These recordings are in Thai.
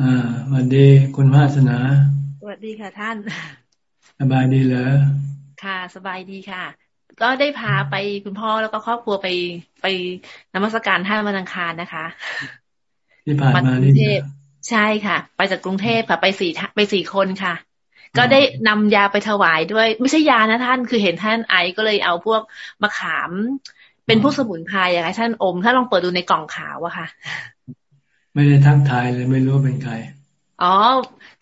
อ่าสวัสดีคุณภาสนาสวัสดีค่ะท่าน สบายดีเหรอค่ะ สบายดีค่ะ ก็ได้พาไปคุณพ่อแล้วก็ครอบครัวไปไปนมัสการท่านวันอังคารนะคะที่ผ่านมานี่ใช่ค่ะ ไปจากกรุงเทพค่ะไปสี่ไปสี่คนค่ะ ก็ได้นำยาไปถวายด้วย ไม่ใช่ยานะท่านคือเห็นท่านไอก็เลยเอาพวกมะขาม เป็นพวกสมุนไพรอย่างไรท่านอม ถ้าลองเปิดดูในกล่องขาวอะค่ะ ไม่ได้ทักทายเลยไม่รู้เป็นใคร อ๋อ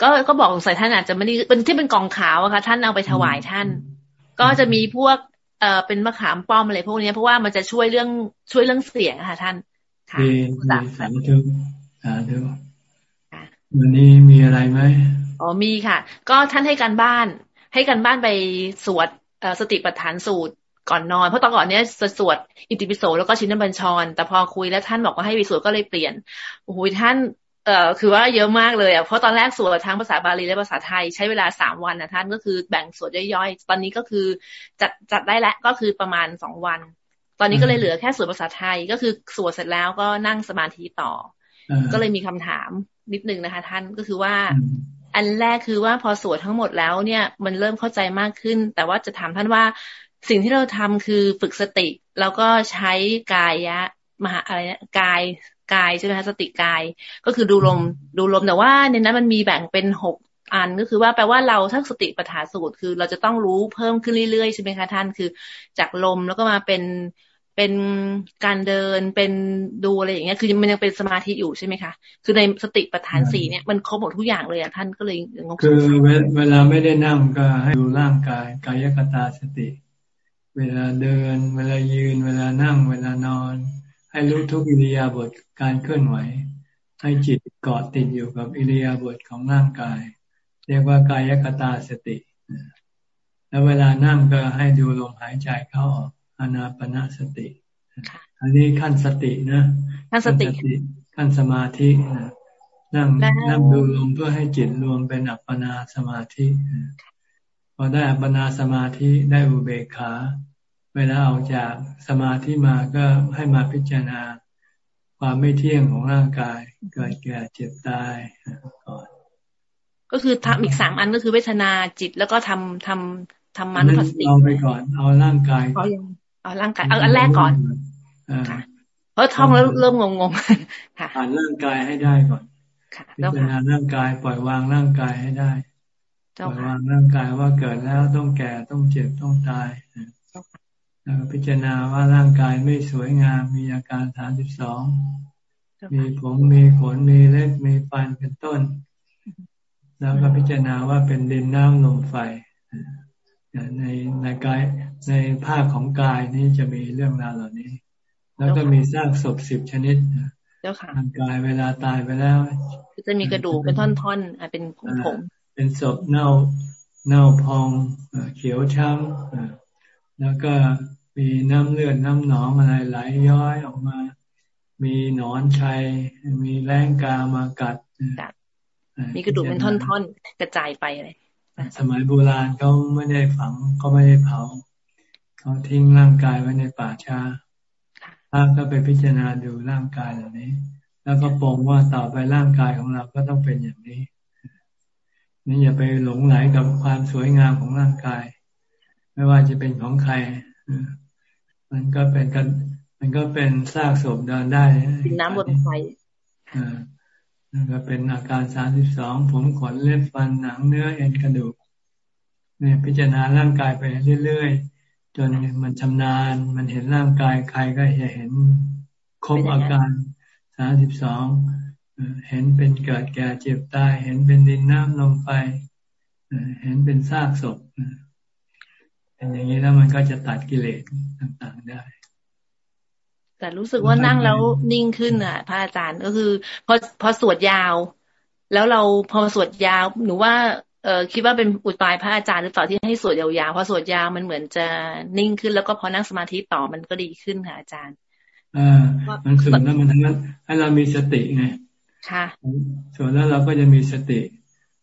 ก็ก็บอกใส่ท่านอาจจะไม่ได้เป็นที่เป็นกล่องขาวอะค่ะ ท่านเอาไปถวายท่าน ก็จะมีพวกเอ่อเป็นมะขามป้อมอะไรพวกนี้เพราะว่ามันจะช่วยเรื่องช่วยเรื่องเสียงค่ะ ท่านค่ะสาธุสาธุวันนี้มีอะไรไหมอ๋อมีค่ะ ก็ท่านให้การบ้าน ให้การบ้านไปสวดสติปัฏฐานสูตร ก่อนนอน เพราะตอนก่อนเนี้ยสวดอิติปิโสแล้วก็ชินบัญชร แต่พอคุยแล้วท่านบอกว่าให้ไปสวดก็เลยเปลี่ยนโอ้โหท่านเอ่อคือว่าเยอะมากเลยอะเพราะตอนแรกสวดทั้งภาษาบาลีและภาษาไทยใช้เวลาสามวันนะท่านก็คือแบ่งสวดย่อยๆ ตอนนี้ก็คือจัดจัดได้แล้วก็คือประมาณสองวัน ตอนนี้ก็เลยเหลือแค่สวดภาษาไทยก็คือสวดเสร็จแล้วก็นั่งสมาธิต่อ ก็เลยมีคำถามนิดนึงนะคะ ท่านก็คือว่า อันแรกคือว่าพอสวดทั้งหมดแล้วเนี่ย มันเริ่มเข้าใจมากขึ้น แต่ว่าจะถามท่านว่า สิ่งที่เราทำคือฝึกสติ แล้วก็ใช้กายะมหาอะไรนะกายกายใช่ไหมคะสติกาย ก็คือดูลมดูลมแต่ว่าในนั้นมันมีแบ่งเป็นหกอันก็คือว่าแปลว่าเราถ้าสติปัฏฐานสูตรคือ เราจะต้องรู้เพิ่มขึ้นเรื่อยๆใช่ไหมคะท่านคือ จากลมแล้วก็มาเป็นเป็นการเดินเป็นดูอะไรอย่างเงี้ย คือมันยังเป็นสมาธิอยู่ใช่ไหมคะ คือในสติปัฏฐานสี่เนี่ยมันครบหมดทุกอย่างเลยอะท่านก็เลยงงคือเวลาไม่ได้นั่งก็ให้ดูร่างกายกายกตาสติ เวลาเดิน เวลายืน เวลานั่ง เวลานอน ให้รู้ทุกอิริยาบถการเคลื่อนไหว ให้จิตเกาะติดอยู่กับอิริยาบถของร่างกาย เรียกว่ากายกตาสติ แล้วเวลานั่งก็ให้ดูลมหายใจเข้าออกอนาปนาสติ อันนี้ขั้นสตินะขั้นสติขั้นสมาธินั่งนั่งดูลมเพื่อให้จิตรวมเป็นอัปปนาสมาธิ พอได้อัปปนาสมาธิได้อุเบกขา เวลาออกจากสมาธิมาก็ให้มาพิจารณา ความไม่เที่ยงของร่างกาย เกิดแก่เจ็บตายก่อนก็คือทำอีกสามอันก็คือเวทนาจิตแล้วก็ทำทำทำมันสติเอาไปก่อน เอาร่างกายเอาเอาร่างกายเอาอันแรกก่อนค่ะเพราะท่องแล้วเริ่มงงๆค่ะผ่านร่างกายให้ได้ก่อนพิจารณาร่างกายปล่อยวางร่างกายให้ได้ ปล่อยวางร่างกายว่าเกิดแล้วต้องแก่ต้องเจ็บต้องตายพิจารณาว่าร่างกายไม่สวยงามมีอาการสามสิบสองมีผมมีขนมีเล็บมีฟันเป็นต้น แล้วก็พิจารณาว่าเป็นดินน้ำลมไฟในในกายในภาคของกายนี้จะมีเรื่องราวเหล่านี้ แล้วก็มีซากศพสิบชนิดร่างกายเวลาตายไปแล้ว จะมีกระดูกเป็นท่อนๆเป็นผงผง เป็นศพเน่าเน่าพองเขียวช้ำแล้วก็มีน้ำเลือดน้ำหนองอะไรไหลย้อยออกมา มีหนอนชัย มีแรงกามากัดมีกระดูกเป็นท่อนๆ กระจายไปเลยสมัยโบราณเขาไม่ได้ฝังเขาไม่ได้เผาเขาทิ้งร่างกายไว้ในป่าช้าถ้าก็ไปพิจารณาดูร่างกายเหล่านี้ แล้วก็ปองว่าต่อไปร่างกายของเราก็ต้องเป็นอย่างนี้ นี่อย่าไปหลงไหลกับความสวยงามของร่างกาย ไม่ว่าจะเป็นของใครมันก็เป็นกัน มันก็เป็นซากศพเดินได้ดินน้ำบนไฟอ่าก็เป็นอาการสามสิบสองผมขนเล็บฟันหนังเนื้อเอ็นกระดูกเนี่ยพิจารณาร่างกายไปเรื่อยๆ จนมันชำนาญ มันเห็นร่างกายใครก็จะเห็นครบอาการสามสิบสอง เห็นเป็นเกิดแก่เจ็บตาย เห็นเป็นดินน้ำลมไฟเห็นเป็นซากศพเป็นอย่างนี้แล้วมันก็จะตัดกิเลสต่างๆได้ แต่รู้สึกว่านั่งแล้วนิ่งขึ้นอะพระอาจารย์ก็คือพอพอสวดยาว แล้วเราพอสวดยาวหนูว่าเออคิดว่าเป็นอุตายพระอาจารย์หรือต่อที่ให้สวดยาวๆพอสวดยาวมันเหมือนจะนิ่งขึ้น แล้วก็พอนั่งสมาธิต่อมันก็ดีขึ้นค่ะอาจารย์อ่ามันสวดแล้วมันทั้งนั้นให้เรามีสติไง ค่ะสวดแล้วเราก็จะมีสติ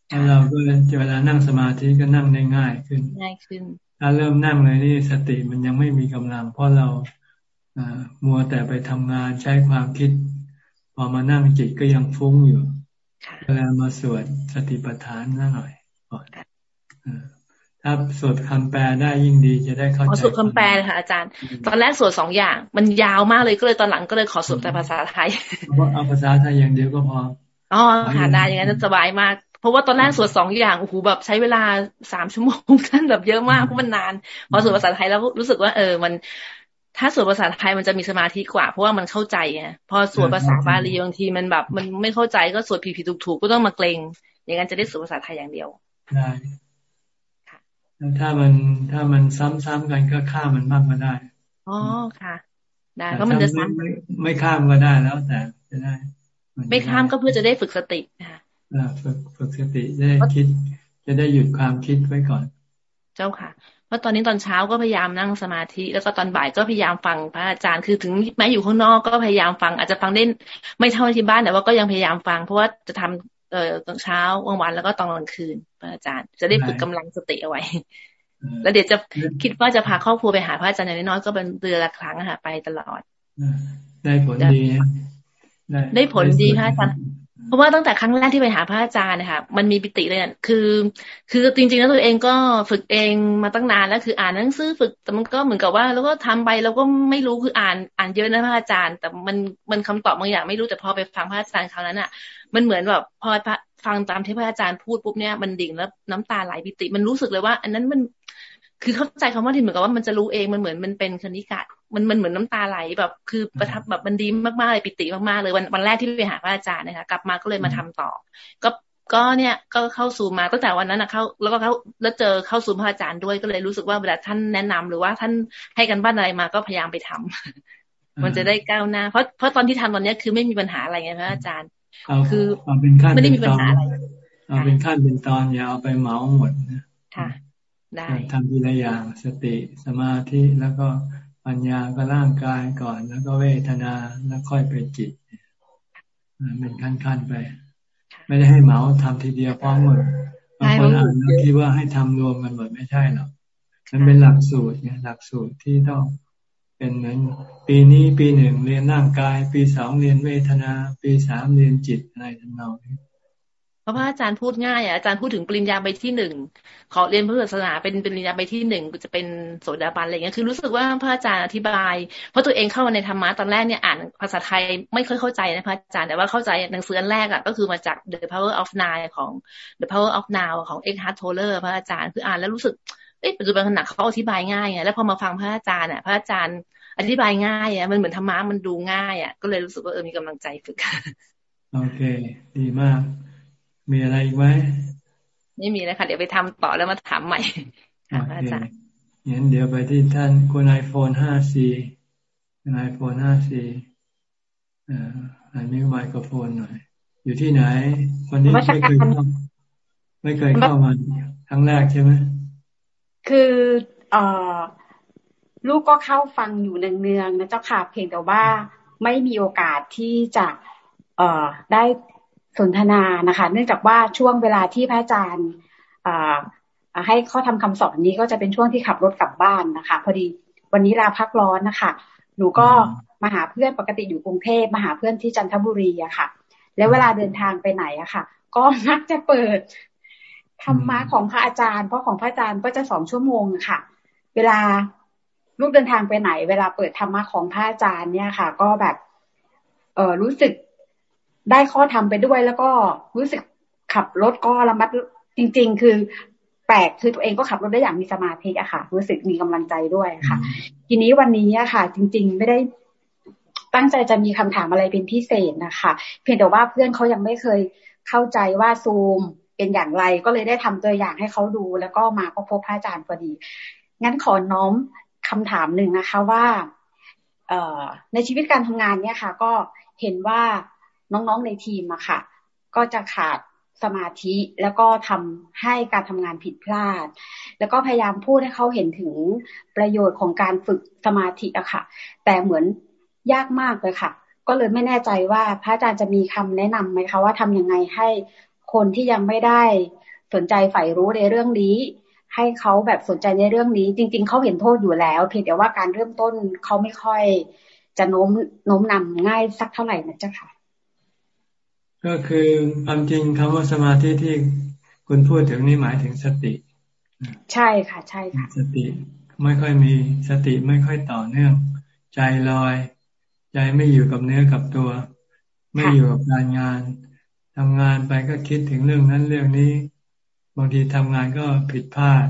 แล้วเราก็เวลานั่งสมาธิก็นั่งได้ง่ายขึ้นง่ายขึ้น ถ้าเริ่มนั่งเลยนี่สติมันยังไม่มีกำลัง เพราะเรามัวแต่ไปทำงานใช้ความคิด พอมานั่งจิตก็ยังฟุ้งอยู่เวลามาสวดสติปัฏฐานน่าหน่อยก่อน ถ้าสวดคำแปลได้ยิ่งดีจะได้เข้าใจสวดคำแปลค่ะอาจารย์ ตอนแรกสวดสองอย่าง มันยาวมากเลยก็เลยตอนหลังก็เลยขอสวดแต่ภาษาไทยเอาภาษาไทยอย่างเดียวก็พออ๋อค่ะได้อย่างนั้นสบายมาก เพราะว่าตอนแรกสวดสองอย่างโอ้โหแบบใช้เวลาสามชั่วโมงท่านแบบเยอะมากเพราะมันนาน พอสวดภาษาไทยแล้วรู้สึกว่า เออมัน ถ้าสวดภาษาไทยมันจะมีสมาธิกว่า เพราะว่ามันเข้าใจไงพอสวดภาษาบาลีบางทีมันแบบ มันไม่เข้าใจก็สวดผิดๆถูกๆก็ต้องมาเกรงอย่างนั้นจะได้สวดภาษาไทยอย่างเดียวได้ ถ้ามันถ้ามันซ้ำๆกันก็ข้ามมันมากมาได้อ๋อค่ะได้ก็มันจะซ้ำไม่ไม่ข้ามก็ได้แล้วแต่จะได้ ไม่ข้ามก็เพื่อจะได้ฝึกสติค่ะฝึกฝึกสติได้คิด จะได้หยุดความคิดไว้ก่อน เจ้าค่ะ เพราะตอนนี้ตอนเช้าก็พยายามนั่งสมาธิ แล้วก็ตอนบ่ายก็พยายามฟังพระอาจารย์คือถึงแม้อยู่ข้างนอกก็พยายามฟัง อาจจะฟังได้ไม่เท่าที่บ้านแต่ว่าก็ยังพยายามฟัง เพราะว่าจะทำ เอ่อตอนเช้ากลางวันแล้วก็ตอนกลางคืนพระอาจารย์ จะได้ฝึกกำลังสติเอาไว้ แล้วเดี๋ยวจะคิดว่าจะพาครอบครัวไปหาพระอาจารย์อย่างน้อยก็เป็นเดือนละครั้งค่ะไปตลอด ได้ผลดี ได้ผลดีค่ะอาจารย์ เพราะว่าตั้งแต่ครั้งแรกที่ไปหาพระอาจารย์นะคะมันมีปิติเลยคือ คือจริงๆแล้วตัวเองก็ฝึกเองมาตั้งนานแล้วคืออ่านหนังสือฝึกแต่มันก็เหมือนกับว่า แล้วก็ทำไปแล้วก็ไม่รู้คืออ่านอ่านเยอะนะพระอาจารย์ แต่มันมันคำตอบบางอย่างไม่รู้แต่พอไปฟังพระอาจารย์คราวนั้นอะ มันเหมือนแบบพอฟังตามที่พระอาจารย์พูดปุ๊บเนี่ยมันดิ่งแล้วน้ำตาไหลปิติ มันรู้สึกเลยว่า อันนั้นมัน คือเข้าใจคำว่าที่เหมือนกับว่ามันจะรู้เองมันเหมือนมันเป็นคณิกะมันมันเหมือนน้ำตาไหลแบบคือประทับแบบมันดีมากๆเลยปิติมากๆเลยวันวันแรกที่ไปหาพระอาจารย์นะคะกลับมาก็เลยมาทำต่อ ก็ก็เนี่ยก็เข้าซูมมาตั้งแต่วันนั้นนะเข้าแล้วก็เข้าแล้วเจอเข้าซูมพระอาจารย์ด้วยก็เลยรู้สึกว่าเวลาท่านแนะนำหรือว่าท่านให้กันบ้านอะไรมาก็พยายามไปทำมันจะได้ก้าวหน้าเพราะเพราะตอนที่ทำตอนนี้คือไม่มีปัญหาอะไรไงพระอาจารย์ คือไม่ได้มีปัญหาอะไรเอาเป็นขั้นเป็นตอนอย่าเอาไปเหมาหมดนะค่ะ ได้ทำทีละอย่างสติสมาธิแล้วก็ปัญญาก็ร่างกายก่อน แล้วก็เวทนาแล้วค่อยไปจิตเป็นขั้นๆไป ไม่ได้ให้เหมาทำทีเดียวพร้อมหมดบางคนอ่านแล้วคิดว่าให้ทำรวมกันหมดไม่ใช่หรอกมันเป็นหลักสูตรเนี่ยหลักสูตรที่ต้องเป็นเหมือนปีนี้ปีหนึ่งเรียนร่างกาย ปีสองเรียนเวทนา ปีสามเรียนจิตอะไรทั้งนั้นเพ ราะว่าอาจารย์พูดง่ายอะอาจารย์พูดถึงปริญญาใบที่หนึ่งขอเรียนพุทธศาสนาเป็นปริญญาใบที่หนึ่งจะเป็นโสดาบันอะไรเงี้ยคือรู้สึกว่าพระอาจารย์อธิบาย เพราะตัวเองเข้ามาในธรรมะตอนแรกเนี่ยอ่านภาษาไทยไม่ค่อยเข้าใจนะพระอาจารย์แต่ว่าเข้าใจหนังสืออันแรกอะก็คือมาจาก The Power of Now ของ The Power of Now ของ Eckhart Tolle พระอาจารย์คืออ่านแล้วรู้สึกเอ๊ะปัจจุบันขณะเขาอธิบายง่ายไงแล้วพอมาฟังพระอาจารย์อะพระอาจารย์อธิบายง่ายอะมันเหมือนธรรมะมันดูง่ายอะก็เลยรู้สึกว่าเออมีกำลังใจฝึกโอเค ดีมาก มีอะไรอีกไหมไม่มีแล้วค่ะเดี๋ยวไปทำต่อแล้วมาถามใหม่ค่ะอาจารย์งั้นเดี๋ยวไปที่ท่านคุณไอโฟนห้าซีคุณไอโฟนห้าซีอ่าอันนี้ไมโครโฟนหน่อย อยู่ที่ไหน วันนี้ไม่เคยเข้าไม่เคยเข้ามาครั้งแรกใช่ไหมคือเอ่อลูกก็เข้าฟังอยู่เนืองๆนะเจ้าค่ะเพียงแต่ว่าไม่มีโอกาสที่จะ เอ่อได้ สนทนานะคะ เนื่องจากว่าช่วงเวลาที่พระอาจารย์ให้ข้อทำคำสอนนี้ก็จะเป็นช่วงที่ขับรถกลับบ้านนะคะ พอดีวันนี้ลาพักร้อนนะคะ หนูก็มาหาเพื่อนปกติอยู่กรุงเทพมาหาเพื่อนที่จันทบุรีอะค่ะ แล้วเวลาเดินทางไปไหนอะค่ะ ก็มักจะเปิดธรรมะของพระอาจารย์ เพราะของพระอาจารย์ก็จะสองชั่วโมงค่ะ เวลาลูกเดินทางไปไหน เวลาเปิดธรรมะของพระอาจารย์เนี่ยค่ะ ก็แบบ เออรู้สึก ได้ข้อธรรมไปด้วย แล้วก็รู้สึกขับรถก็ระมัดจริง ๆ คือแปลกคือตัวเองก็ขับรถได้อย่างมีสมาธิอะค่ะ รู้สึกมีกำลังใจด้วยค่ะ ทีนี้วันนี้อะค่ะ จริง ๆ ไม่ได้ตั้งใจจะมีคำถามอะไรเป็นพิเศษนะคะ เพียงแต่ว่าเพื่อนเขายังไม่เคยเข้าใจว่าซูมเป็นอย่างไรก็เลยได้ทำตัวอย่างให้เขาดู แล้วก็มาก็พบพระอาจารย์พอดี งั้นขอน้อมคำถามหนึ่งนะคะว่า เอ่อในชีวิตการทำงานเนี่ยค่ะ ก็เห็นว่า น้องๆในทีมอะค่ะ ก็จะขาดสมาธิแล้วก็ทำให้การทำงานผิดพลาด แล้วก็พยายามพูดให้เขาเห็นถึงประโยชน์ของการฝึกสมาธิอะค่ะ แต่เหมือนยากมากเลยค่ะ ก็เลยไม่แน่ใจว่าพระอาจารย์จะมีคำแนะนํำไหมคะว่าทํำยังไงให้คนที่ยังไม่ได้สนใจใฝ่รู้ในเรื่องนี้ ให้เขาแบบสนใจในเรื่องนี้ จริง ๆเขาเห็นโทษอยู่แล้วเพียงแต่ว่าการเริ่มต้นเขาไม่ค่อย จะโน้มโน้มนำง่ายสักเท่าไหร่นะเจ้าค่ะ ก็คือความจริงคำว่าสมาธิที่คุณพูดถึงนี่หมายถึงสติ ใช่ค่ะ ใช่ค่ะ สติไม่ค่อยมีสติไม่ค่อยต่อเนื่อง ใจลอย ใจไม่อยู่กับเนื้อกับตัว ไม่อยู่กับการงานทำงานไปก็คิดถึงเรื่องนั้นเรื่องนี้ บางทีทำงานก็ผิดพลาด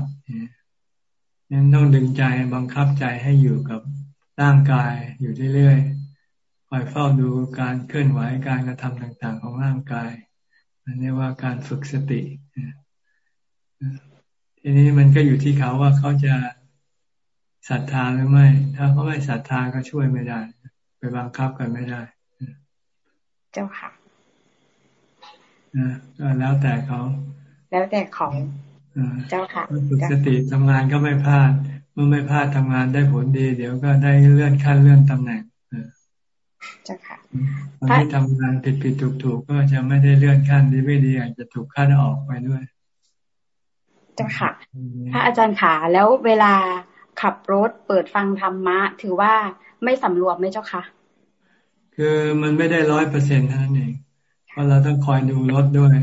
นั้นต้องดึงใจบังคับใจให้อยู่กับร่างกายอยู่เรื่อยๆ คอยเฝ้าดูการเคลื่อนไหวการกระทำต่าง ๆ ของร่างกาย อันนี้ว่าการฝึกสติ ทีนี้มันก็อยู่ที่เขาว่าเขาจะศรัทธาหรือไม่ ถ้าเขาไม่ศรัทธาก็ช่วยไม่ได้ ไปบังคับกันไม่ได้ เจ้าค่ะนะก็แล้วแต่เขา แล้วแต่ของเจ้าค่ะฝึกสติทำงานก็ไม่พลาด เมื่อไม่พลาดทำงานได้ผลดี เดี๋ยวก็ได้เลื่อนขั้นเลื่อนตำแหน่ง เจ้าค่ะตอนที่ทำงานผิดผิดถูกถูกก็จะไม่ได้เลื่อนขั้นดีไม่ดีอาจจะถูกขั้นออกไปด้วยเจ้าค่ะพระอาจารย์ขาแล้วเวลาขับรถเปิดฟังธรรมะ ถือว่าไม่สำรวมไหมเจ้าคะคือมันไม่ได้ร้อยเปอร์เซ็นต์เท่านั้นเองเพราะเราต้องคอยดูรถด้วย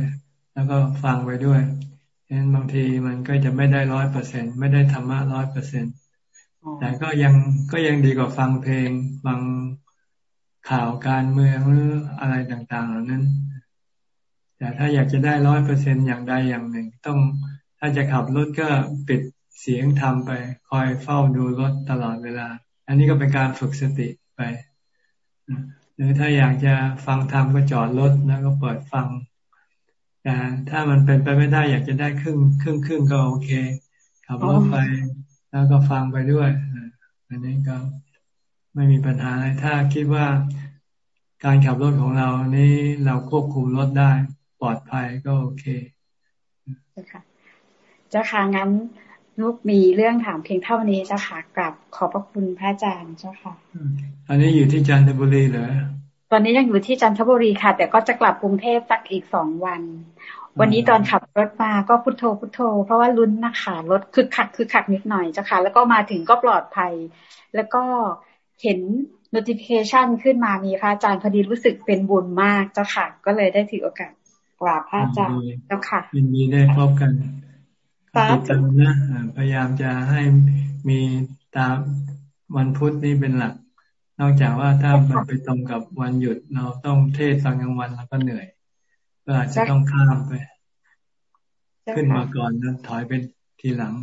แล้วก็ฟังไปด้วยฉะนั้นบางทีมันก็จะไม่ได้ร้อยเปอร์เซ็นไม่ได้ธรรมะร้อยเปอร์เซ็นตแต่ก็ยังก็ยังดีกว่าฟังเพลงฟัง ข่าวการเมืองหรืออะไรต่าง ๆ เหล่านั้น แต่ถ้าอยากจะได้ร้อยเปอร์เซ็นอย่างใดอย่างหนึ่ง ต้องถ้าจะขับรถก็ปิดเสียงทำไป คอยเฝ้าดูรถตลอดเวลา อันนี้ก็เป็นการฝึกสติไปหรือถ้าอยากจะฟังธรรมก็จอดรถแล้วก็เปิดฟังแต่ถ้ามันเป็นไปไม่ได้อยากจะได้ครึ่งครึ่งครึ่งก็โอเคขับรถไปแล้วก็ฟังไปด้วยอันนี้ก็ ไม่มีปัญหาอะไรถ้าคิดว่าการขับรถของเรานี้เราควบคุมรถได้ปลอดภัยก็โอเคเจ้าค่ะเจ้าค่ะงั้นลูกมีเรื่องถามเพียงเท่านี้เจ้าค่ะกลับขอบพระคุณพระอาจารย์เจ้าค่ะอันนี้อยู่ที่จันทบุรีเหรอตอนนี้ยังอยู่ที่จันทบุรีค่ะ แต่ก็จะกลับกรุงเทพสักอีกสองวัน วันนี้ตอนขับรถมาก็พุโทโธพุโทโธ เพราะว่าลุ้นนะคะรถคึกคักคึกคักนิดหน่อยเจ้าค่ะ แล้วก็มาถึงก็ปลอดภัย แล้วก็ เห็น notification ขึ้นมามีพระอาจารย์พอดีรู้สึกเป็นบุญมากเจ้าค่ะ ก็เลยได้ถือโอกาสกราบพระอาจารย์เจ้าค่ะยินดีได้พบกันติดตามนะพยายามจะให้มีตามวันพุธนี่เป็นหลัก นอกจากว่าถ้ามันไปตรงกับวันหยุดเราต้องเทศตอนกลางวันเราก็เหนื่อย ก็อาจจะต้องข้ามไป ขึ้นมาก่อนแล้วถอยเป็นทีหลัง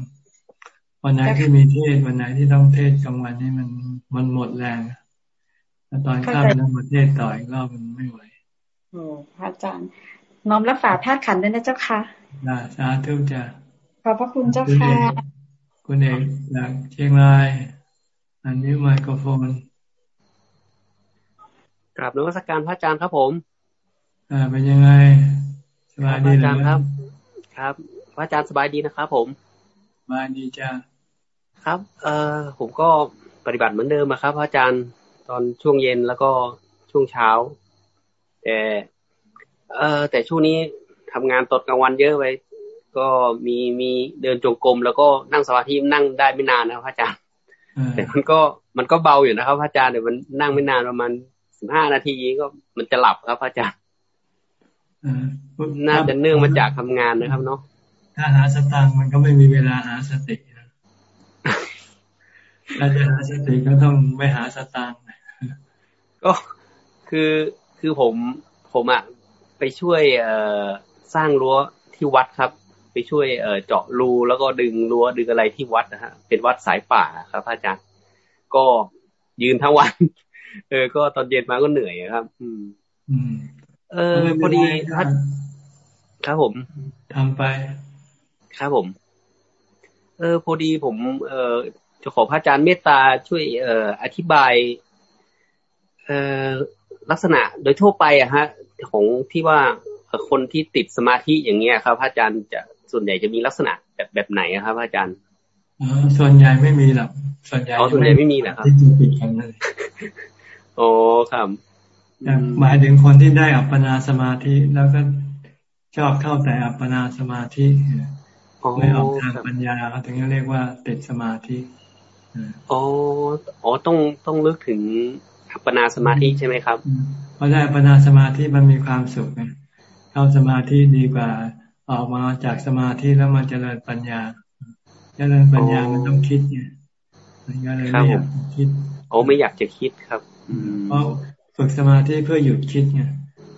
วันไหนที่มีเทศ วันไหนที่ต้องเทศกลางวันนี่มันมันหมดแรงแล้วตอนข้ามต้องมาเทศต่ออีกรอบมันไม่ไหวโอ้พระอาจารย์น้อมรักษาธาตุขันด้วยนะเจ้าค่ะสาธุจ้ะขอบพระคุณเจ้าค่ะ คุณเอกจากเชียงราย อันนี้ไมโครโฟนกราบนวัตการพระอาจารย์ครับผม อ่า เป็นยังไง สบายดีอาจารย์ครับ ครับ พระอาจารย์สบายดีนะครับผม สบายดีจ้า ครับ เอ่อผมก็ปฏิบัติเหมือนเดิมครับพระอาจารย์ตอนช่วงเย็นแล้วก็ช่วงเช้า แต่เอ่อแต่ช่วงนี้ทำงานตดกลางวันเยอะไปก็มีมีเดินจงกรมแล้วก็นั่งสมาธินั่งได้ไม่นานนะครับพระอาจารย์แต่มันก็มันก็เบาอยู่นะครับพระอาจารย์แต่มันนั่งไม่นานประมาณสิบห้านาทีก็มันจะหลับครับพระอาจารย์น่าจะเนื่องมาจากทำงานนะครับเนาะถ้าหาสตางค์มันก็ไม่มีเวลาหาสติ ถ้าจะหาสติก็ต้องไปหาสตางค์ก็คือคือผมผมอะไปช่วยเอ่อสร้างรั้วที่วัดครับ ไปช่วยเอเจาะรูแล้วก็ดึงรั้วดึงอะไรที่วัดนะฮะเป็นวัดสายป่าครับอาจารย์ ก็ยืนทั้งวัน เออ ก็ตอนเย็นมาก็เหนื่อยครับ อืม อืม เออพอดีครับครับผมทำไป ครับผม เออ พอดีผม เออ จะขอพระอาจารย์เมตตาช่วยเอ่ออธิบายเอ่อลักษณะโดยทั่วไปอะฮะ ของที่ว่าคนที่ติดสมาธิอย่างเงี้ยครับพระอาจารย์จะส่วนใหญ่จะมีลักษณะแบบแบบไหนครับอาจารย์ส่วนใหญ่ไม่มีหรอกส่วนใหญ่ส่วนใหญ่ไม่มีหรอครับที่ติดกันเลยโอ้ครับหมายถึงคนที่ได้อัปปนาสมาธิแล้วก็ชอบเข้าแต่อัปปนาสมาธิไม่ออกทางปัญญาเขาถึงจะเรียกว่าติดสมาธิ อ๋ออ๋อต้องต้องลึกถึงทอัปปนาสมาธิใช่ไหมครับพอได้อัปปนาสมาธิมันมีความสุขไงเข้าสมาธิดีกว่าออกมาจากสมาธิแล้วมาเจริญปัญญา เจริญปัญญามันต้องคิดไงมันก็เลยไม่อยากคิดโอ้ไม่อยากจะคิดครับเพราะฝึกสมาธิเพื่อหยุดคิดไง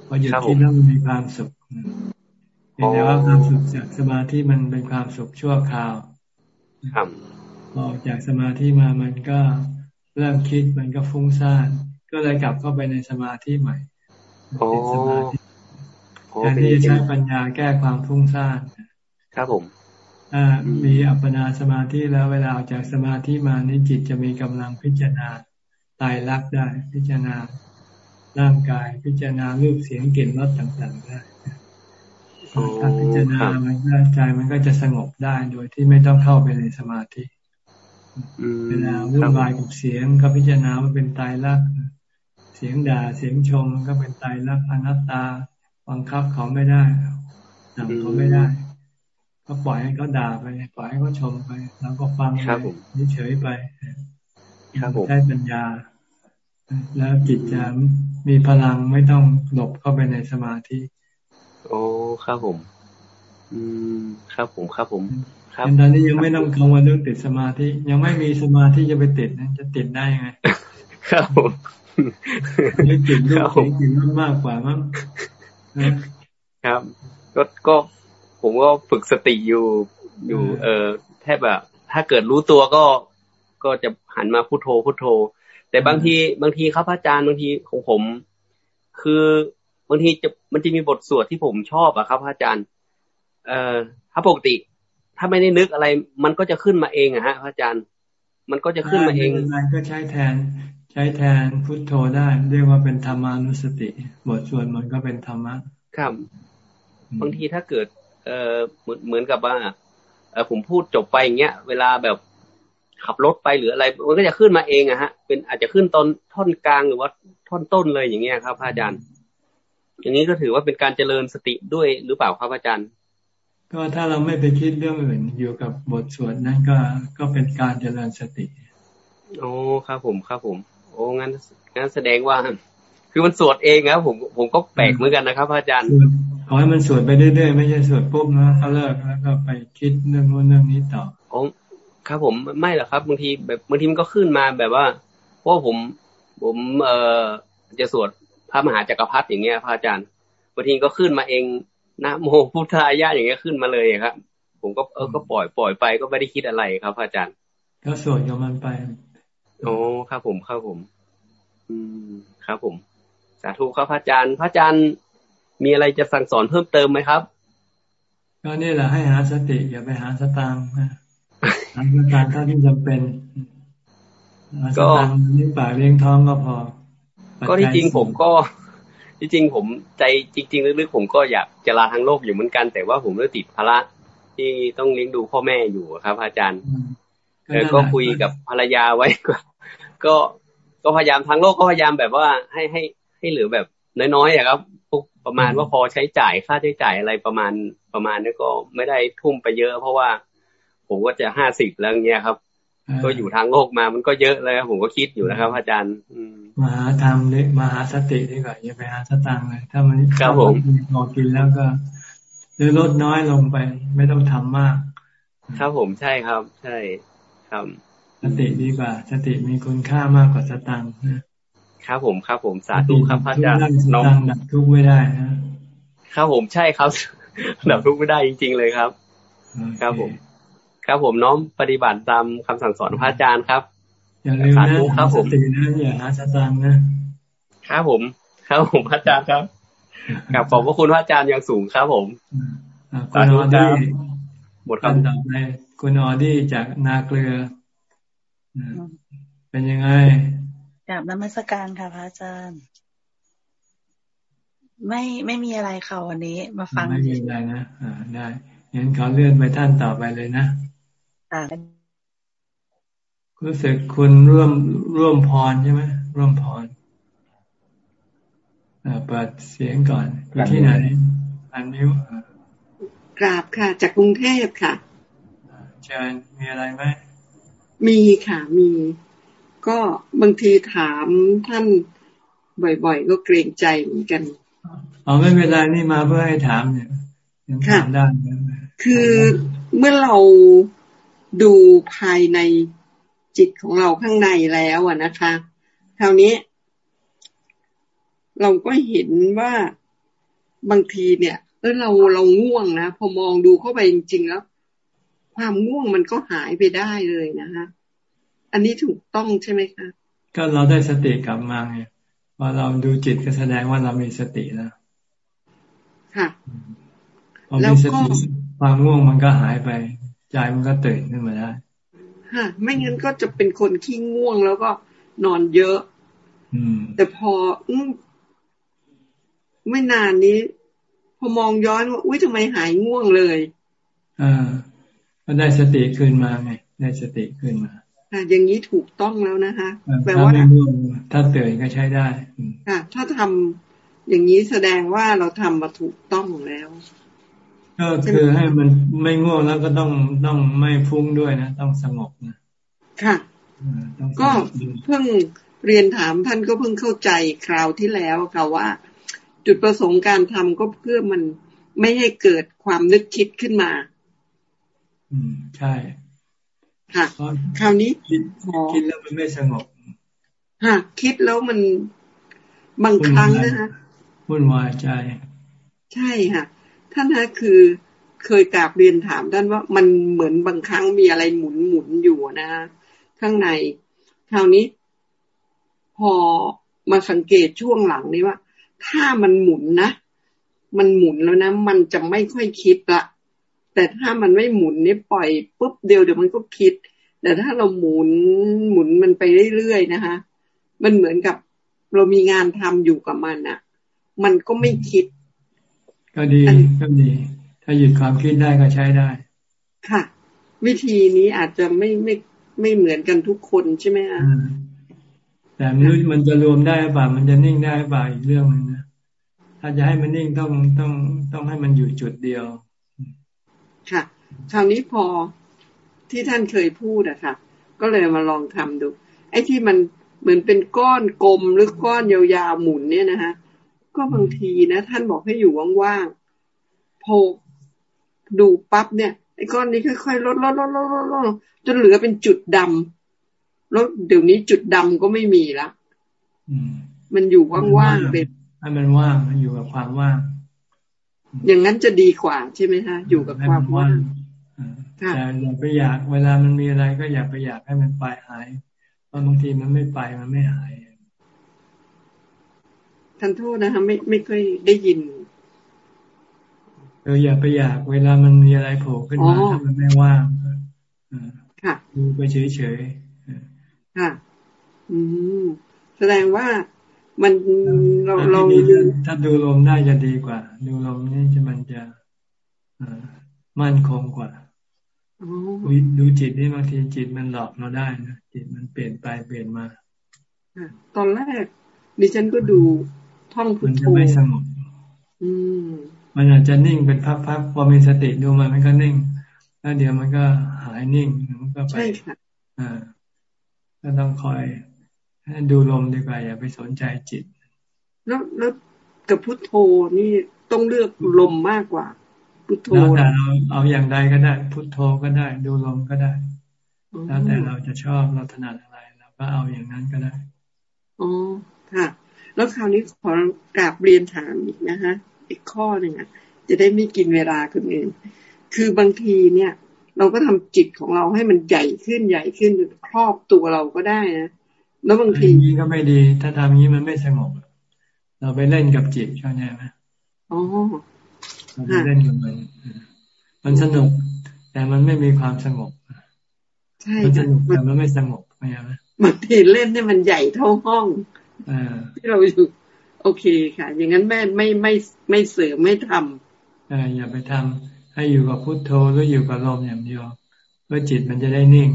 พอหยุดคิดแล้วมันมีความสุขแต่ว่าความสุขจากสมาธิมันเป็นความสุขชั่วคราวครับ ออกจากสมาธิมามันก็เริ่มคิดมันก็ฟุ้งซ่านก็เลยกลับเข้าไปในสมาธิใหม่เป็นสมาธิแทนที่จะใช้ปัญญาแก้ความฟุ้งซ่านครับผมถ้ามีอัปปนาสมาธิแล้วเวลาออกจากสมาธิมานี่จิตจะมีกำลังพิจารณาตายรักได้ พิจารณาร่างกาย พิจารณารูปเสียงกลิ่นรสต่าง ๆ ได้ถ้าพิจารณามันก็ใจมันก็จะสงบได้โดยที่ไม่ต้องเข้าไปในสมาธิ เวลาวุ่นวายกับเสียงก็พิจารณาว่าเป็นตายรักเสียงด่าเสียงชมก็เป็นตายรักอนัตตาบังคับเขาไม่ได้นำเขาไม่ได้ ก็ปล่อยให้เขาด่าไป ปล่อยให้เขาชมไปแล้วก็ฟังไปเฉยไปใช้ปัญญา แล้วจิตจะมีพลังไม่ต้องหลบเข้าไปในสมาธิ โอ้ครับผม อืม ครับผมครับผม ครับตอนนี้ยังไม่ต้องกังวลเรื่องติดสมาธิ ยังไม่มีสมาธิจะไปติดนะจะติดได้ยังไงครับผมไม่ติดรูปเสียงติดมากกว่ามั้งครับ ก็ก็ผมก็ฝึกสติอยู่อยู่ เออแทบแบบถ้าเกิดรู้ตัวก็ก็จะหันมาพุโทโธพุโทโธ แต่บางทีบางทีครับอาจารย์บางทีของผม คือบางทีจะมันจะมีบทสวดที่ผมชอบอะครับอาจารย์ เอ่อถ้าปกติ ถ้าไม่ได้นึกอะไร มันก็จะขึ้นมาเองอะฮะพระอาจารย์ มันก็จะขึ้นมาเองมันก็ใช้แทน ใช้แทนพุทโธได้ เรียกว่าเป็นธรรมานุสติบทสวดมันก็เป็นธรรมะครับบางทีถ้าเกิด เอ่อเหมือนเหมือนกับว่าเออผมพูดจบไปอย่างเงี้ย เวลาแบบขับรถไปหรืออะไร มันก็จะขึ้นมาเองอะฮะ เป็นอาจจะขึ้นตอนท่อนกลางหรือว่าท่อนต้นเลยอย่างเงี้ยครับพระอาจารย์ อย่างนี้ก็ถือว่าเป็นการเจริญสติด้วยหรือเปล่าครับอาจารย์ ก็ถ้าเราไม่ไปคิดเรื่องอื่น อยู่กับบทสวดนั้นก็ก็เป็นการเจริญสติ โอ้ครับผมครับผม โอ้งั้นงั้นแสดงว่า คือมันสวดเองครับผมผมก็แปลกเหมือนกันนะครับอาจารย์ขอให้มันสวดไปเรื่อยๆไม่ใช่สวดปุ๊บนะเขาเลิกแล้วก็ไปคิดเรื่องโน้นเรื่องนี้ต่อโอ้ครับผมไม่หรอกครับบางทีแบบบางทีมันก็ขึ้นมาแบบว่าเพราะผมผมเอ่อจะสวดพระมหาจักรพรรดิอย่างเงี้ยพระอาจารย์บางทีก็ขึ้นมาเอง นะโมพุทธายะอย่างเงี้ยขึ้นมาเลยครับ ผมก็เออก็ปล่อยปล่อยไปก็ไม่ได้คิดอะไรครับพระอาจารย์ ก็สวดกับมันไปโอ้ครับผมครับผม อืมครับผม สาธุครับพระอาจารย์ พระอาจารย์มีอะไรจะสั่งสอนเพิ่มเติมไหมครับ ก็นี่แหละให้หาสติอย่าไปหาสตางค์หาสตางค์ถ้าที่จำเป็นหาสตางค์เลี้ยงปากเลี้ยงท้องก็พอ ก็ที่จริงผมก็ ที่จริงผมใจจริง ๆ ลึกๆผมก็อยากจะลาทางโลกอยู่เหมือนกัน แต่ว่าผมเริ่มติดภาระที่ต้องเลี้ยงดูพ่อแม่อยู่ครับ อาจารย์ก็คุยกับภรรยาไว้ก็ก็ก็พยายามทางโลกก็พยายามแบบว่าให้ให้ให้เหลือแบบน้อยๆอะครับพวกประมาณว่าพอใช้จ่ายค่าใช้จ่ายอะไรประมาณประมาณนี้ก็ไม่ได้ทุ่มไปเยอะ เพราะว่าผมก็จะห้าสิบแล้วเงี้ยครับ ก็อยู่ทางโลกมามันก็เยอะเลยผมก็คิดอยู่นะครับ อาจารย์มหาธรรมเนี่ยมหาสติดีกว่าอย่าไปหาสตังเลย ถ้ามันครับผมพอกินแล้วก็หรือลดน้อยลงไป ไม่ต้องทำมาก ครับผมใช่ครับ ใช่ครับสติดีกว่า สติมีคุณค่ามากกว่าสตังครับผมครับผมสาธุครับพระอาจารย์น้องดับทุกไม่ได้นะครับผมใช่ครับดับทุกไม่ได้จริง ๆ เลยครับ ครับผม ครับผมน้อมปฏิบัติตามคำสั่งสอนพระอาจารย์ครับ อย่าลืมนะครับผมตีนะอย่าหาสตางค์นะ ครับผม ครับผมพระอาจารย์ครับกับขอบพระคุณพระอาจารย์อย่างสูงครับผมคุณออดี้หมดคำตอบในคุณออดี้จากนาเกลือ เป็นยังไงกราบนมัสการค่ะพระอาจารย์ ไม่ไม่มีอะไรค่ะวันนี้ มาฟังไม่มีอะไรนะอ่าได้งั้นขอเลื่อนไปท่านต่อไปเลยนะ รู้สึกคุณร่วมร่วมพรใช่ไหมร่วมพรเปิดเสียงก่อนอยู่ที่ไหนอันนิ้วกราบค่ะ จากกรุงเทพค่ะเชิญมีอะไรไหมมีค่ะมี ก็บางทีถามท่านบ่อยๆ ก็เกรงใจเหมือนกันอ๋อไม่เป็นไรนี่มาเพื่อให้ถามเนี่ยถามได้คือเมื่อเรา ดูภายในจิตของเราข้างในแล้วอะนะคะคราวนี้ เราก็เห็นว่าบางทีเนี่ยเออเราเราง่วงนะพอมองดูเข้าไปจริงๆแล้ว ความง่วงมันก็หายไปได้เลยนะคะอันนี้ถูกต้องใช่ไหมคะก็เราได้สติกลับมาไงพอเราดูจิตก็แสดงว่าเรามีสติแล้วค่ะพอมีสติความง่วงมันก็หายไป ใจมันก็ตื่นขึ้นมาได้ฮะไม่งั้นก็จะเป็นคนขี้ง่วงแล้วก็นอนเยอะ อืม แต่พออืไม่นานนี้ พอมองย้อนว่าอุ้ยทำไมหายง่วงเลยอ่าก็ได้สติขึ้นมาไงได้สติขึ้นมาค่ะอย่างนี้ถูกต้องแล้วนะคะแปลว่าถ้าตื่นก็ใช้ได้ค่ะถ้าทำอย่างนี้แสดงว่าเราทำมาถูกต้องแล้ว ก็คือให้มันไม่ง่วงแล้วก็ต้องต้องไม่ฟุ้งด้วยนะ ต้องสงบนะค่ะก็เพิ่งเรียนถามท่านก็เพิ่งเข้าใจคราวที่แล้วค่ะว่า จุดประสงค์การทำก็เพื่อมันไม่ให้เกิดความนึกคิดขึ้นมา อืมใช่ ค่ะ คราวนี้คิดคิดแล้วมันไม่สงบค่ะคิดแล้วมันบางครั้งนะคะวุ่นวายใจ ใช่ค่ะ ท่านนะคือเคยกราบเรียนถามท่านว่ามันเหมือนบางครั้งมีอะไรหมุนหมุนอยู่นะข้างในคราวนี้ พอมาสังเกตช่วงหลังนี้ว่า ถ้ามันหมุนนะมันหมุนแล้วนะมันจะไม่ค่อยคิดละแต่ถ้ามันไม่หมุนนี่ปล่อยปุ๊บเดียวเดี๋ยวมันก็คิด แต่ถ้าเราหมุนหมุนมันไปเรื่อยๆนะคะมันเหมือนกับเรามีงานทำอยู่กับมันอะ่ะมันก็ไม่คิด ก็ดีก็ดี ถ้าหยุดความคิดได้ก็ใช้ได้ ค่ะ วิธีนี้อาจจะไม่ไม่ไม่เหมือนกันทุกคนใช่ไหมคะแต่ไม่รู้มันจะรวมได้ป่ามันจะนิ่งได้ป่าอีกเรื่องนึงนะถ้าจะให้มันนิ่งต้องต้องต้องให้มันอยู่จุดเดียว ค่ะ คราวนี้พอที่ท่านเคยพูดอะค่ะ ก็เลยมาลองทำดู ไอ้ที่มันเหมือนเป็นก้อนกลมหรือก้อนยาวๆหมุนเนี่ยนะคะ ก็บางทีนะ ท่านบอกให้อยู่ว่างๆโผดูปั๊บเนี่ยไอ้ก้อนนี้ค่อยๆลดลดลดลดลดจนเหลือเป็นจุดดำแล้วเดี๋ยวนี้จุดดำก็ไม่มีละมันอยู่ว่างๆเป็นให้มันว่างมันอยู่กับความว่าง อย่างนั้นจะดีกว่าใช่ไหมคะอยู่กับความว่างแต่อย่าไปอยาก เวลามันมีอะไรก็อย่าไปอยากให้มันไปหายเพราะบางทีมันไม่ไปมันไม่หาย ท่านโทษนะคะไม่ไม่เคยได้ยินเอออย่าไปอยากเวลามันมีอะไรโผล่ขึ้นมาถ้ามันไม่ว่างค่ะดูไปเฉยเฉยค่ะ อืมแสดงว่ามันเราเราถ้าดูลมได้จะดีกว่า ดูลมนี่จะมันจะมั่นคงกว่าดูจิตนี่บางทีจิตมันหลอกเราได้นะจิตมันเปลี่ยนไปเปลี่ยนมาตอนแรกดิฉันก็ดู ท่องพุทโธไม่สงบมันอาจจะนิ่งเป็นพักๆพอมีสติดูมันมันก็นิ่ง แล้วเดี๋ยวมันก็หายนิ่งมันก็ไปใช่ค่ะอ่าก็ต้องคอยดูลมดีกว่าอย่าไปสนใจจิต แล้วแล้วกับพุทโธนี่ต้องเลือกลมมากกว่า พุทโธแล้วแต่เราเอาอย่างใดก็ได้ พุทโธก็ได้ ดูลมก็ได้ แล้วแต่เราจะชอบเราถนัดอะไรเราก็เอาอย่างนั้นก็ได้อ๋อค่ะ แล้วคราวนี้ขอกราบเรียนถามอีกนะคะอีกข้อหนึ่งอะ จะได้ไม่กินเวลาคนอื่น คือบางทีเนี่ย เราก็ทำจิตของเราให้มันใหญ่ขึ้นใหญ่ขึ้นครอบตัวเราก็ได้นะแล้วบางทีนี้ก็ไม่ดี ถ้าทำนี้มันไม่สงบ เราไปเล่นกับจิตเข้าใจไหมอ๋อเราไปเล่นกับมันมันสนุก แต่มันไม่มีความสงบใช่มันสนุกแต่มันไม่สงบเข้าใจไหมบางทีเล่นเนี่ยมันใหญ่เท่าห้อง ที่เราอยู่ โอเคค่ะ อย่างนั้นแม่ไม่ไม่ไม่เสริมไม่ทำออย่าไปทำให้อยู่กับพุทโธหรืออยู่กับลมอย่างเดียวเพื่อจิตมันจะได้นิ่ง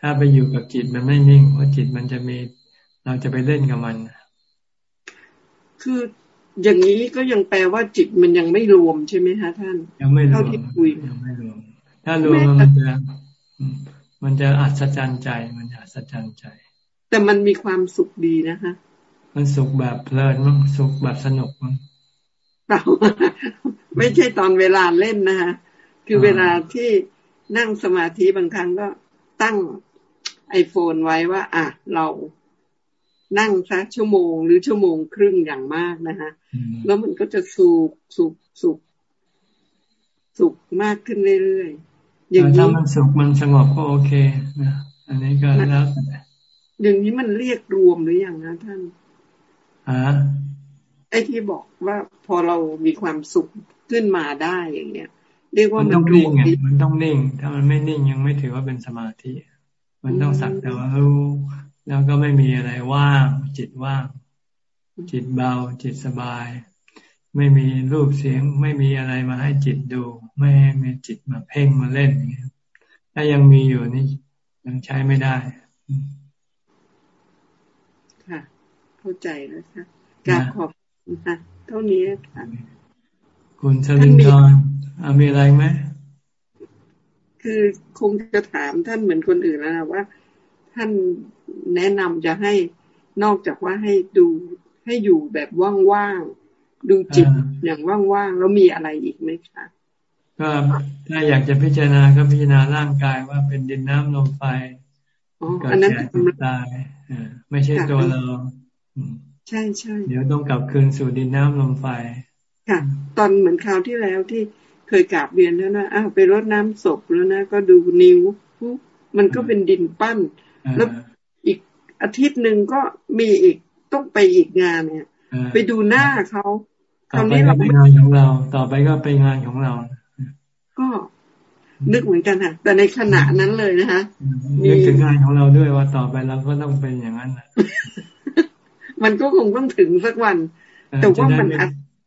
ถ้าไปอยู่กับจิตมันไม่นิ่ง เพราะจิตมันจะมี เราจะไปเล่นกับมัน คืออย่างนี้ก็ยังแปลว่าจิตมันยังไม่รวมใช่ไหมคะท่าน ยังไม่รวมเท่าที่คุยยังไม่รวม ถ้ารวมมันจะมันจะอัศจรรย์ใจ มันจะอัศจรรย์ใจ แต่มันมีความสุขดีนะคะ มันสุขแบบเพลินมั้งสุขแบบสนุกมั้งเปล่าไม่ใช่ตอนเวลาเล่นนะคะคือเวลาที่นั่งสมาธิบางครั้งก็ตั้งไอโฟนไว้ว่า อะ เรานั่งสักชั่วโมงหรือชั่วโมงครึ่งอย่างมากนะคะแล้วมันก็จะสุกสุกสุกสุกมากขึ้นเรื่อยๆอย่างนี้ถ้ามันสุกมันสงบก็โอเคนะอันนี้ก็แล้วอย่างนี้มันเรียกรวมหรืออยังนะท่าน ฮะไอ้ที่บอกว่าพอเรามีความสุขขึ้นมาได้อย่างเงี้ยเรียกว่ามันต้องนิ่งมันต้องนิ่ง ถ้ามันไม่นิ่งยังไม่ถือว่าเป็นสมาธิ มันต้องสักแต่ว่ารู้แล้วก็ไม่มีอะไรว่าง จิตว่าง จิตเบา จิตสบาย ไม่มีรูปเสียง ไม่มีอะไรมาให้จิตดู ไม่ให้มีจิตมาเพ่งมาเล่นอย่างเงี้ยถ้ายังมีอยู่นี่ยังใช้ไม่ได้ค่ะ เข้าใจแล้วค่ะกราบขอบคุณค่ะเท่านี้ค่ะคุณชลินทร์มีอะไรไหมคือคงจะถามท่านเหมือนคนอื่นแล้วนะว่า ท่านแนะนำจะให้นอกจากว่าให้ดูให้อยู่แบบว่างๆดูจิตอย่างว่างๆแล้วมีอะไรอีกไหมคะก็ถ้าอยากจะพิจารณาก็พิจารณาร่างกายว่าเป็นดินน้ำลมไฟเกิดแก่เจ็บตายไม่ใช่ตัวเรา ใช่ใช่เดี๋ยวต้องกลับคืนสู่ดินน้ำลมไฟค่ะ ตอนเหมือนคราวที่แล้วที่เคยกราบเรียนแล้วนะอ้าวไปรดน้ำศพแล้วนะก็ดูนิ้วมันก็เป็นดินปั้น แล้วอีกอาทิตย์หนึ่งก็มีอีกต้องไปอีกงานเนี่ย ไปดูหน้าเขาคราวนี้เราไปงานของเรา ต่อไปก็ไปงานของเรา ก็นึกเหมือนกันค่ะแต่ในขณะนั้นเลยนะคะนึกถึงงานของเราด้วยว่าต่อไปเราก็ต้องเป็นอย่างนั้น มันก็คงต้องถึงสักวัน แต่ว่ามัน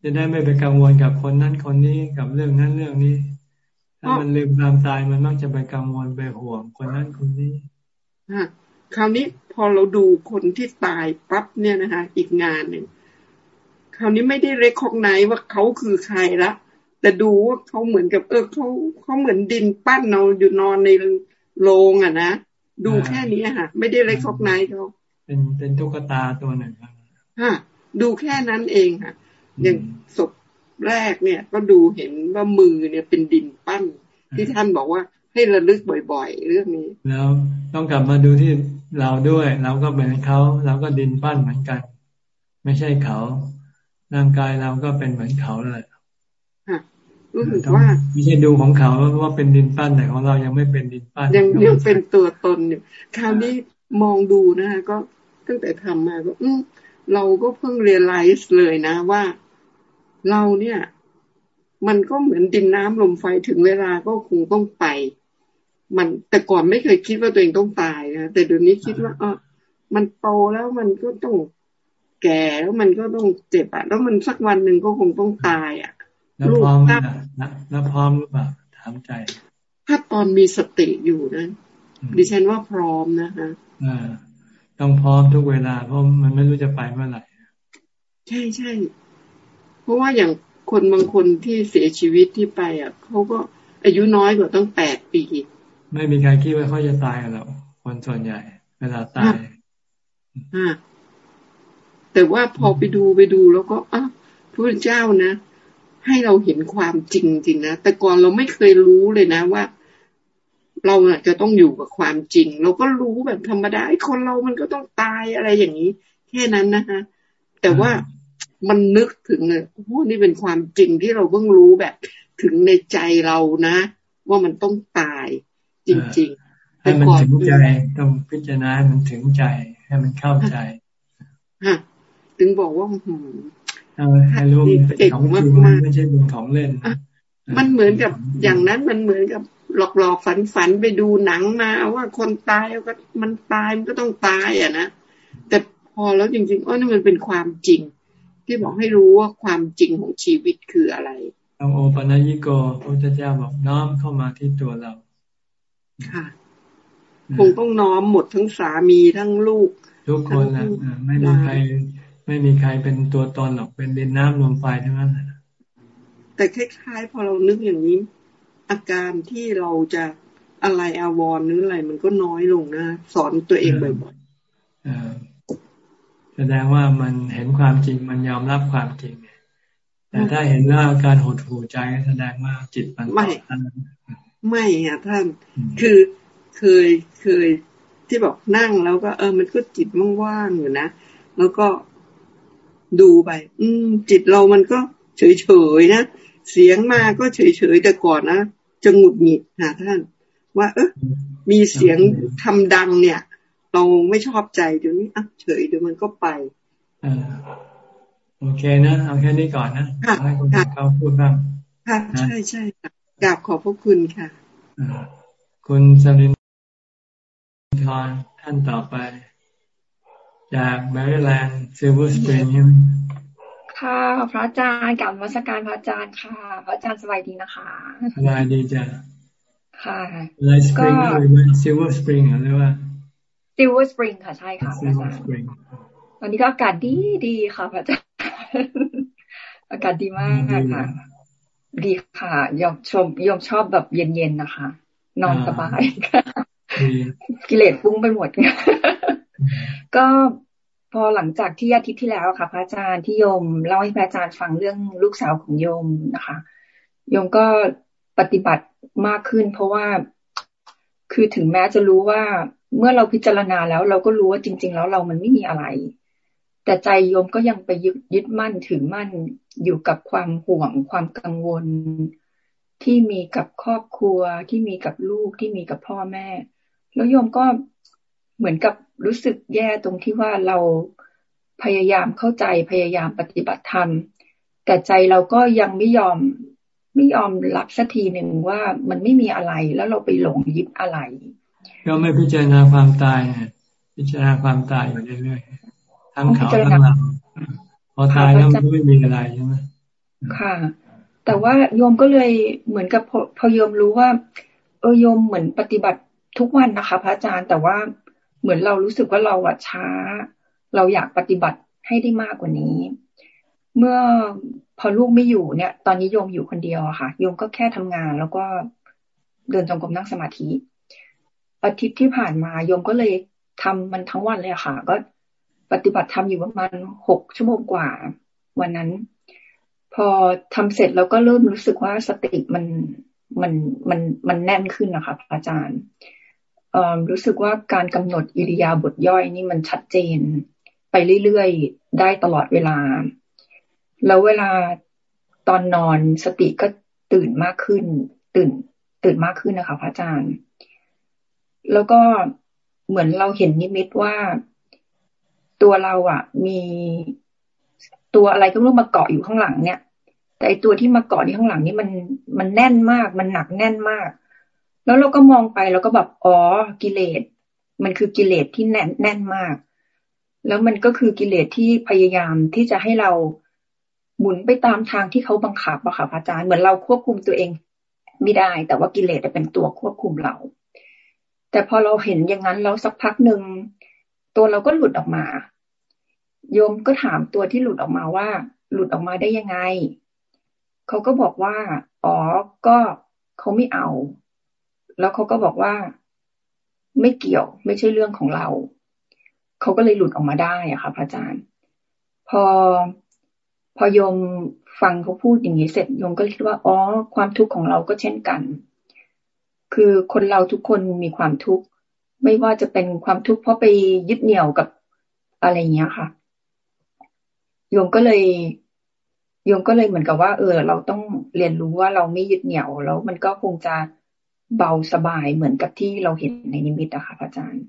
จะได้ไม่ไปกังวลกับคนนั้นคนนี้กับเรื่องนั้นเรื่องนี้ถ้ามันลืมความตายมันมักจะไปกังวลไปห่วงคนนั้นคนนี้คราวนี้พอเราดูคนที่ตายปั๊บเนี่ยนะคะอีกงานหนึ่งคราวนี้ไม่ได้เรคคอกไนว่าเขาคือใครละแต่ดูว่าเขาเหมือนกับเออเขาเขาเหมือนดินปั้นเราอยู่นอนในโรงอะนะดูแค่นี้ค่ะ ไม่ได้เรคคอกไนเขา เป็นเป็นตุ๊กตาตัวหนึ่งฮะดูแค่นั้นเองค่ะอย่างศพแรกเนี่ย ก็ดูเห็นว่ามือเนี่ยเป็นดินปั้น ที่ท่านบอกว่าให้ระลึกบ่อย ๆ เรื่องนี้ แล้วต้องกลับมาดูที่เราด้วย เราก็เหมือนเขาเราก็ดินปั้นเหมือนกัน ไม่ใช่เขาร่างกายเราก็เป็นเหมือนเขาเลยรู้สึกว่าไม่ใช่ดูของเขาว่าเป็นดินปั้นแต่ของเรายังไม่เป็นดินปั้นยังยังเป็นตัวตนอยู่คราวนี้มองดูนะคะก็ ตั้งแต่ทำมาก็อืเราก็เพิ่งเรียนไลซ์เลยนะว่า เราเนี่ย มันก็เหมือนดินน้ำลมไฟถึงเวลาก็คงต้องไป มันแต่ก่อนไม่เคยคิดว่าตัวเองต้องตายนะแต่เดี๋ยวนี้คิดว่าอ๋อมันโตแล้วมันก็ต้องแก่แล้วมันก็ต้องเจ็บอะแล้วมันสักวันหนึ่งก็คงต้องตายอะแล้วพร้อมนะแล้วพร้อมหรือเปล่าถามใจ ถ้าตอนมีสติอยู่นะดิฉันว่าพร้อมนะฮะ ต้องพร้อมทุกเวลา เพราะมันไม่รู้จะไปเมื่อไหร่ใช่ใช่เพราะว่าอย่างคนบางคนที่เสียชีวิตที่ไปอะเขาก็อายุน้อยกว่าต้องแปดปีไม่มีใครคิดว่าเขาจะตายหรอกคนส่วนใหญ่ เวลาตายอ่าแต่ว่าพอไปดูไปดูแล้วก็อะพระเจ้านะให้เราเห็นความจริงจริงนะแต่ก่อนเราไม่เคยรู้เลยนะว่า เราจะต้องอยู่กับความจริง เราก็รู้แบบธรรมดาไอ้คนเรามันก็ต้องตายอะไรอย่างนี้ แค่นั้นนะคะ แต่ว่ามันนึกถึงเลยโอ้นี่เป็นความจริงที่เราเพิ่งรู้แบบ ถึงในใจเรานะ ว่ามันต้องตาย จริงๆให้มันถึงใจต้องพิจารณาให้มันถึงใจ ให้มันเข้าใจฮะถึงบอกว่าหืมให้รู้เป็นของจริงไม่ใช่เป็นของเล่นมันเหมือนกับอย่างนั้นมันเหมือนกับ หลอกหลอกฝันฝันไปดูหนังมาว่าคนตายก็มันตายมันก็ต้องตายอะนะแต่พอแล้วจริงๆอ๋อนี่มันเป็นความจริง ที่บอกให้รู้ว่าความจริงของชีวิตคืออะไรเอาโอปัญญิโกพระเจ้าบอกน้อมเข้ามาที่ตัวเรา ค่ะคงต้องน้อมหมดทั้งสามีทั้งลูก ทุกคนนะไม่มีใคร ไม่มีใครเป็นตัวตนหรอกเป็นดินน้ำลมไฟทั้งนั้นแต่คล้ายๆพอเรานึกอย่างนี้ อาการที่เราจะอะไรอาวรหรืออะไรมันก็น้อยลงนะสอนตัวเองบ่อยๆใช่แสดงว่ามันเห็นความจริงมันยอมรับความจริงแต่ถ้าเห็นว่าการหดหูใจแสดงว่าจิตมันไม่ไม่อะท่านคือเคยเคยที่บอกนั่งแล้วก็เออมันก็จิตว่างๆอยู่นะแล้วก็ดูไป อืม จิตเรามันก็เฉยๆนะเสียงมาก็เฉยๆแต่ก่อนนะ จะหงุดหงิดนะท่าน ว่า เออมีเสียงทำดังเนี่ย เราไม่ชอบใจเดี๋ยวนี้อะเฉยเดี๋ยวมันก็ไปอ่าโอเคนะเอาแค่นี้ก่อนนะให้คุณเขาพูดบ้างค่ะใช่ใช่ค่ะกราบขอบพระคุณค่ะคุณสลินทอนท่านต่อไป จากแมริแลนด์ซิลเวอร์สปริง ค่ะพระอาจารย์กราบนมัสการพระอาจารย์ค่ะ พระอาจารย์สบายดีนะคะสบายดีจ้ะค่ะอะไรสปริงอะไรไหมซิลเวอร์สปริงหรือว่าซิลเวอร์สปริงค่ะใช่ค่ะพระอาจารย์ตอนนี้ก็อากาศดีดีค่ะพระอาจารย์อากาศดีมากค่ะ ดีค่ะโยมชอบโยมชอบแบบเย็นๆนะคะ นอนสบายค่ะกิเลสฟุ้งไปหมดก็ พอหลังจากที่อาทิตย์ที่แล้วค่ะ พระอาจารย์ที่โยมเล่าให้พระอาจารย์ฟังเรื่องลูกสาวของโยมนะคะโยมก็ปฏิบัติมากขึ้น เพราะว่าคือถึงแม้จะรู้ว่าเมื่อเราพิจารณาแล้ว เราก็รู้ว่าจริง ๆ แล้วเรามันไม่มีอะไร แต่ใจโยมก็ยังไปยึดยึดมั่นถือมั่นอยู่กับความห่วงความกังวล ที่มีกับครอบครัวที่มีกับลูกที่มีกับพ่อแม่ แล้วโยมก็ เหมือนกับรู้สึกแย่ตรงที่ว่าเราพยายามเข้าใจพยายามปฏิบัติธรรม แต่ใจเราก็ยังไม่ยอมไม่ยอมรับสักทีหนึ่งว่ามันไม่มีอะไรแล้วเราไปหลงยึดอะไรก็ไม่พิจารณาความตายพิจารณาความตายอยู่เรื่อยทั้งเขาทั้งเราพอตายแล้วมันไม่มีอะไรใช่ไหมค่ะ แต่ว่าโยมก็เลยเหมือนกับพอโยมรู้ว่าเออโยมเหมือนปฏิบัติทุกวันนะคะ พระอาจารย์แต่ว่า เหมือนเรารู้สึกว่าเราอะช้า เราอยากปฏิบัติให้ได้มากกว่านี้ เมื่อพอลูกไม่อยู่เนี่ย ตอนนี้โยมอยู่คนเดียวค่ะโยมก็แค่ทำงาน แล้วก็เดินจงกรมนั่งสมาธิอาทิตย์ที่ผ่านมาโยมก็เลยทำมันทั้งวันเลยค่ะ ก็ปฏิบัติธรรมอยู่ประมาณหกชั่วโมงกว่า วันนั้น พอทำเสร็จแล้วก็เริ่มรู้สึกว่าสติมันมันมันมันแน่นขึ้นนะคะอาจารย์ รู้สึกว่าการกำหนดอิริยาบถย่อยนี่มันชัดเจน ไปเรื่อยๆ ได้ตลอดเวลา แล้วเวลาตอนนอนสติก็ตื่นมากขึ้น ตื่น ตื่นมากขึ้นนะคะพระอาจารย์ แล้วก็เหมือนเราเห็นนิมิตว่าตัวเราอะ มีตัวอะไรก็ไม่รู้มาเกาะอยู่ข้างหลังเนี่ย แต่ไอตัวที่มาเกาะที่ข้างหลังนี่มันมันแน่นมาก มันหนักแน่นมาก แล้วเราก็มองไปแล้วก็แบบอ๋อกิเลส มันคือกิเลสที่แน่นแน่นมาก แล้วมันก็คือกิเลสที่พยายามที่จะให้เราหมุนไปตามทางที่เขาบังคับอะค่ะพระอาจารย์เหมือนเราควบคุมตัวเองไม่ได้ แต่ว่ากิเลสเป็นตัวควบคุมเรา แต่พอเราเห็นอย่างนั้นแล้วสักพักหนึ่งตัวเราก็หลุดออกมา โยมก็ถามตัวที่หลุดออกมาว่า หลุดออกมาได้ยังไง เขาก็บอกว่า อ๋อ ก็เขาไม่เอา แล้วเขาก็บอกว่าไม่เกี่ยว ไม่ใช่เรื่องของเรา เขาก็เลยหลุดออกมาได้อะค่ะพระอาจารย์ พอพอโยมฟังเขาพูดอย่างนี้เสร็จโยมก็คิดว่าอ๋อความทุกข์ของเราก็เช่นกัน คือคนเราทุกคนมีความทุกข์ไม่ว่าจะเป็นความทุกข์เพราะไปยึดเหนี่ยวกับอะไรเงี้ยค่ะโยมก็เลยโยมก็เลยเหมือนกับว่า เออ เราต้องเรียนรู้ว่าเราไม่ยึดเหนี่ยวแล้วมันก็คงจะ เบาสบายเหมือนกับที่เราเห็นในนิมิตอะค่ะอาจารย์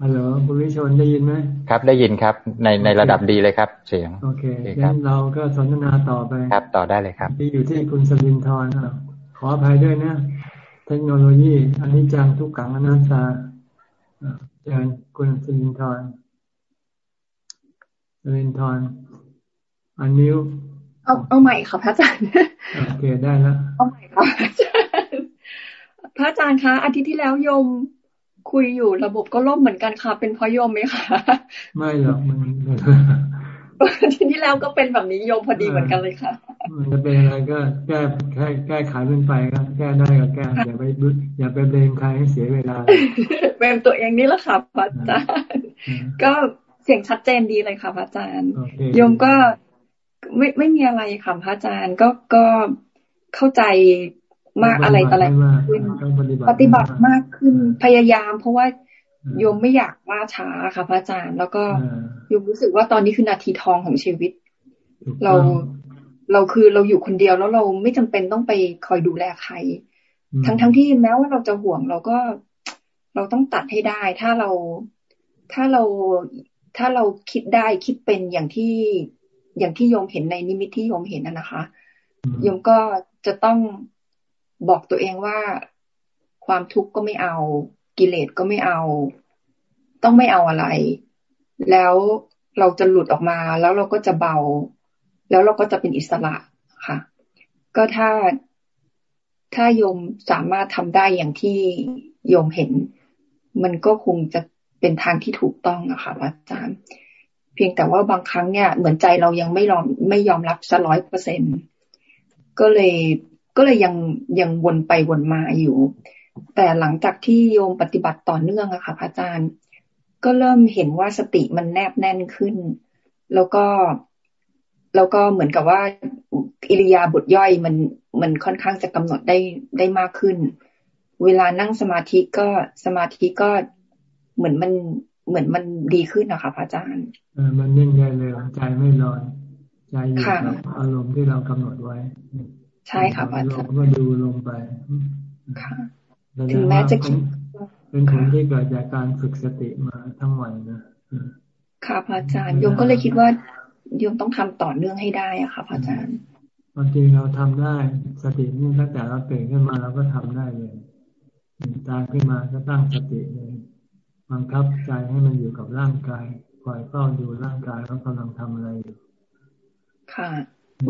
ฮัลโหลคุณวิชนได้ยินไหมครับ ได้ยินครับ ในในระดับดีเลยครับ เสียง โอเคงั้นเราก็สนทนาต่อไป ครับ ต่อได้เลยครับ ที่อยู่ที่คุณสลินทร์ขออภัยด้วยนะ เทคโนโลยีอันนี้จังทุกขังอนัตตาเชิญคุณสลินทร์เรนทอนอันนิ้วเอาเอาใหม่ค่ะพระอาจารย์ โอเคได้แล้วเอาใหม่ค่ะพระอาจารย์คะอาทิตย์ที่แล้วโยมคุยอยู่ระบบก็ล่มเหมือนกันค่ะ เป็นเพราะโยมไหมคะไม่หรอกมันอาทิตย์ที่แล้วก็เป็นแบบนี้โยมพอดีเหมือนกันเลยค่ะมันจะเป็นอะไรก็แก้แก้แก้ไขมันไปครับแก้ได้ก็แก้อย่าไปอย่าไปเบงใครให้เสียเวลาเบงตัวเองนี่แหละค่ะพระอาจารย์ก็เสียงชัดเจนดีเลยค่ะพระอาจารย์โยมก็ ไม่ไม่มีอะไรค่ะพระอาจารย์ก็ก็เข้าใจมากอะไรอะไรขึ้นปฏิบัติมากขึ้นพยายาม เพราะว่าโยมไม่อยากล่าช้าค่ะพระอาจารย์ แล้วก็โยมรู้สึกว่าตอนนี้คือนาทีทองของชีวิต เราเราคือเราอยู่คนเดียวแล้วเราไม่จำเป็นต้องไปคอยดูแลใคร ทั้งทั้งที่แม้ว่าเราจะห่วงเราก็เราต้องตัดให้ได้ ถ้าเราถ้าเราถ้าเราคิดได้คิดเป็นอย่างที่ อย่างที่โยมเห็นในนิมิตที่โยมเห็นนะนะคะโยมก็จะต้องบอกตัวเองว่าความทุกข์ก็ไม่เอา กิเลสก็ไม่เอา ต้องไม่เอาอะไร แล้วเราจะหลุดออกมา แล้วเราก็จะเบา แล้วเราก็จะเป็นอิสระค่ะ ก็ถ้าถ้าโยมสามารถทำได้อย่างที่โยมเห็น มันก็คงจะเป็นทางที่ถูกต้องนะคะอาจารย์ เพียงแต่ว่าบางครั้งเนี่ย เหมือนใจเรายังไม่ยอมไม่ยอมรับสัร้อยเปอร์เซ็นก็เลยก็เลยยังยังวนไปวนมาอยู่ แต่หลังจากที่โยมปฏิบัติต่อเนื่องอะค่ะพระอาจารย์ ก็เริ่มเห็นว่าสติมันแนบแน่นขึ้น แล้วก็แล้วก็เหมือนกับว่าอิริยาบถย่อยมันมันค่อนข้างจะกำหนดได้ได้มากขึ้น เวลานั่งสมาธิก็สมาธิก็เหมือนมัน เหมือนมันดีขึ้นนะคะพระอาจารย์เออมันนิ่งได้เลยใจไม่ลอยใจอยู่กับอารมณ์ที่เรากำหนดไว้ ใช่ค่ะพระอาจารย์ก็ดูลงไปค่ะถึงแม้จะคิดเป็นผลที่เกิดจากการฝึกสติมาทั้งวันนะค่ะพระอาจารย์โยมก็เลยคิดว่าโยมต้องทำต่อเนื่องให้ได้อะค่ะพระอาจารย์บางทีเราทำได้สตินี่ตั้งแต่เราตื่นขึ้นมาเราก็ทำได้เลยตาขึ้นมาก็ตั้งสติเลย บังคับใจให้มันอยู่กับร่างกายคอยเฝ้าดูร่างกายว่ากำลังทำอะไรอยู่ค่ะ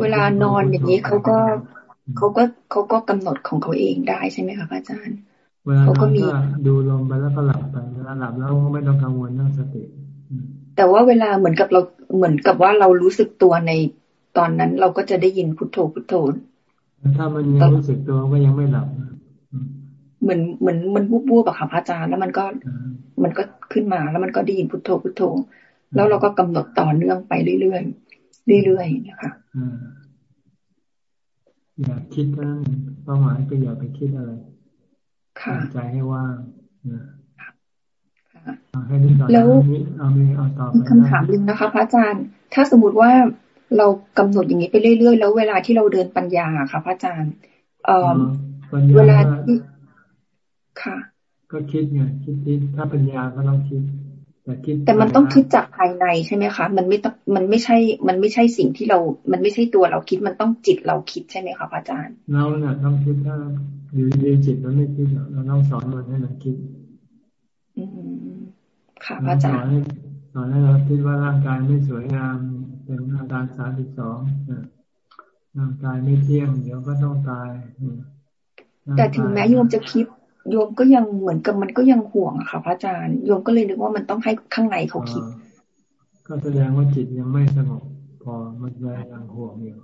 เวลานอนอย่างนี้เขาก็เขาก็เขาก็กำหนดของเขาเองได้ใช่ไหมคะอาจารย์เวลาเขาก็มีดูลมไปแล้วก็หลับไปเวลาหลับแล้วก็ไม่ต้องกังวลเรื่องสติ แต่ว่าเวลาเหมือนกับเราเหมือนกับว่าเรารู้สึกตัวในตอนนั้นเราก็จะได้ยินพุทโธพุทโธถ้ามันยังรู้สึกตัวก็ยังไม่หลับ เหมือนเหมือนมันวูบวูบอะค่ะพระอาจารย์แล้วมันก็มันก็ขึ้นมาแล้วมันก็ได้ยินพุทโธพุทโธ แล้วเราก็กำหนดต่อเนื่องไปเรื่อยๆเรื่อยๆนะคะอย่าคิดนะเป้าหมายก็อย่าไปคิดอะไรใจให้ว่างแล้วมีคำถามหนึ่งนะคะ พระอาจารย์ ถ้าสมมติว่าเรากำหนดอย่างนี้ไปเรื่อยๆ แล้วเวลาที่เราเดินปัญญาค่ะ พระอาจารย์เอ่อเวลาที่ ค่ะ ก็คิดไงคิดคิดถ้าปัญญาก็ต้องคิด แต่คิด แต่มันต้องคิดจากภายในใช่ไหมคะมันไม่ต้องมันไม่ใช่ มันไม่ใช่สิ่งที่เรา มันไม่ใช่ตัวเราคิดมันต้องจิตเราคิดใช่ไหมคะพระอาจารย์เราเนี่ยต้องคิดถ้าอยู่ในจิตมันไม่คิดเราต้องสอนมันให้มันคิด อืมค่ะพระอาจารย์สอนให้เราคิดว่าร่างกายไม่สวยงามเป็นอาการสามสิบสองร่างกายไม่เที่ยงเดี๋ยวก็ต้องตายแต่ถึงแม้โยมจะคิด โยมก็ยังเหมือนกับมันก็ยังห่วงอะค่ะพระอาจารย์โยมก็เลยนึกว่ามันต้องให้ข้างในเขาคิด ก็แสดงว่าจิตยังไม่สงบพอมันเลยยังห่วงอยู่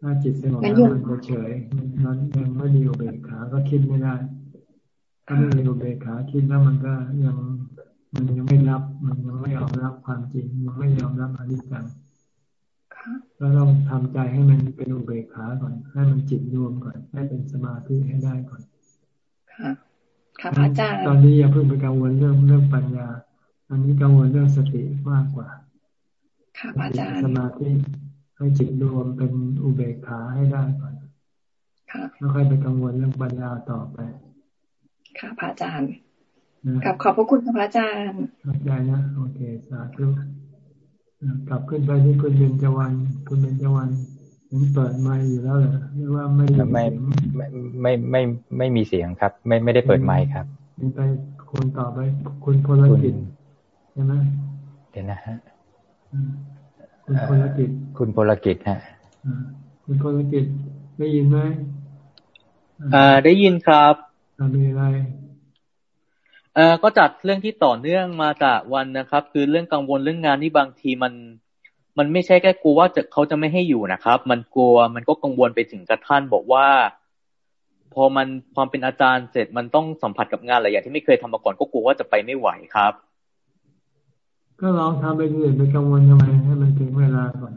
ถ้าจิตสงบแล้วมันจะเฉยมันยังไม่มีอุเบกขาก็คิดไม่ได้ถ้าไม่มีอุเบกขาคิดแล้วมันก็ยังมันยังไม่รับ มันยังไม่ยอมรับความจริงมันไม่ยอมรับอนิจจังก็ต้องทำใจให้มันเป็นอุเบกขาก่อน ให้มันจิตรวมก่อน ให้เป็นสมาธิให้ได้ก่อน ค่ะค่ะพระอาจารย์ตอนนี้อย่าเพิ่งไปกังวลเรื่องเรื่องปัญญาอันนี้กังวลเรื่องสติมากกว่า ค่ะพระอาจารย์สมาธิให้จิตรวมเป็นอุเบกขาให้ได้ก่อนค่ะแล้วค่อยไปกังวลเรื่องปัญญาต่อไป ค่ะพระอาจารย์กับขอบพระคุณพระอาจารย์ขอบใจนะโอเคสาธุกลับขึ้นไปที่คุณเบญจวรรณคุณเบญจวรรณมัน เปิดไมค์อยู่แล้วเหรอหรือว่าไม่ไม่ไม่ไม่ไม่ไม่มีเสียงครับ ไม่ไม่ได้เปิดไมค์ครับมีไปคนต่อไป คุณพลกิจใช่ไหมเดี๋ยวนะฮะคุณพลกิจคุณพลกิจฮะคุณพลกิจได้ยินไหมอ่าได้ยินครับมีอะไรเอ่อก็จัดเรื่องที่ต่อเนื่องมาจากวันนะครับ คือเรื่องกังวลเรื่องงานนี่บางทีมัน มันไม่ใช่แค่กลัวว่าจะเขาจะไม่ให้อยู่นะครับ มันกลัวมันก็กังวลไปถึงกระท่านบอกว่า พอมันความเป็นอาจารย์เสร็จมันต้องสัมผัสกับงานหลายอย่างที่ไม่เคยทำมาก่อนก็กลัวว่าจะไปไม่ไหวครับ ก็ลองทำไปเรื่อยไปกังวลทำไมให้มันถึงเวลาก่อน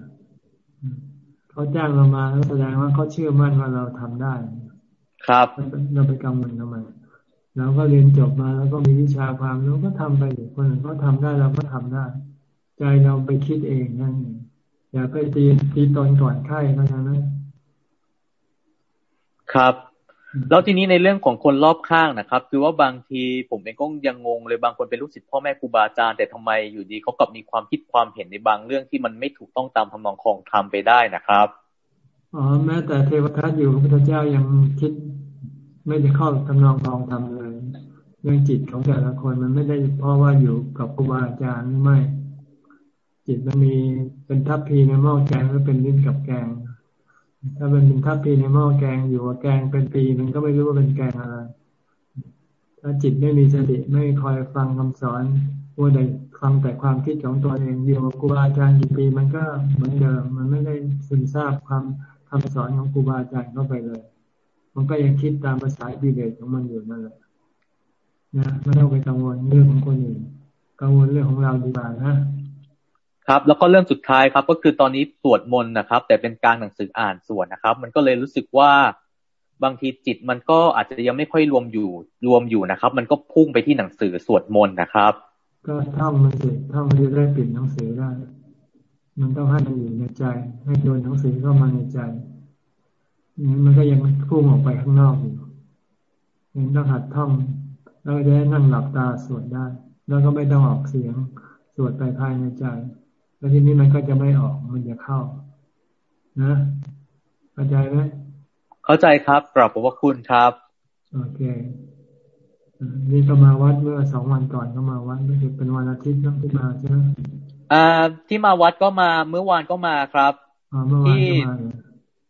เขาจ้างเรามาแสดงว่าเขาเชื่อมั่นว่าเราทำได้ ครับเราไปกังวลทำไมเราก็เรียนจบมาแล้วก็มีวิชาความรู้ก็ทำไปคนอื่นก็ทำได้เราก็ทำได้ ใจเราไปคิดเองนั่นเองอย่าไปตีตีตนก่อนไข้เท่านั้นครับ แล้วทีนี้ในเรื่องของคนรอบข้างนะครับ คือว่าบางทีผมเองก็ยังงงเลยบางคนเป็นลูกศิษย์พ่อแม่ครูบาอาจารย์แต่ทำไมอยู่ดีเขากลับมีความคิดความเห็นในบางเรื่องที่มันไม่ถูกต้องตามทำนองของธรรมไปได้นะครับอ๋อแม้แต่เทวทัตอยู่พระพุทธเจ้ายังคิด ไม่ได้เข้าทำนองทองทำเลยเรื่องจิตของแต่ละคนมันไม่ได้เพราะว่าอยู่กับครูบาอาจารย์ไม่ จิตมันมีเป็นทัพพีในหม้อแกงหรือเป็นลิ้นกับแกง ถ้าเป็นเป็นทัพพีในหม้อแกงอยู่กับแกงเป็นปีมันก็ไม่รู้ว่าเป็นแกงอะไร ถ้าจิตไม่มีสติไม่คอยฟังคำสอนว่าใดฟังแต่ความคิดของตัวเองเดียวครูบาอาจารย์กี่ปีมันก็เหมือนเดิม มันไม่ได้ซึมซาบความคำสอนของครูบาอาจารย์เข้าไปเลย มันก็ยังคิดตามภาษาดีเดชของมันอยู่นั่นแหละนะไม่ต้องไปกังวลเรื่องของคนอื่นกังวลเรื่องของเราดีกว่านะ ครับ แล้วก็เรื่องสุดท้ายครับ ก็คือตอนนี้สวดมนต์นะครับ แต่เป็นการหนังสืออ่านสวดนะครับ มันก็เลยรู้สึกว่าบางทีจิตมันก็อาจจะยังไม่ค่อยรวมอยู่รวมอยู่นะครับ มันก็พุ่งไปที่หนังสือสวดมนต์นะครับ ก็ท่องมันสิท่องมันจะได้ปิดหนังสือได้ มันต้องให้มันอยู่ในใจ ให้โดนหนังสือเข้ามาในใจนี้นมันก็ยังพุ่งออกไปข้างนอกอยู่ยังต้องหัดท่องแล้วจะได้นั่งหลับตาสวดได้ แล้วก็ไม่ต้องออกเสียงสวดไปภายในใจ แล้วทีนี้มันก็จะไม่ออกมันจะเข้า นะเข้าใจไหมเข้าใจครับกราบขอบพระคุณครับโอเคนี่ก็มาวัดเมื่อสองวันก่อนก็มาวัดไม่ใช่เป็นวันอาทิตย์ต้องที่มาใช่ไหมอ่า ที่มาวัดก็มาเมื่อวานก็มาครับที่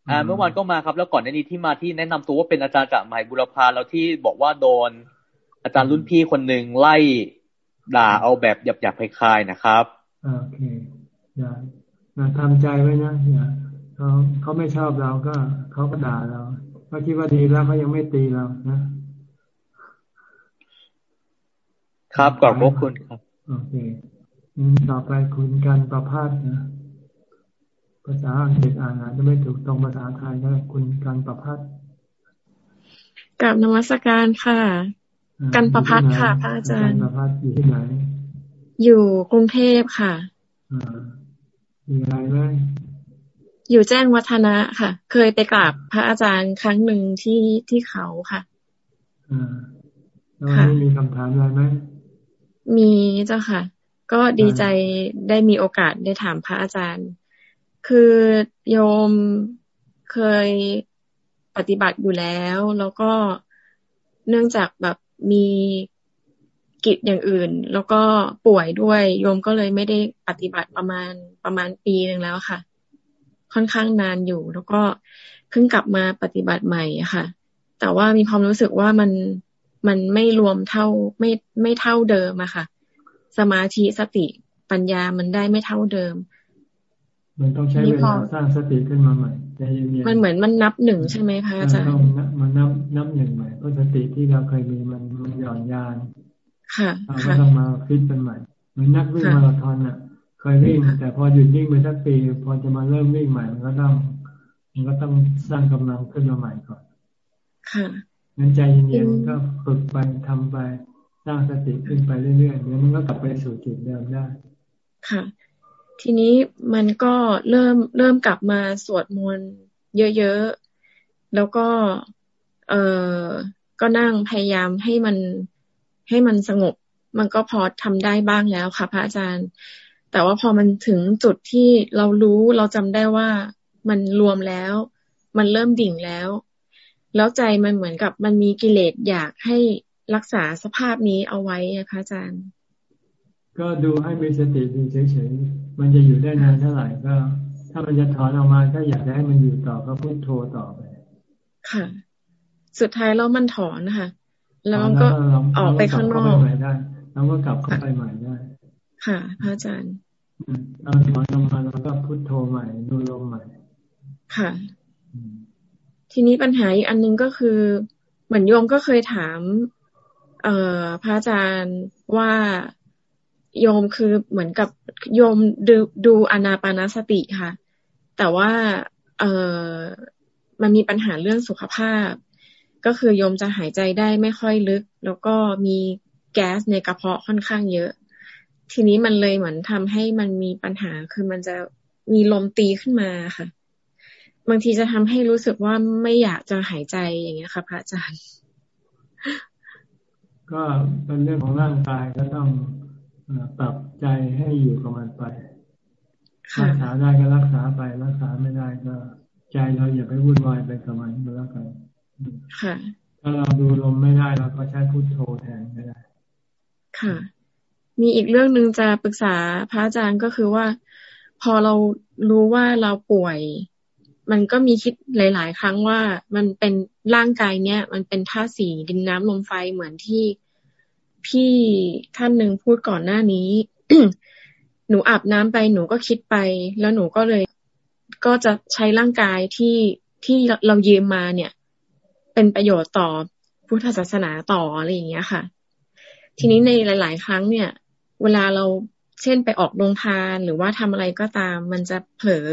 อ่า เมื่อวานก็มาครับ แล้วก่อนหน้านี้ที่มาที่แนะนำตัวว่าเป็นอาจารย์จากมหาบุรพาแล้วที่บอกว่าโดน อาจารย์รุ่นพี่คนหนึ่งไล่ด่าเอาแบบหยาบหยาบคลายๆนะครับโอเค ได้ทำใจไว้นะอย่าเขาเขาไม่ชอบเราก็เขาก็ด่าเราเขาคิดว่าดีแล้วเขายังไม่ตีเรานะครับขอบพระคุณครับโอเคต่อไปคุณการประพาสนะภาษาอังกฤษอ่านอาจจะไม่ถูกตรงภาษาไทยก็คุณการประพาสกับนมัสการค่ะ กันประพัดค่ะพระอาจารย์ประพัดอยู่ที่ไหน อยู่กรุงเทพค่ะ มีอะไรไหมอยู่แจ้งวัฒนะค่ะ เคยไปกราบพระอาจารย์ครั้งหนึ่งที่ที่เขาค่ะอ่าแล้วมีคำถามอะไรไหมมีเจ้าค่ะ ก็ดีใจได้มีโอกาสได้ถามพระอาจารย์ คือโยมเคยปฏิบัติอยู่แล้ว แล้วก็เนื่องจากแบบมี กิจอย่างอื่น แล้วก็ป่วยด้วยโยมก็เลยไม่ได้ปฏิบัติประมาณประมาณปีหนึ่งแล้วค่ะ ค่อนข้างนานอยู่ แล้วก็เพิ่งกลับมาปฏิบัติใหม่ค่ะ แต่ว่ามีความรู้สึกว่ามันมันไม่รวมเท่าไม่ไม่เท่าเดิมอะค่ะ สมาธิสติปัญญามันได้ไม่เท่าเดิม มันต้องใช้เวลาสร้างสติขึ้นมาใหม่ใจเย็นๆมันเหมือนมันนับหนึ่งใช่ไหมคะอาจารย์ต้องมันนับนับหนึ่งใหม่เพราะสติที่เราเคยมีมันมันหย่อนยานค่ะ เราก็ต้องมาฟิตเป็นใหม่ เหมือนนักวิ่งมาราธอนอะ เคยวิ่ง แต่พอหยุดวิ่งไปสักปี พอจะมาเริ่มวิ่งใหม่ มันก็ต้อง มันก็ต้องสร้างกำลังขึ้นมาใหม่ก่อน ค่ะงั้นใจเย็นๆก็ฝึกไปทำไป สร้างสติขึ้นไปเรื่อยๆเดี๋ยวมันก็กลับไปสู่จุดเดิมได้ ค่ะ ทีนี้มันก็เริ่มเริ่มกลับมาสวดมนต์เยอะๆ แล้วก็ เออก็นั่งพยายามให้มัน ให้มันสงบ มันก็พอทำได้บ้างแล้วค่ะ พระอาจารย์ แต่ว่าพอมันถึงจุดที่เรารู้เราจำได้ว่ามันรวมแล้ว มันเริ่มดิ่งแล้ว แล้วใจมันเหมือนกับมันมีกิเลสอยากให้รักษาสภาพนี้เอาไว้พระอาจารย์ ก็ดูให้มีสติดูเฉยๆมันจะอยู่ได้นานเท่าไหร่ก็ ถ้ามันจะถอนออกมาถ้าอยากให้มันอยู่ต่อก็พุทโธต่อไป ค่ะ สุดท้ายแล้วมันถอนนะคะ แล้วมันก็ออกไปข้างนอกได้แล้วก็กลับเข้าไปใหม่ได้ ค่ะพระอาจารย์เอาถอนออกมาแล้วก็พุทโธใหม่ดูลมใหม่ ค่ะ ทีนี้ปัญหาอีกอันนึงก็คือ เหมือนโยมก็เคยถาม เอ่อพระอาจารย์ว่าโยมคือเหมือนกับโยมดูดูอนาปานาสติค่ะ แต่ว่าเออมันมีปัญหาเรื่องสุขภาพ ก็คือโยมจะหายใจได้ไม่ค่อยลึก แล้วก็มีแก๊สในกระเพาะค่อนข้างเยอะ ทีนี้มันเลยเหมือนทำให้มันมีปัญหาคือมันจะมีลมตีขึ้นมาค่ะ บางทีจะทำให้รู้สึกว่าไม่อยากจะหายใจอย่างเงี้ยค่ะ พระอาจารย์ ก็เป็นเรื่องของร่างกายก็ต้องปรับใจให้อยู่กับมันไปรักษาได้ก็รักษาไปรักษาไม่ได้ก็ ใจเราอย่าไปวุ่นวายไปกับมันก็แล้วกัน ค่ะ ถ้าเราดูลมไม่ได้เราก็ใช้พุทโธแทนก็ได้ ค่ะ มีอีกเรื่องหนึ่งจะปรึกษาพระอาจารย์ก็คือว่า พอเรารู้ว่าเราป่วย มันก็มีคิดหลาย ๆ ครั้งว่ามันเป็นร่างกายเนี้ยมันเป็นธาตุสีดินน้ำลมไฟเหมือนที่พี่ท่านหนึ่งพูดก่อนหน้านี้หนูอาบน้ำไปหนูก็คิดไป แล้วหนูก็เลยก็จะใช้ร่างกายที่ที่เรายืมมาเนี่ย เป็นประโยชน์ต่อพุทธศาสนาต่ออะไรอย่างเงี้ยค่ะ ทีนี้ในหลาย ๆ ครั้งเนี่ย เวลาเราเช่นไปออกโรงทานหรือว่าทำอะไรก็ตาม มันจะเผลอ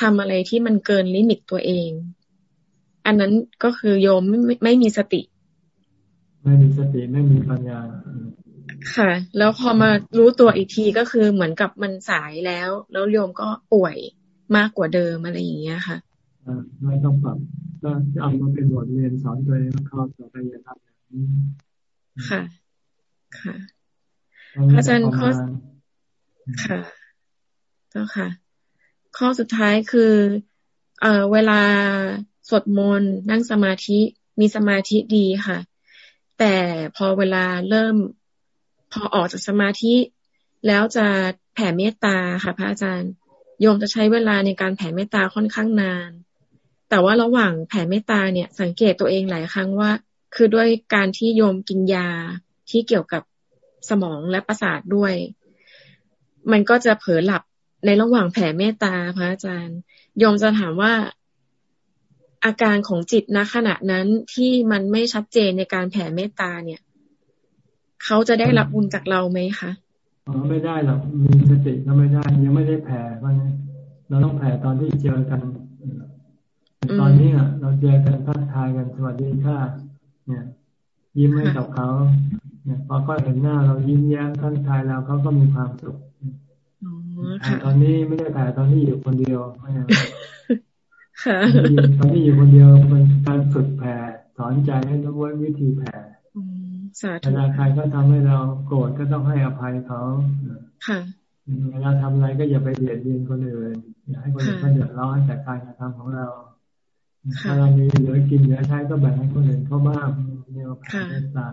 ทำอะไรที่มันเกินลิมิตตัวเอง อันนั้นก็คือโยมไม่ไม่มีสติ ไม่มีสติไม่มีปัญญา ค่ะ แล้วพอมารู้ตัวอีกทีก็คือเหมือนกับมันสายแล้ว แล้วโยมก็ป่วยมากกว่าเดิมอะไรอย่างเงี้ยค่ะอ่า ไม่ต้องปรับก็เอามาเป็นบทเรียนสอนตัวเองเข้าต่อไปอย่าทำแบบนี้ค่ะ ค่ะ อาจารย์ข้อค่ะเจ้าค่ะ ข้อสุดท้ายคือ เอ่อ เวลาสวดมนต์นั่งสมาธิมีสมาธิดีค่ะ แต่พอเวลาเริ่ม พอออกจากสมาธิ แล้วจะแผ่เมตตาค่ะ พระอาจารย์โยมจะใช้เวลาในการแผ่เมตตาค่อนข้างนาน แต่ว่าระหว่างแผ่เมตตาเนี่ย สังเกตตัวเองหลายครั้งว่า คือด้วยการที่โยมกินยาที่เกี่ยวกับสมองและประสาทด้วย มันก็จะเผลอหลับในระหว่างแผ่เมตตาพระอาจารย์ โยมจะถามว่าอาการของจิตณขณะนั้นที่มันไม่ชัดเจนในการแผ่เมตตาเนี่ย เขาจะได้รับบุญจากเราไหมคะอ๋อไม่ได้หรอกมีสติก็ไม่ได้ ยังไม่ได้แผ่เพราะงั้นเราต้องแผ่ตอนที่เจอกัน ตอนนี้อะเราเจอกันทักทายกันสวัสดีค่ะเนี่ย ยิ้มให้กับเขาเนี่ยพอเขาเห็นหน้าเรายิ้มแย้มทักทายเราเขาก็มีความสุขตอนนี้ไม่ได้แผ่ตอนที่อยู่คนเดียวตอนที่อยู่คนเดียวเป็นการฝึกแผ่สอนใจให้รู้ว่าวิธีแผ่เวลาใครก็ทำให้เราโกรธก็ต้องให้อภัยเขาเวลาทำอะไรก็อย่าไปเบียดเบียนคนอื่นอย่าให้คนอื่นเขาเดือดร้อนจากการกระทำของเรา ถ้าเรามีเหลือกินเหลือใช้ก็แบ่งให้คนอื่นเขาบ้างเนี่ยแผ่เมตตา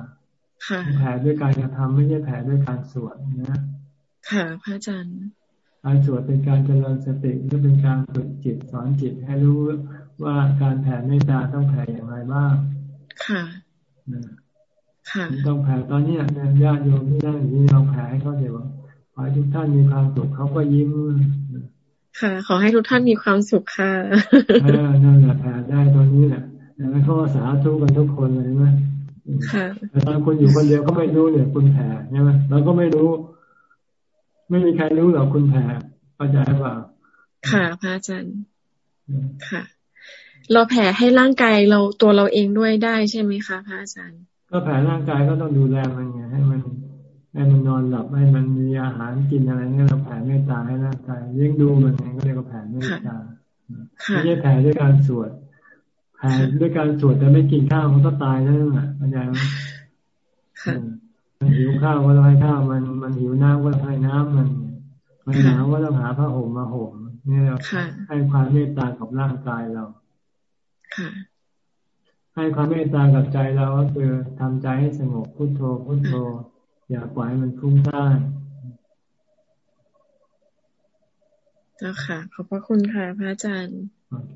แผ่ด้วยการกระทำไม่ใช่แผ่ด้วยการสวดนะค่ะพระอาจารย์การสวดเป็นการเจริญสติก็เป็นการฝึกจิตสอนจิตให้รู้ว่าการแผ่เมตตาต้องแผ่อย่างไรบ้าง ค่ะค่ะต้องแผ่ตอนนี้เนี่ยญาติโยมที่นั่งอยู่นี่เราแผ่ให้เขาเดี๋ยวขอให้ทุกท่านมีความสุขเขาก็ยิ้ม ค่ะ ขอให้ทุกท่านมีความสุขค่ะเออนั่นแหละแผ่ได้ตอนนี้แหละแล้วเขาสาธุกันทุกคนเลยไหมค่ะแต่ตอนคุณอยู่คนเดียวก็ไม่รู้เนี่ยคุณแผ่ใช่ไหมเราก็ไม่รู้ ไม่มีใครรู้หรอกคุณแผ่เข้าใจเปล่าค่ะพระอาจารย์ค่ะ เราแผ่ให้ร่างกายเราตัวเราเองด้วยได้ใช่ไหมคะพระอาจารย์ ก็แผ่ร่างกายก็ต้องดูแลมันไงให้มัน ให้มันนอนหลับให้มันมีอาหารกินอะไรเนี่ยเราแผ่เมตตาให้ร่างกายเลี้ยงดูมันไงก็เรียกว่าแผ่เมตตาไม่ใช่แผ่ด้วยการสวดแผ่ด้วยการสวดแต่ไม่กินข้าวมันก็ตายนั่นแหละเข้าใจไหมมันหิวข้าวก็ต้องให้ข้าวมันมันหิวน้ำก็ต้องให้น้ำมัน มันหนาวก็ต้องหาผ้าห่มมาห่มนี่เราให้ความเมตตากับร่างกายเราให้ความเมตตากับใจเราก็คือทำใจให้สงบพุโทโธพุโทโธ อย่าปล่อยมันฟุ้งซ่านเจ้าค่ะ ขอบพระคุณค่ะ พระอาจารย์โอเค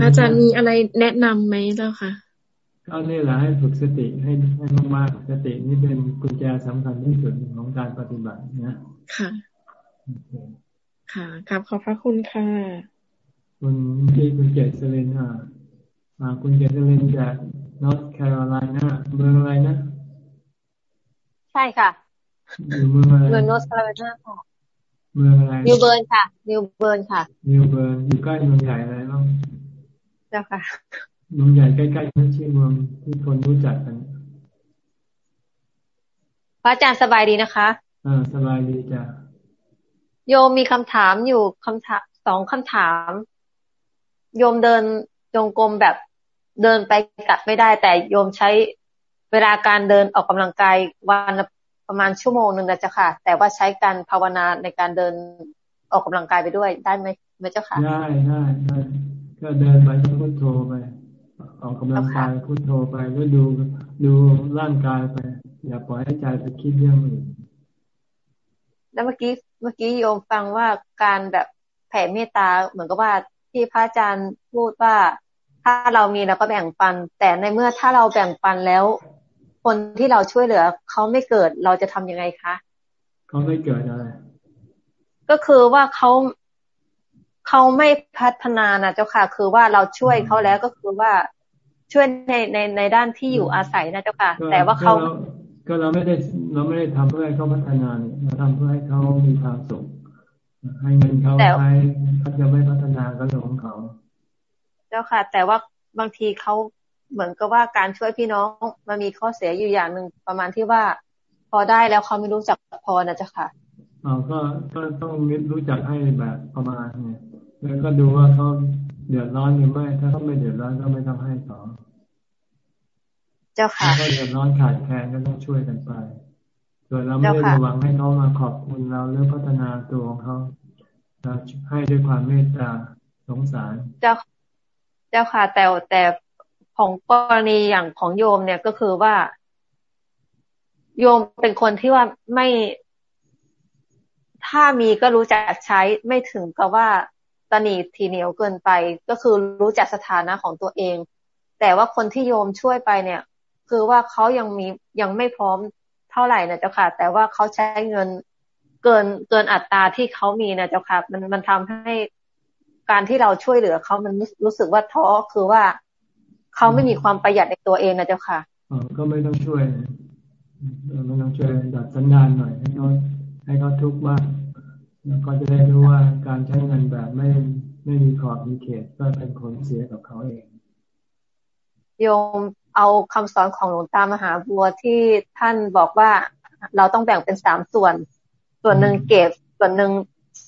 พระอาจารย์มีอะไรแนะนำไหมเจ้าค่ะก็นี่แหละให้ฝึกสติให้ให้มากๆสตินี่เป็นกุญแจสำคัญที่สุดของการปฏิบัตินะค่ะค่ะครับขอบพระคุณค่ะคุณที่คุณเจษเลนอ่าคุณเจษเลนจากนอร์ทแคโรไลนาเมืองอะไรนะ ใช่ค่ะอยู่เมืองอะไรเมืองโนสคาร์โรไลนาค่ะเมืองอะไรนิวเบิร์นค่ะนิวเบิร์นค่ะนิวเบิร์นอยู่ใกล้เมืองใหญ่อะไรบ้างเจ้าค่ะเมืองใหญ่ใกล้ๆนั่นชื่อเมืองที่คนรู้จักกันพระอาจารย์สบายดีนะคะอ่าสบายดีจ้ะโยมมีคำถามอยู่คำถามสองคำถาม โยมเดินจงกรมแบบเดินไปกลับไม่ได้ แต่โยมใช้ เวลาการเดินออกกำลังกายวันประมาณชั่วโมงหนึ่งนะเจ้าค่ะ แต่ว่าใช้การภาวนาในการเดินออกกำลังกายไปด้วยได้ไหมไหมเจ้าค่ะได้ได้ได้ก็เดินไปก็พุทโธไปออกกำลังกายพุทโธไปแล้วดูดูร่างกายไป อย่าปล่อยให้ใจไปคิดเรื่องอื่นแล้วเมื่อกี้เมื่อกี้โยมฟังว่าการแบบแผ่เมตตาเหมือนกับว่าที่พระอาจารย์พูดว่าถ้าเรามีเราก็แบ่งปัน แต่ในเมื่อถ้าเราแบ่งปันแล้ว คนที่เราช่วยเหลือเขาไม่เกิดเราจะทํำยังไงคะเขาไม่เกิดอะไรก็คือว่าเขาเขาไม่พัฒนานะเจ้าค่ะ คือว่าเราช่วยเขาแล้วก็คือว่าช่วยในในในด้านที่อยู่อาศัยนะเจ้าค่ะ แต่ว่าเขาก็เราไม่ได้เราไม่ได้ทำเพื่อให้เขาพัฒนาเนี่ยเราทำเพื่อให้เขามีความสุขให้เงินเขาใช้เขาจะไม่พัฒนาก็เรื่องของเขา เจ้าค่ะ แต่ว่าบางทีเขา เหมือนกับว่าการช่วยพี่น้องมันมีข้อเสียอยู่อย่างหนึ่งประมาณที่ว่า พอได้แล้วเขาไม่รู้จักพอนะเจ้าค่ะอ๋อก็ก็ต้องรู้จักให้แบบประมาณเนี่ยแล้วก็ดูว่าเขาเดือดร้อนหรือไม่ ถ้าเขาไม่เดือดร้อนก็ไม่ต้องให้ต่อเจ้าค่ะถ้าเดือดร้อนขาดแคลนก็ต้องช่วยกันไปส่วนเราไม่ได้หวังให้เขามาขอบคุณเราเรื่องพัฒนาตัวของเขาเราให้ด้วยความเมตตาสงสาร เจ้า เจ้าค่ะแต่แต่ ของกรณีอย่างของโยมเนี่ยก็คือว่า โยมเป็นคนที่ว่าไม่ถ้ามีก็รู้จักใช้ไม่ถึงกับว่าตนีทีเหนียวเกินไป ก็คือรู้จักสถานะของตัวเอง แต่ว่าคนที่โยมช่วยไปเนี่ย คือว่าเขายังมียังไม่พร้อมเท่าไหร่นะเจ้าค่ะ แต่ว่าเขาใช้เงินเกินเกินอัตราที่เขามีนะเจ้าค่ะ มันมันทำให้การที่เราช่วยเหลือเขามันรู้สึกว่าท้อคือว่า เขาไม่มีความประหยัดในตัวเองนะเจ้าค่ะอ๋อก็ไม่ต้องช่วยไม่ต้องช่วยดัดสัญญาณหน่อย ให้เขาให้เขาทุกข์บ้างแล้วก็จะได้รู้ว่าการใช้เงินแบบไม่ไม่มีขอบมีเขตก็เป็นผลเสียกับเขาเองโยมเอาคำสอนของหลวงตามหาบัวที่ท่านบอกว่าเราต้องแบ่งเป็นสามส่วน ส่วนหนึ่งเก็บส่วนหนึ่ง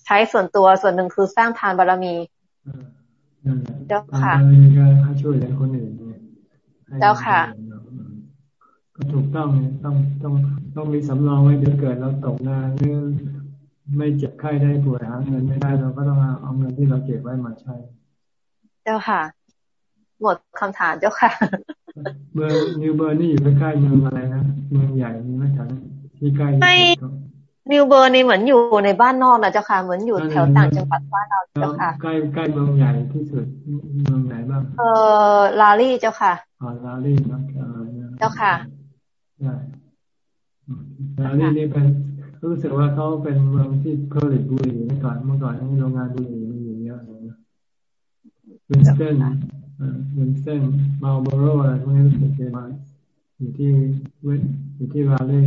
ใช้ส่วนตัวส่วนหนึ่งคือสร้างทานบารมี เจ้าค่ะก็ช่วยเหลือคนอื่นเจ้าค่ะ ก็ถูกต้องต้องต้องต้องมีสำรองไว้เดี๋ยวเกิดเราตกงานหรือไม่เจ็บไข้ได้ป่วยหาเงินไม่ได้เราก็ต้องเอาเงินที่เราเก็บไว้มาใช้ เจ้าค่ะ หมดคำถามเจ้าค่ะ เมืองนิวเบอร์นี่อยู่ใกล้เมืองอะไรนะเมืองใหญ่มีไหมจ๊ะที่ใกล้ไม่ นิวเบอร์นี่เหมือนอยู่ในบ้านนอกนะเจ้าค่ะเหมือนอยู่แถวต่างจังหวัดบ้านเราเจ้าค่ะใกล้ใกล้เมืองใหญ่ที่สุดเมืองไหนบ้างเออลาลี่เจ้าค่ะอ๋อลาลี่นะเจ้าค่ะใช่ลาลี่นี่เป็นรู้สึกว่าเขาเป็นเมืองที่ผลิตบุหรี่เมื่อก่อนเมื่อก่อนที่โรงงานบุหรี่มีอยู่เยอะเลยนะวินสตันวินสตันมาลโบโรอะไรพวกนี้รู้สึกจะมาอยู่ที่เวอยู่ที่วาเล่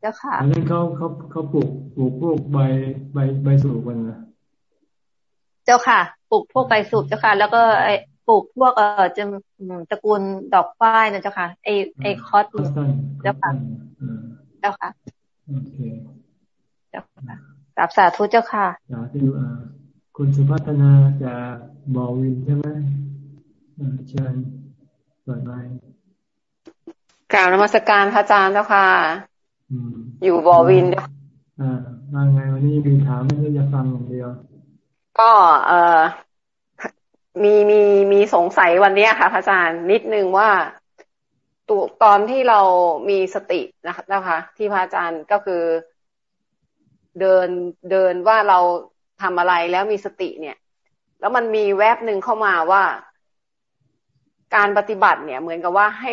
เจ้าค่ะอันนั้นเขาเขาเขาปลูกปลูกพวกใบใบใบสูบกันนะเจ้าค่ะ ปลูกพวกใบสูบเจ้าค่ะ แล้วก็ไอปลูกพวกเอ่อจะตระกูลดอกฝ้ายนะเจ้าค่ะไอไอคอสเจ้าค่ะเจ้าค่ะโอเคเจ้าค่ะกราบสาธุเจ้าค่ะสาธุอ่าคุณสุพัฒนาจะบอวินใช่ไหมเชิญเปิดไมกล่าวนมัสการพระอาจารย์เจ้าค่ะ อยู่บอวินอ่ามาไงวันนี้มีถามไม่ใช่จะฟังอย่างเดียว ก็เออมีมีมีสงสัยวันนี้ค่ะพระอาจารย์นิดนึงว่าตัวตอนที่เรามีสตินะคะที่พระอาจารย์ก็คือ เดินเดินว่าเราทำอะไรแล้วมีสติเนี่ย แล้วมันมีแวบหนึ่งเข้ามาว่า การปฏิบัติเนี่ย เหมือนกับว่าให้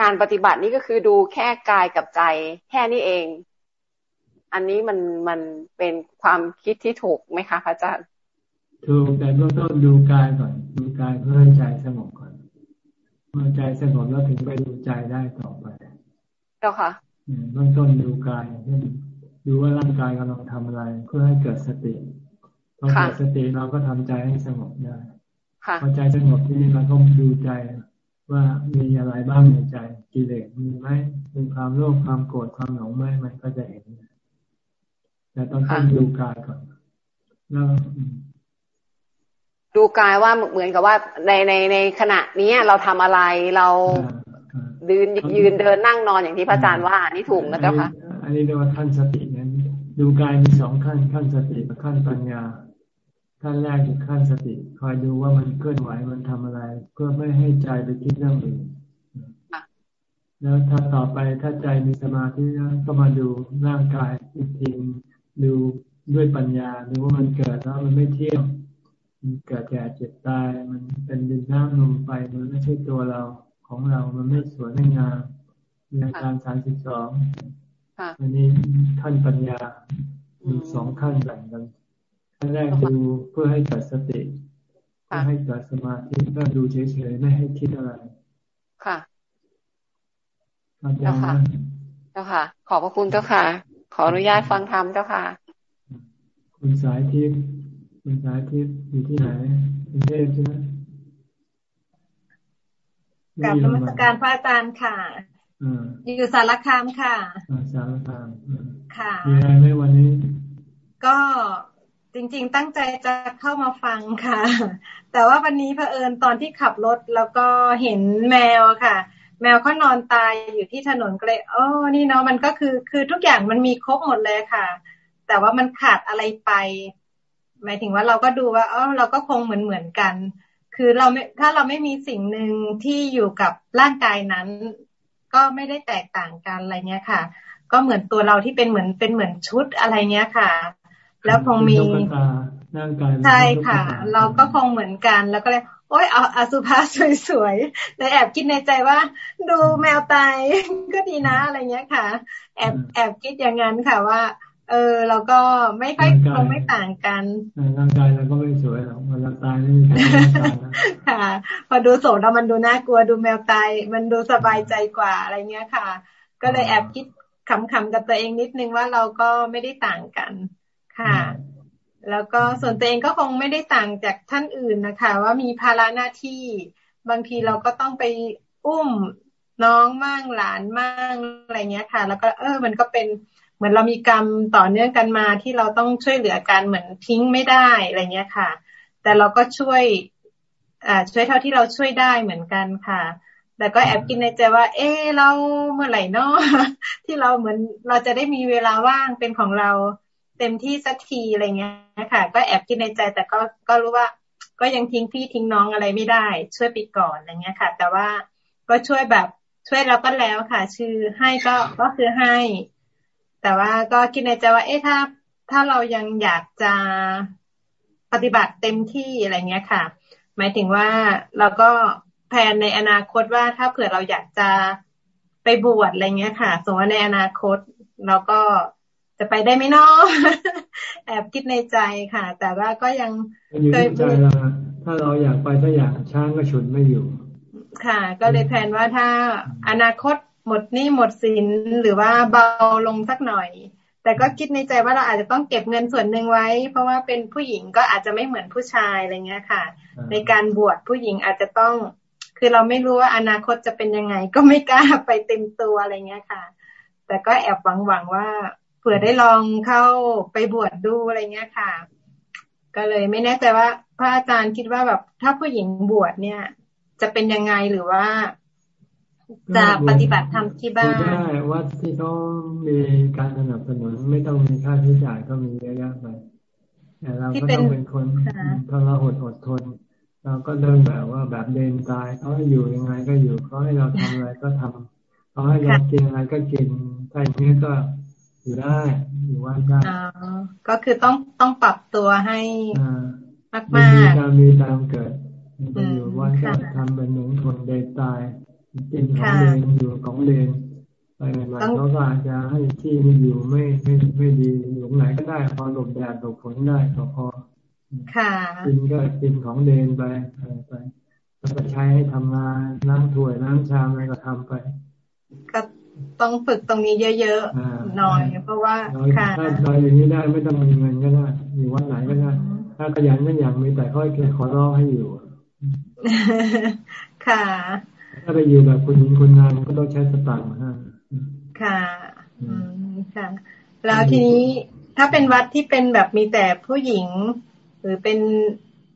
การปฏิบัตินี้ก็คือดูแค่กายกับใจ แค่นี้เอง อันนี้มันมันเป็นความคิดที่ถูกไหมคะพระอาจารย์ถูกแต่เบื้องต้นดูกายก่อน ดูกายเพื่อให้ใจสงบก่อนเมื่อใจสงบแล้วถึงไปดูใจได้ต่อไปเจ้าค่ะเบื้องต้นดูกายเช่นดูว่าร่างกายกำลังทำอะไร เพื่อให้เกิดสติพอเกิดสติเราก็ทำใจให้สงบได้พอใจสงบที่นี่เราก็ดูใจ ว่ามีอะไรบ้างในใจกิเลสมีไหมมีความโลภความโกรธความหลงไหมมันก็จะเห็นแต่ต้องต้องดูกายก่อนแล้วดูกายว่าเหมือนกับว่าในในในขณะนี้เราทำอะไรเรายืนยืนเดินนั่งนอนอย่างที่พระอาจารย์ว่านี่ถูกนะเจ้าค่ะอันนี้เรียกว่าขั้นสตินั้นดูกายมีสองขั้นขั้นสติกับขั้นปัญญา ขั้นแรกคือขั้นสติ คอยดูว่ามันเคลื่อนไหวมันทำอะไร เพื่อไม่ให้ใจไปคิดเรื่องอื่นแล้วถ้าต่อไปถ้าใจมีสมาธิก็มาดูร่างกายอีกทีดูด้วยปัญญาดูว่ามันเกิดแล้วมันไม่เที่ยงมันเกิดแก่เจ็บตาย มันเป็นดินน้ำลมไฟมันไม่ใช่ตัวเราของเรา มันไม่สวยไม่งามมีอาการสามสิบสองอันนี้ขั้นปัญญามีสองขั้นแบ่งกัน ขั้นแรกดูเพื่อให้เกิดสติเพื่อให้เกิดสมาธิก็ดูเฉยๆไม่ให้คิดอะไร ค่ะเจ้าค่ะ เจ้าค่ะ ขอบพระคุณเจ้าค่ะ ขออนุญาตฟังธรรมเจ้าค่ะ คุณสายทิพย์คุณสายทิพย์อยู่ที่ไหนกรุงเทพใช่ไหมกับธรรมสการพระอาจารย์ค่ะอยู่สารคามค่ะสารคามค่ะมีอะไรไหมวันนี้ ก็ จริง ๆ ตั้งใจจะเข้ามาฟังค่ะ แต่ว่าวันนี้เผอิญตอนที่ขับรถแล้วก็เห็นแมวค่ะ แมวเขานอนตายอยู่ที่ถนนก็เลยโอ้นี่เนาะมันก็คือคือทุกอย่างมันมีครบหมดเลยค่ะ แต่ว่ามันขาดอะไรไป หมายถึงว่าเราก็ดูว่าเออเราก็คงเหมือนเหมือนกัน คือเราไม่ถ้าเราไม่มีสิ่งหนึ่งที่อยู่กับร่างกายนั้น ก็ไม่ได้แตกต่างกันอะไรเงี้ยค่ะ ก็เหมือนตัวเราที่เป็นเหมือนเป็นเหมือนชุดอะไรเงี้ยค่ะ แล้วคงมีใช่ค่ะ เราก็คงเหมือนกัน แล้วก็เลย โอ๊ยเอาอสุภาสวยๆเลยแอบคิดในใจว่า ดูแมวตายก็ดีนะอะไรเงี้ยค่ะ แอบแอบคิดอย่างนั้นค่ะว่า เออเราก็ไม่ค่อยคงไม่ต่างกันร่างกายเราก็ไม่สวยหรอกมันตายไม่มีใครค่ะ พอดูโสดแล้วมันดูน่ากลัวดูแมวตายมันดูสบายใจกว่าอะไรเงี้ยค่ะ ก็เลยแอบคิดขำๆกับตัวเองนิดนึงว่าเราก็ไม่ได้ต่างกัน ค่ะ แล้วก็ส่วนตัวเองก็คงไม่ได้ต่างจากท่านอื่นนะคะ ว่ามีภาระหน้าที่ บางทีเราก็ต้องไปอุ้มน้องมั่งหลานมั่งอะไรเงี้ยค่ะ แล้วก็เออ มันก็เป็นเหมือนเรามีกรรมต่อเนื่องกันมาที่เราต้องช่วยเหลือกันเหมือนทิ้งไม่ได้อะไรเงี้ยค่ะ แต่เราก็ช่วยอ่าช่วยเท่าที่เราช่วยได้เหมือนกันค่ะแต่ก็แอบกินในใจว่า เออเราเมื่อไหร่เนาะที่เราเหมือนเราจะได้มีเวลาว่างเป็นของเรา เต็มที่สักทีอะไรเงี้ยค่ะ ก็แอบคิดในใจ แต่ก็ก็รู้ว่า ก็ยังทิ้งพี่ทิ้งน้องอะไรไม่ได้ ช่วยไปก่อนอะไรเงี้ยค่ะ แต่ว่าก็ช่วยแบบช่วยเราก็แล้วค่ะ ชื่อให้ก็ก็คือให้ แต่ว่าก็คิดในใจว่า เอ๊ะถ้า ถ้าเรายังอยากจะปฏิบัติเต็มที่อะไรเงี้ยค่ะ หมายถึงว่าเราก็แผนในอนาคตว่าถ้าเผื่อเราอยากจะไปบวชอะไรเงี้ยค่ะ สมมติว่าในอนาคตเราก็ จะไปได้ไหมเนาะแอบคิดในใจค่ะ แต่ว่าก็ยังเคยใจเราถ้าเราอยากไปถ้าอยากช้างก็ฉุดไม่อยู่ ค่ะ ก็เลยแผนว่าถ้าอนาคตหมดนี่หมดสินหรือว่าเบาลงสักหน่อย แต่ก็คิดในใจว่าเราอาจจะต้องเก็บเงินส่วนหนึ่งไว้ เพราะว่าเป็นผู้หญิงก็อาจจะไม่เหมือนผู้ชายอะไรเงี้ยค่ะ ในการบวชผู้หญิงอาจจะต้อง คือเราไม่รู้ว่าอนาคตจะเป็นยังไง ก็ไม่กล้าไปเต็มตัวอะไรเงี้ยค่ะ แต่ก็แอบหวังหวังว่าเผื่อได้ลองเข้าไปบวชดดูอะไรเงี้ยค่ะ ก็เลยไม่แน่ใจว่า พระอาจารย์คิดว่าแบบถ้าผู้หญิงบวชเนี่ย จะเป็นยังไงหรือว่า จะปฏิบัติธรรมที่บ้านได้วัดที่เขามีการสนับสนุนไม่ต้องมีค่าใช้จ่ายก็มีเยอะแยะไปแต่เราก็ต้องเป็นคนถ้าเราอดอดทน เราก็เดินแบบว่าแบบเดินตายเขาให้อยู่ยังไงก็อยู่เขาให้เราทำอะไรก็ทำเขาให้เรากินอะไรก็กินถ้าอย่างนี้ก็ อยู่ได้ อยู่วัดได้ก็คือต้องต้องปรับตัวให้มากมากมีตามมีตามเกิดจะอยู่วัดก็ทำเป็นหนุนทนเดตายกินของเลนอยู่ของเลนไปไหนมาเขาก็อาจจะให้ที่มันอยู่ไม่ไม่ไม่ดีอยู่ไหนก็ได้ พอหลบแดดหลบฝนได้ก็พอค่ะกินก็กินของเลนไปไปแล้วก็ใช้ให้ทำงานล้างถ้วยล้างชามอะไรก็ทำไปก็ ต้องฝึกตรงนี้เยอะๆหน่อย เพราะว่าค่ะถ้าทำอย่างนี้ได้ไม่ต้องมีเงินก็ได้อยู่วัดไหนก็ได้ถ้าขยันไม่อยากมีแต่ค่อยขอร้องให้อยู่ ค่ะ ถ้าไปอยู่แบบคุณหญิงคุณนายก็ต้องใช้สตางค์ฮะค่ะอืมค่ะ แล้วทีนี้ถ้าเป็นวัดที่เป็นแบบมีแต่ผู้หญิง หรือเป็น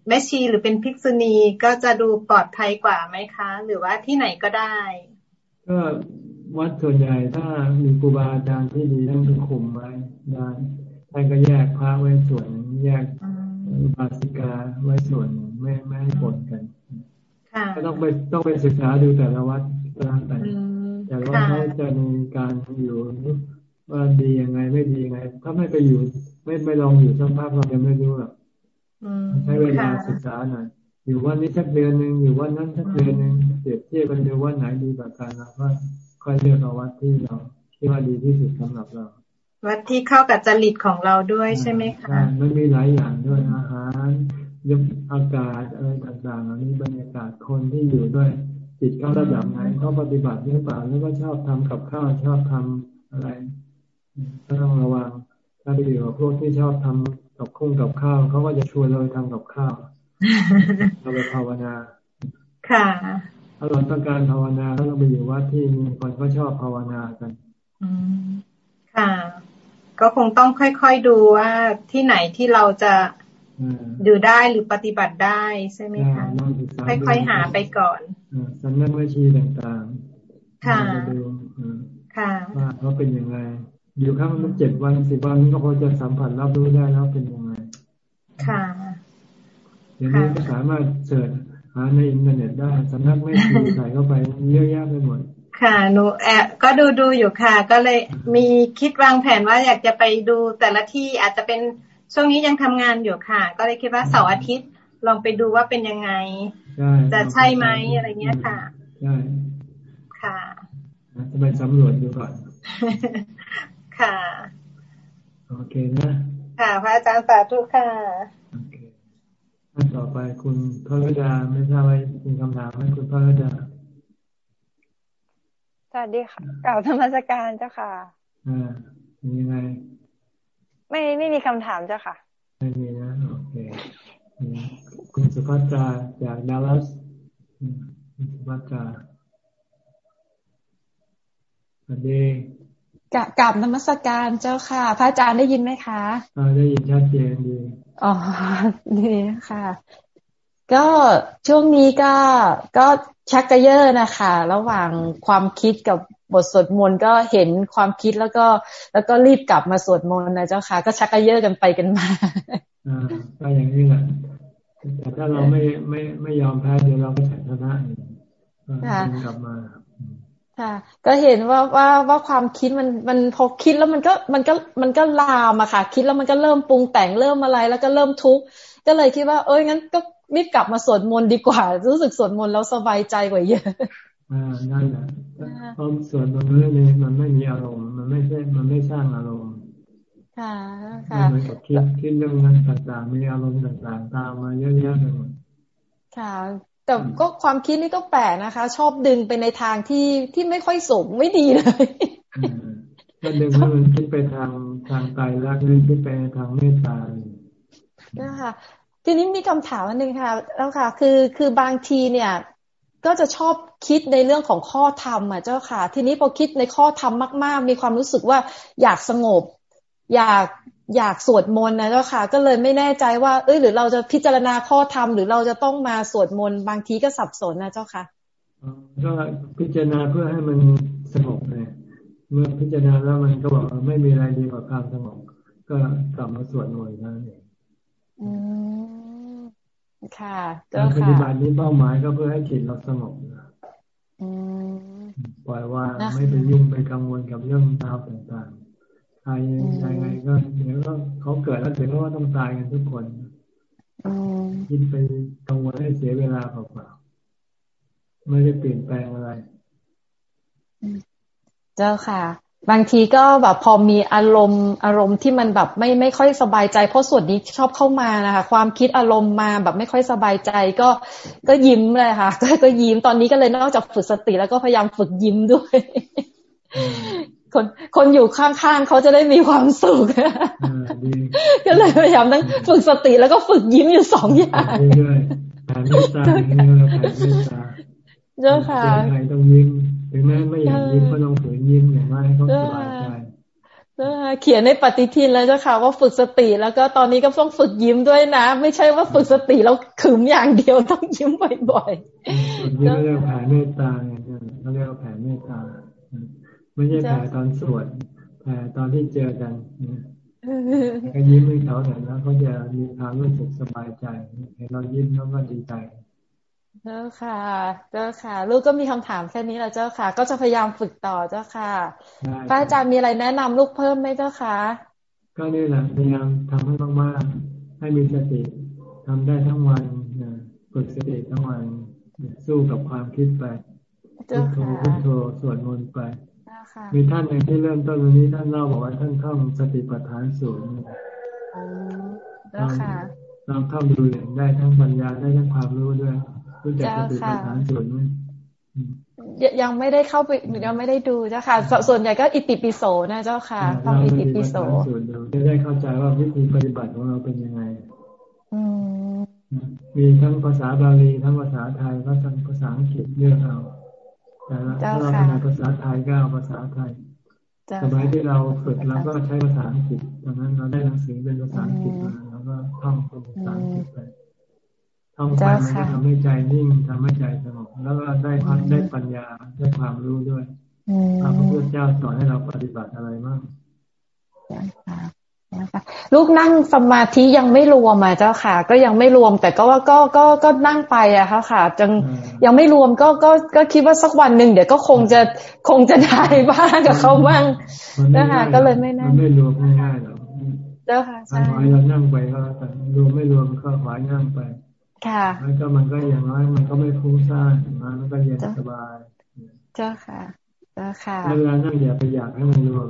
แม่ชีหรือเป็นภิกษุณีก็จะดูปลอดภัยกว่าไหมคะ หรือว่าที่ไหนก็ได้ ก็ วัดส่วนใหญ่ถ้ามีครูบาอาจารย์ที่ดีท่านก็คุมไว้ได้ท่านก็แยกพระไว้ส่วนแยกบาสิกาไว้ส่วนไม่ไม่ให้ปนกันก็ต้องไปต้องไปศึกษาดูแต่ละวัดก็แล้วแต่แต่ว่าเขาจะมีการอยู่ว่าดียังไงไม่ดียังไง ถ้าไม่ไปอยู่ ไม่ไปลองอยู่สักพักเราจะไม่รู้หรอกใช้เวลาศึกษาหน่อยอยู่วันนี้สักเดือนหนึ่งอยู่วันนั้นสักเดือนหนึ่งเปรียบเทียบกันดูว่าไหนดีกว่ากันแล้วก็ ค่อยเลือกเอาวัดที่เราที่ว่าดีที่สุดสำหรับเรา วัดที่เข้ากับจริตของเราด้วยใช่ไหมคะมันมีหลายอย่างด้วยอาหารยกอากาศอะไรต่างๆอันนี้บรรยากาศคนที่อยู่ด้วย จิตเขาระดับไหนเขาปฏิบัติหรือเปล่าแล้วก็ชอบทำกับข้าวชอบทำอะไรก็ต้องระวังถ้าไปอยู่กับพวกที่ชอบทำกับคุ้งกับข้าวเขาก็จะชวนเราทำกับข้าวเราไปภาวนา ค่ะ ถ้าเราต้องการภาวนาแล้วเราไปอยู่วัดที่มีคนก็ชอบภาวนากัน อืมค่ะ ก็คงต้องค่อยๆดูว่าที่ไหนที่เราจะอยู่ได้หรือปฏิบัติได้ใช่ไหมคะค่อยๆหาไปก่อนสำนักแม่ชีต่างๆ ค่ะค่ะว่าเขาเป็นยังไง อยู่ข้างมันเจ็ดวันสิบวันก็พอจะสัมผัสรับรู้ได้แล้วเป็นยังไง ค่ะเดี๋ยวนี้ก็สามารถ search หาในอินเทอร์เน็ตได้สำนักแม่ชีใส่เข้าไปเยอะแยะไปหมดค่ะหนูแอบก็ดูดูอยู่ค่ะ ก็เลยมีคิดวางแผนว่าอยากจะไปดูแต่ละที่อาจจะเป็นช่วงนี้ยังทำงานอยู่ค่ะ ก็เลยคิดว่าเสาร์อาทิตย์ลองไปดูว่าเป็นยังไง จะใช่ไหมอะไรเงี้ยค่ะใช่ค่ะจะไปสำรวจดูก่อน ค่ะ โอเคนะ ค่ะ พระอาจารย์สาธุค่ะ โอเคต่อไปคุณพระรดาไม่ทราบว่ามีคำถามไหมคุณพระรดาสวัสดีค่ะกล่าวธรรมสการเจ้าค่ะอ่ายังไง ไม่ไม่มีคำถามเจ้าค่ะ ไม่มีนะโอเคคุณสุภัตราจากดัลลัสคุณสุภัตราสวัสดี กลับนมัสการเจ้าค่ะ พระอาจารย์ได้ยินไหมคะอ่าได้ยินชัดเจนดีอ๋อดีค่ะ ก็ช่วงนี้ก็ก็ชักกระเยอะนะคะ ระหว่างความคิดกับบทสวดมนต์ก็เห็นความคิดแล้วก็ แล้วก็รีบกลับมาสวดมนต์นะเจ้าค่ะ ก็ชักกระเยอะกันไปกันมาอ่าก็อย่างนี้แหละแต่ถ้าเราไม่ไม่ไม่ยอมแพ้เดี๋ยวเราก็ชนะเองกลับมา ค่ะ ก็เห็นว่าว่าว่าความคิดมันมันพอคิดแล้วมันก็มันก็มันก็ลามอะค่ะ คิดแล้วมันก็เริ่มปรุงแต่งเริ่มอะไร แล้วก็เริ่มทุกข์ก็เลยคิดว่า เอ้ยงั้นก็รีบกลับมาสวดมนต์ดีกว่า รู้สึกสวดมนต์แล้วสบายใจกว่าเยอะอ่านั่นแหละเพราะสวดมนต์เรื่องนี้มันไม่มีอารมณ์ มันไม่ใช่มันไม่สร้างอารมณ์ค่ะค่ะเหมือนกับคิดคิดเรื่องนั้นต่างๆมีอารมณ์ต่างๆ ตามมาเยอะแยะไปหมดค่ะ แต่ก็ความคิดนี่ก็แปลกนะคะ ชอบดึงไปในทางที่ที่ไม่ค่อยสมไม่ดีเลยก็ดึงให้มันคิดไปทางทางไตรลักษณ์หรือคิดไปทางเมตตานะคะทีนี้มีคำถามอันหนึ่งค่ะ แล้วค่ะ คือคือบางทีเนี่ย ก็จะชอบคิดในเรื่องของข้อธรรมอะเจ้าค่ะ ทีนี้พอคิดในข้อธรรมมาก ๆ มีความรู้สึกว่าอยากสงบ อยาก อยากสวดมนต์นะเจ้าค่ะ ก็เลยไม่แน่ใจว่า เอ้ยหรือเราจะพิจารณาข้อธรรมหรือเราจะต้องมาสวดมนต์บางทีก็สับสนนะเจ้าค่ะก็พิจารณาเพื่อให้มันสงบเลยเมื่อพิจารณาแล้วมันก็บอกไม่มีอะไรดีกว่าความสงบก็กลับมาสวดมนต์นั่นเองอืมค่ะเจ้าค่ะปฏิบัตินี้เป้าหมายก็เพื่อให้จิตเราสงบปล่อยว่าไม่ไปยุ่งไปกังวลกับเรื่องราวต่าง ตายยังไงก็เดี๋ยวก็เขาเกิดแล้วเดี๋ยวก็ต้องตายกันทุกคนคิดไปกังวลให้เสียเวลาเปล่าๆไม่ได้เปลี่ยนแปลงอะไร เจ้าค่ะ บางทีก็แบบพอมีอารมณ์อารมณ์ที่มันแบบไม่ไม่ค่อยสบายใจ เพราะส่วนนี้ชอบเข้ามานะคะ ความคิดอารมณ์มาแบบไม่ค่อยสบายใจ ก็ก็ยิ้มเลยค่ะ ก็ก็ยิ้มตอนนี้ก็เลยนอกจากฝึกสติแล้วก็พยายามฝึกยิ้มด้วย คนคนอยู่ข้างๆเขาจะได้มีความสุขก็เลยพยายามทั้งฝึกสติแล้วก็ฝึกยิ้มอยู่สองอย่างแผ่เมตตาแผ่เมตตาเจ้าค่ะใครต้องยิ้มถึงแม้ไม่อยากยิ้มก็ต้องฝืนยิ้มอย่างไรให้เขาสบายใจเขียนในปฏิทินแล้วเจ้าค่ะว่าฝึกสติแล้วก็ตอนนี้ก็ต้องฝึกยิ้มด้วยนะ ไม่ใช่ว่าฝึกสติแล้วขึมอย่างเดียวต้องยิ้มบ่อยๆนี่เรียกแผ่เมตตาเนี่ยเขาเรียกว่าแผ่เมตตา ไม่ใช่แผ่ตอนสวดแผ่ตอนที่เจอกันก็ยิ้มให้เขาแต่แล้วเขาจะมีความรู้สึกสบายใจเห็นเรายิ้มแล้วก็ดีใจเจ้าค่ะ เจ้าค่ะ ลูกก็มีคำถามแค่นี้แหละเจ้าค่ะ ก็จะพยายามฝึกต่อเจ้าค่ะพระอาจารย์มีอะไรแนะนำลูกเพิ่มไหมเจ้าค่ะ ก็นี่แหละพยายามทำให้มากๆให้มีสติทำได้ทั้งวันฝึกสติทั้งวันสู้กับความคิดไปพุทโธพุทโธสวดมนต์ไป มีท่านหนึ่งที่เริ่มต้นวันนี้ท่านเล่าบอกว่าท่านท่องสติปัฏฐานสูงแล้วค่ะลองเข้าดูอย่างได้ทั้งปัญญาได้ทั้งความรู้ด้วยรู้จักสติปัฏฐานสูงไหมยังไม่ได้เข้าไปยังไม่ได้ดูเจ้าค่ะ ส่วนใหญ่ก็อิติปิโสนะเจ้าค่ะทำอิติปิโสจะได้เข้าใจว่าวิธีปฏิบัติของเราเป็นยังไงมีทั้งภาษาบาลีทั้งภาษาไทยทั้งภาษาอังกฤษเลือกเอา แต่ถ้าเราถนัดภาษาไทยก็เอาภาษาไทยสมัยที่เราฝึกเราก็ใช้ภาษาอังกฤษตอนนั้นเราได้หนังสือเป็นภาษาอังกฤษมาแล้วก็ท่องเป็นภาษาอังกฤษไปท่องไปมันก็ทำให้ใจนิ่งทำให้ใจสงบแล้วก็ได้ความได้ปัญญาได้ความรู้ด้วยพระพุทธเจ้าสอนให้เราปฏิบัติอะไรบ้าง ลูกนั่งสมาธิยังไม่รวมอะเจ้าค่ะ ก็ยังไม่รวม แต่ก็ว่าก็ก็ก็นั่งไปอะค่ะค่ะจังยังไม่รวมก็ก็ก็คิดว่าสักวันหนึ่งเดี๋ยวก็คงจะคงจะได้บ้างกับเขาบ้างนะคะก็เลยไม่นั่งไม่รวมง่ายๆหรอกเจ้าค่ะใช่เรานั่งไปก็แต่รวมไม่รวมก็ขวายนั่งไป ค่ะแล้วก็มันก็อย่างน้อยมันก็ไม่ฟุ้งซ่านมันก็เย็นสบาย เจ้าค่ะเจ้าค่ะเวลานั่งอย่าไปอยากให้มันรวม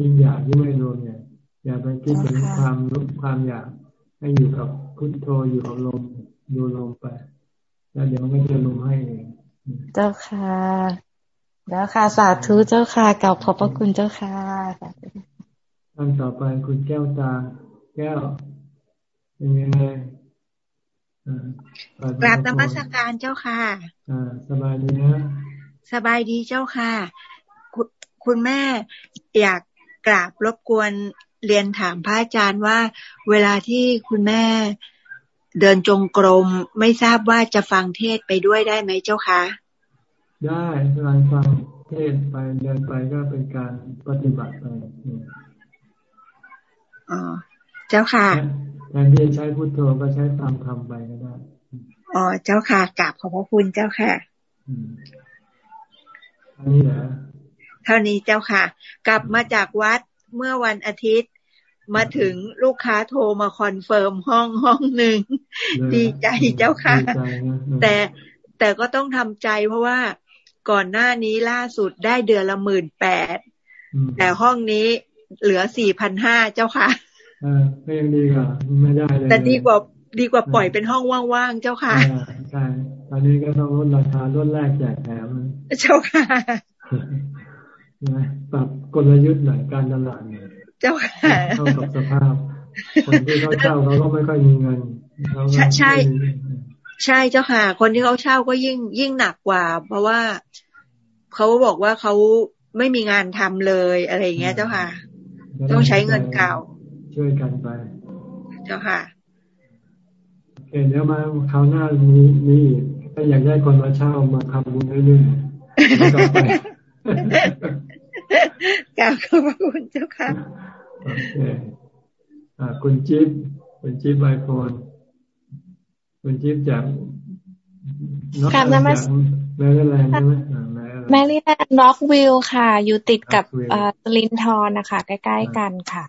ยิ่งอยากยิ่งไม่รวมเนี่ย อย่าไปคิดถึงความรู้ความอยากให้อยู่กับพุทโธอยู่กับลมดูลมไป แล้วเดี๋ยวมันก็จะลมให้เองเจ้าค่ะ แล้วค่ะสาธุเจ้าค่ะเก่าขอบพระคุณเจ้าค่ะท่านต่อไปคุณแก้วตา แก้วเป็นยังไงกราบธรรมสการเจ้าค่ะอ่าสบายดีนะสบายดีเจ้าค่ะ คุณแม่อยากกราบรบกวน เรียนถามพระอาจารย์ว่า เวลาที่คุณแม่เดินจงกรมไม่ทราบว่าจะฟังเทศไปด้วยได้ไหมเจ้าคะ ได้การฟังเทศไปเดินไปก็เป็นการปฏิบัติไปอ๋อเจ้าค่ะแทนที่จะใช้พุทโธก็ใช้ตามธรรมไปก็ได้อ๋อเจ้าค่ะกราบขอบพระคุณเจ้าค่ะอันนี้เหรอเท่านี้เจ้าค่ะ กลับมาจากวัด เมื่อวันอาทิตย์มาถึงลูกค้าโทรมา confirm ห้องห้องหนึ่งดีใจเจ้าค่ะ แต่แต่ก็ต้องทำใจเพราะว่าก่อนหน้านี้ล่าสุดได้เดือนละหมื่นแปดแต่ห้องนี้เหลือสี่พันห้าเจ้าค่ะก็ยังดีกว่าไม่ได้เลยแต่ดีกว่าดีกว่าปล่อยเป็นห้องว่างๆเจ้าค่ะใช่ตอนนี้ก็ต้องลดราคาลดแรกแจกแถมเจ้าค่ะ นะปรับกลยุทธ์หน่อยการตลาดเนี่ยเจ้าค่ะเข้ากับสภาพคนที่เขาเช่าเขาก็ไม่ค่อยมีเงินใช่ใช่ใช่เจ้าค่ะ คนที่เขาเช่าก็ยิ่งยิ่งหนักกว่า เพราะว่าเขาบอกว่าเขาไม่มีงานทำเลยอะไรเงี้ย เจ้าค่ะ ต้องใช้เงินเก่า ช่วยกันไป เจ้าค่ะเห็นแล้วมาคราวหน้ามีมีถ้าอยากได้คนมาเช่ามาทำบุญเรื่อยๆต่อไป กล่าวขอบคุณเจ้าค่ะโอเคอ่าคุณจิ๊บคุณจิ๊บไอโฟนคุณจิ๊บจากนอกจากแมรี่แลนด์ใช่ไหมแมรี่แลนด์น็อกวิลค่ะ อยู่ติดกับสลินทอนนะคะ ใกล้ๆกันค่ะ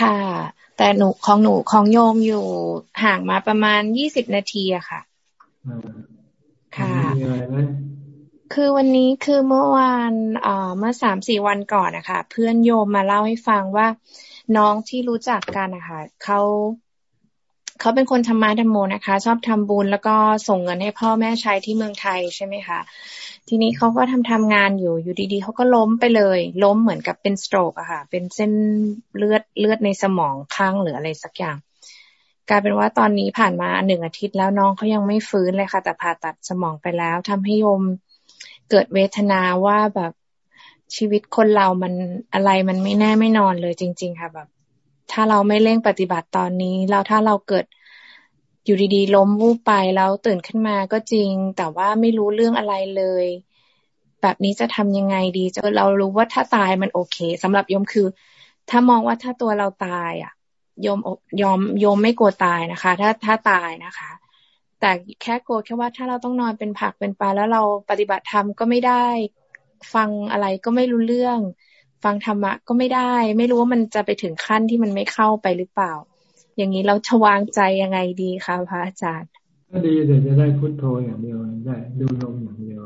ค่ะ แต่หนูของหนูของโยมอยู่ห่างมาประมาณยี่สิบนาทีอะค่ะ ค่ะ คือวันนี้คือเมื่อวานเอ่อเมื่อสามสี่วันก่อนนะคะเพื่อนโยมมาเล่าให้ฟังว่าน้องที่รู้จักกันนะคะเขาเขาเป็นคนธรรมะธรรมโมนะคะ ชอบทำบุญแล้วก็ส่งเงินให้พ่อแม่ใช้ที่เมืองไทยใช่ไหมคะทีนี้เขาก็ทำทำงานอยู่อยู่ดีๆเขาก็ล้มไปเลย ล้มเหมือนกับเป็นสโตรกอะค่ะ เป็นเส้นเลือดเลือดในสมองข้างหรืออะไรสักอย่าง กลายเป็นว่าตอนนี้ผ่านมาหนึ่งอาทิตย์แล้วน้องเขายังไม่ฟื้นเลยค่ะ แต่ผ่าตัดสมองไปแล้วทำให้โยม เกิดเวทนาว่าแบบชีวิตคนเรามันอะไรมันไม่แน่ไม่นอนเลยจริง ๆ ค่ะแบบ ถ้าเราไม่เร่งปฏิบัติตอนนี้แล้วถ้าเราเกิดอยู่ดีๆ ล้มวูบไปแล้วตื่นขึ้นมาก็จริง แต่ว่าไม่รู้เรื่องอะไรเลย แบบนี้จะทำยังไงดีจะเรารู้ว่าถ้าตายมันโอเคสำหรับโยมคือ ถ้ามองว่าถ้าตัวเราตาย อะโยมยอมโยมไม่กลัวตายนะคะ ถ้าถ้าตายนะคะ แต่แค่กลัวแค่ว่าถ้าเราต้องนอนเป็นผักเป็นปลาแล้วเราปฏิบัติธรรมก็ไม่ได้ ฟังอะไรก็ไม่รู้เรื่อง ฟังธรรมะก็ไม่ได้ ไม่รู้ว่ามันจะไปถึงขั้นที่มันไม่เข้าไปหรือเปล่า อย่างนี้เราจะวางใจยังไงดีคะพระอาจารย์ก็ดีแต่จะได้พุทโธอย่างเดียวได้ดูลมอย่างเดียว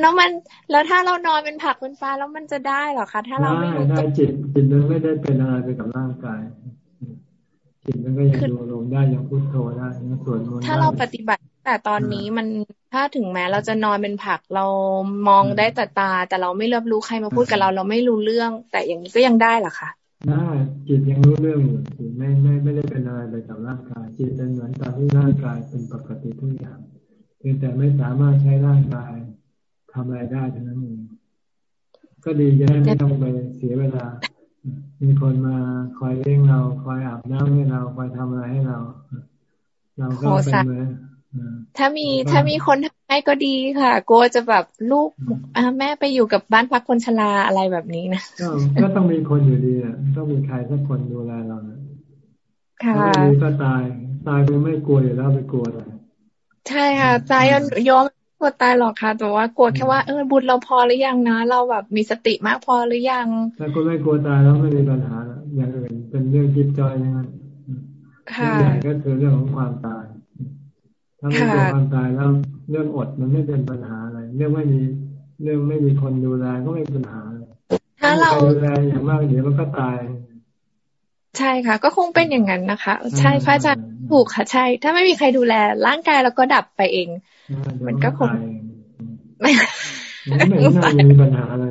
แล้วมันแล้วถ้าเรานอนเป็นผักเป็นฟ้าแล้วมันจะได้หรอคะถ้าเราไม่รู้ได้จิตจิตมันไม่ได้เป็นอะไรไปกับร่างกาย จิตมันก็ยังดูลมได้ยังพุทโธได้ยังสวดมนต์ถ้าเราปฏิบัติแต่ตอนนี้มันถ้าถึงแม้เราจะนอนเป็นผักเรามองได้แต่ตา แต่เราไม่รับรู้ใครมาพูดกับเรา เราไม่รู้เรื่อง แต่อย่างนี้ก็ยังได้หรอคะได้จิตยังรู้เรื่องอยู่จิตไม่ไม่ไม่ได้เป็นอะไรไปกับร่างกายจิตเป็นเหมือนตอนที่ร่างกายเป็นปกติทุกอย่างเพียงแต่ไม่สามารถใช้ร่างกายทำอะไรได้เท่านั้นเองก็ดีจะได้ไม่ต้องไปเสียเวลา มีคนมาคอยเลี้ยงเรา คอยอาบน้ำให้เราคอยทำอะไรให้เรา เราก็เป็นเหมือนถ้ามีถ้ามีคนทำให้ก็ดีค่ะ กลัวจะแบบลูกแม่ไปอยู่กับบ้านพักคนชราอะไรแบบนี้นะก็ต้องมีคนอยู่ดีอะต้องมีใครสักคนดูแลเราค่ะถ้าไม่มีก็ตาย ตายไปไม่กลัวอยู่แล้วไปกลัวอะไรใช่ค่ะตายยอม กลัวตายหรอกค่ะแต่ว่ากลัวแค่ว่าเออบุญเราพอหรือยังนะ เราแบบมีสติมากพอหรือยังถ้าคุณไม่กลัวตายแล้วไม่มีปัญหาอย่างอื่นเป็นเรื่องจิตใจนะค่ะใหญ่ก็คือเรื่องของความตายถ้าไม่เกิดความตายแล้วเรื่องอดมันไม่เป็นปัญหาอะไร เรื่องไม่มีเรื่องไม่มีคนดูแลก็ไม่เป็นปัญหาถ้าเราดูแลอย่างมากเดี๋ยวมันก็ตาย ใช่ค่ะ ก็คงเป็นอย่างนั้นนะคะ ใช่พระอาจารย์ถูกค่ะ ใช่ ถ้าไม่มีใครดูแลร่างกายแล้วก็ดับไปเอง มันก็คงไม่ไม่น่ามีปัญหาอะไร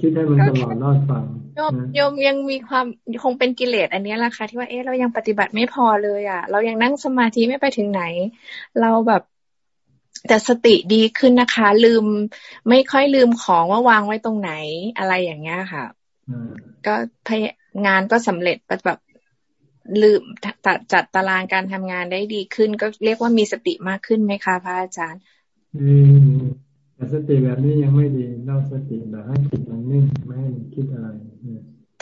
คิดให้มันตลอดรอดฟังโยมโยมยังมีความคงเป็นกิเลสอันนี้แหละค่ะที่ว่าเอ๊ะเรายังปฏิบัติไม่พอเลยอะ เรายังนั่งสมาธิไม่ไปถึงไหน เราแบบแต่สติดีขึ้นนะคะ ลืมไม่ค่อยลืมของว่าวางไว้ตรงไหนอะไรอย่างเงี้ยค่ะก็พยงานก็สำเร็จแบบ ลืมตัดจัดตารางการทำงานได้ดีขึ้น ก็เรียกว่ามีสติมากขึ้นไหมคะพระอาจารย์ อืมแต่สติแบบนี้ยังไม่ดีนอกสติแบบให้จิตมันนิ่งไม่ให้มันคิดอะไร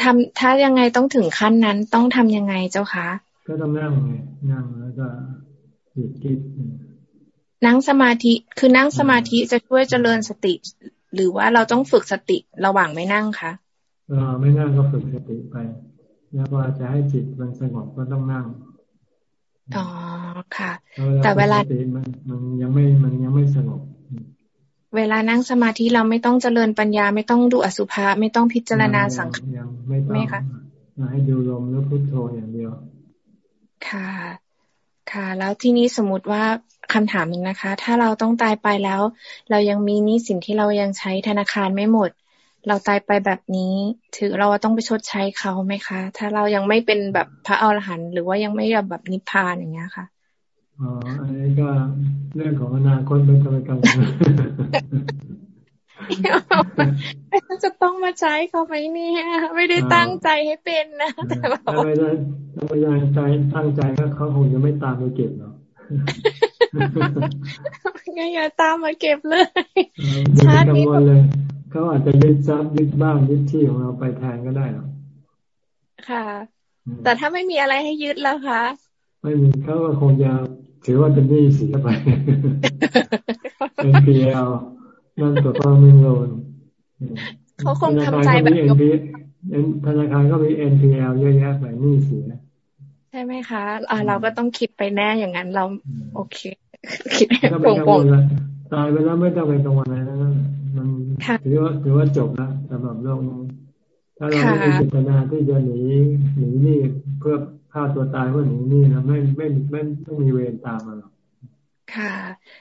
ทำถ้ายังไงต้องถึงขั้นนั้นต้องทำยังไงเจ้าคะ ก็ต้องนั่งไงนั่งแล้วก็หยุดคิดนั่งสมาธิคือนั่งสมาธิจะช่วยเจริญสติ หรือว่าเราต้องฝึกสติระหว่างไม่นั่งคะเออไม่นั่งก็ฝึกสติไป แล้วพอจะให้จิตมันสงบก็ต้องนั่งอ๋อค่ะ แต่เวลามันมันยังไม่มันยังไม่สงบเวลานั่งสมาธิเราไม่ต้องเจริญปัญญาไม่ต้องดูอสุภะไม่ต้องพิจารณาสังขารไม่คะให้ดูลมแล้วพุทโธอย่างเดียว ค่ะ ค่ะ แล้วที่นี้สมมติว่าคำถามหนึ่งนะคะ ถ้าเราต้องตายไปแล้ว เรายังมีนี้สินที่เรายังใช้ธนาคารไม่หมด เราตายไปแบบนี้ ถือเราต้องไปชดใช้เขาไหมคะ ถ้าเรายังไม่เป็นแบบพระอรหันต์หรือว่ายังไม่แบบนิพพานอย่างเงี้ยค่ะอ๋ออันนี้ก็เรื่องของอนาคตไม่ต้องไปกังวลจะต้องมาใช้เขาไหมเนี่ยไม่ได้ตั้งใจให้เป็นนะแต่แบบถ้าไม่ได้ถ้าไม่ได้ใจตั้งใจก็เขาคงจะไม่ตามมาเก็บหรอกงั้นอย่าตามมาเก็บเลยชาตินี้ เลยเขาอาจจะยึดทรัพย์ยึดบ้านยึดที่ของเราไปแทนก็ได้หรอกค่ะ แต่ถ้าไม่มีอะไรให้ยึดแล้วคะไม่มีเขาก็คงจะถือว่าเป็นหนี้เสียไป NPL นั่นตัวก็ไม่โลนเขาคงทำใจแบบยกธนาคารก็มี NPL เยอะแยะไปหนี้เสียใช่ไหมคะอ่าเราก็ต้องคิดไปแน่อย่างนั้นเรา โอเค คิดให้โปร่งโปร่งตายไปแล้วไม่ต้องไปตรงวันไหนนะ มันถือว่าถือว่าจบแล้วสำหรับโลกนี้ถ้าเราไม่มีเจตนาที่จะหนีหนีนี่เพื่อฆ่าตัวตายเพื่อหนีนี่นะไม่ไม่ไม่ไม่มีเวรตามมาหรอกค่ะ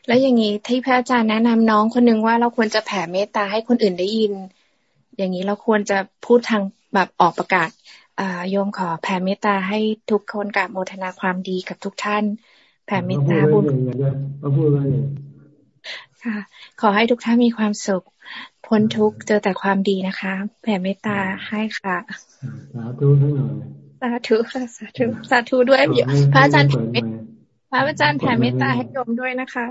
แล้วอย่างนี้ที่พระอาจารย์แนะนำน้องคนนึงว่าเราควรจะแผ่เมตตาให้คนอื่นได้ยิน อย่างนี้เราควรจะพูดทางแบบออกประกาศโยมขอแผ่เมตตาให้ทุกคนกับโมทนาความดีกับทุกท่าน แผ่เมตตาบุญ ค่ะ ขอให้ทุกท่านมีความสุข พ้นทุกเจอแต่ความดีนะคะ แผ่เมตตาให้ค่ะ สาธุทั้งหน่อยสาธุค่ะสาธุสาธุด้วยพระอาจารย์พระอาจารย์แผ่เมตตาให้โยมด้วยนะคะ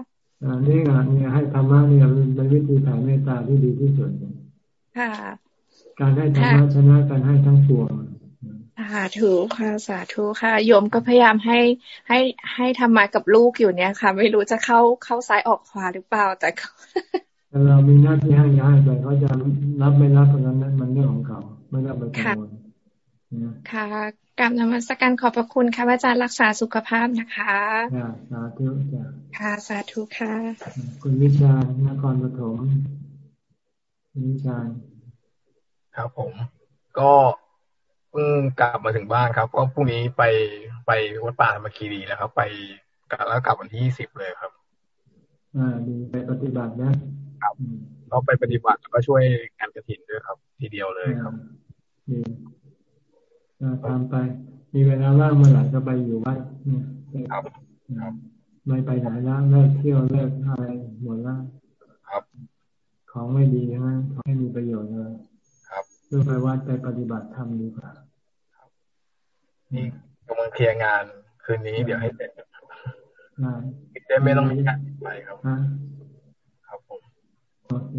อ่านี่ไงนี่ให้ธรรมะเนี่ยเป็นวิธีแผ่เมตตาที่ดีที่สุดค่ะ การให้ธรรมะชนะการให้ทั้งปวง สาธุค่ะสาธุค่ะ โยมก็พยายามให้ให้ให้ทำมากับลูกอยู่เนี่ยค่ะ ไม่รู้จะเข้าเข้าซ้ายออกขวาหรือเปล่าแต่เรามีหน้าที่ให้ย้ายไปเขาจะรับไม่รับเพราะนั้นมันเรื่องของเขาไม่รับไปกังวลค่ะกรรมนมัสการขอบพระคุณค่ะอาจารย์รักษาสุขภาพนะคะสาธุจ้ะค่ะสาธุค่ะคุณวิชานครปฐมคุณวิชาครับผม ก็ เพิ่งกลับมาถึงบ้านครับ ก็พรุ่งนี้ไปไปวัดป่ามาคีรีแล้วครับ ไปกลับแล้วกลับวันที่ยี่สิบเลยครับ อ่าดีไปปฏิบัตินะครับเราไปปฏิบัติแล้วก็ช่วยงานกระถินด้วยครับ ทีเดียวเลยครับดีทำไป มีเวลาว่างเมื่อไหร่ก็ไปอยู่วัดเนี่ยครับไม่ไปไหนแล้วเลิกเที่ยวเลิกอะไรหมดแล้วครับ ของไม่ดีนะของไม่มีประโยชน์เลย ครับเพื่อไปวัดไปปฏิบัติธรรมดีกว่านี่กำลังเคลียร์งานคืนนี้เดี๋ยวให้เสร็จได้ไม่ต้องมีการไปครับ ครับผมโอเค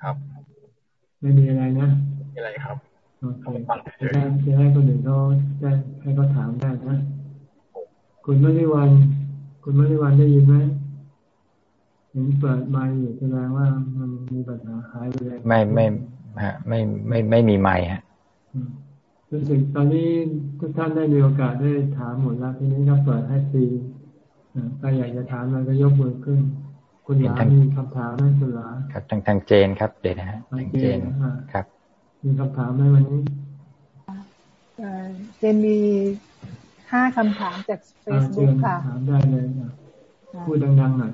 ครับ ไม่มีอะไรนะไม่มีอะไรครับโอเคจะได้จะได้คนอื่นเขาได้ให้เขาถามได้นะ คุณมริวัน คุณมริวันได้ยินไหมเห็นเปิดไมค์อยู่แสดงว่ามันมีปัญหาหายไปเลยไม่ไม่ ฮะ ไม่ไม่ไม่มีไมค์ฮะรู้สึกตอนนี้ทุกท่านได้มีโอกาสได้ถามหมดแล้วทีนี้ก็เปิดให้ฟรีใครอยากจะถามอะไรก็ยกมือขึ้น คุณหลามีคำถามไหมคุณหลาครับทางทางเจนครับเดนะฮะทางเจนครับ มีคำถามไหมวันนี้เจนมีห้าคำถามจากเฟซบุ๊กค่ะถามได้เลยพูดดังๆหน่อย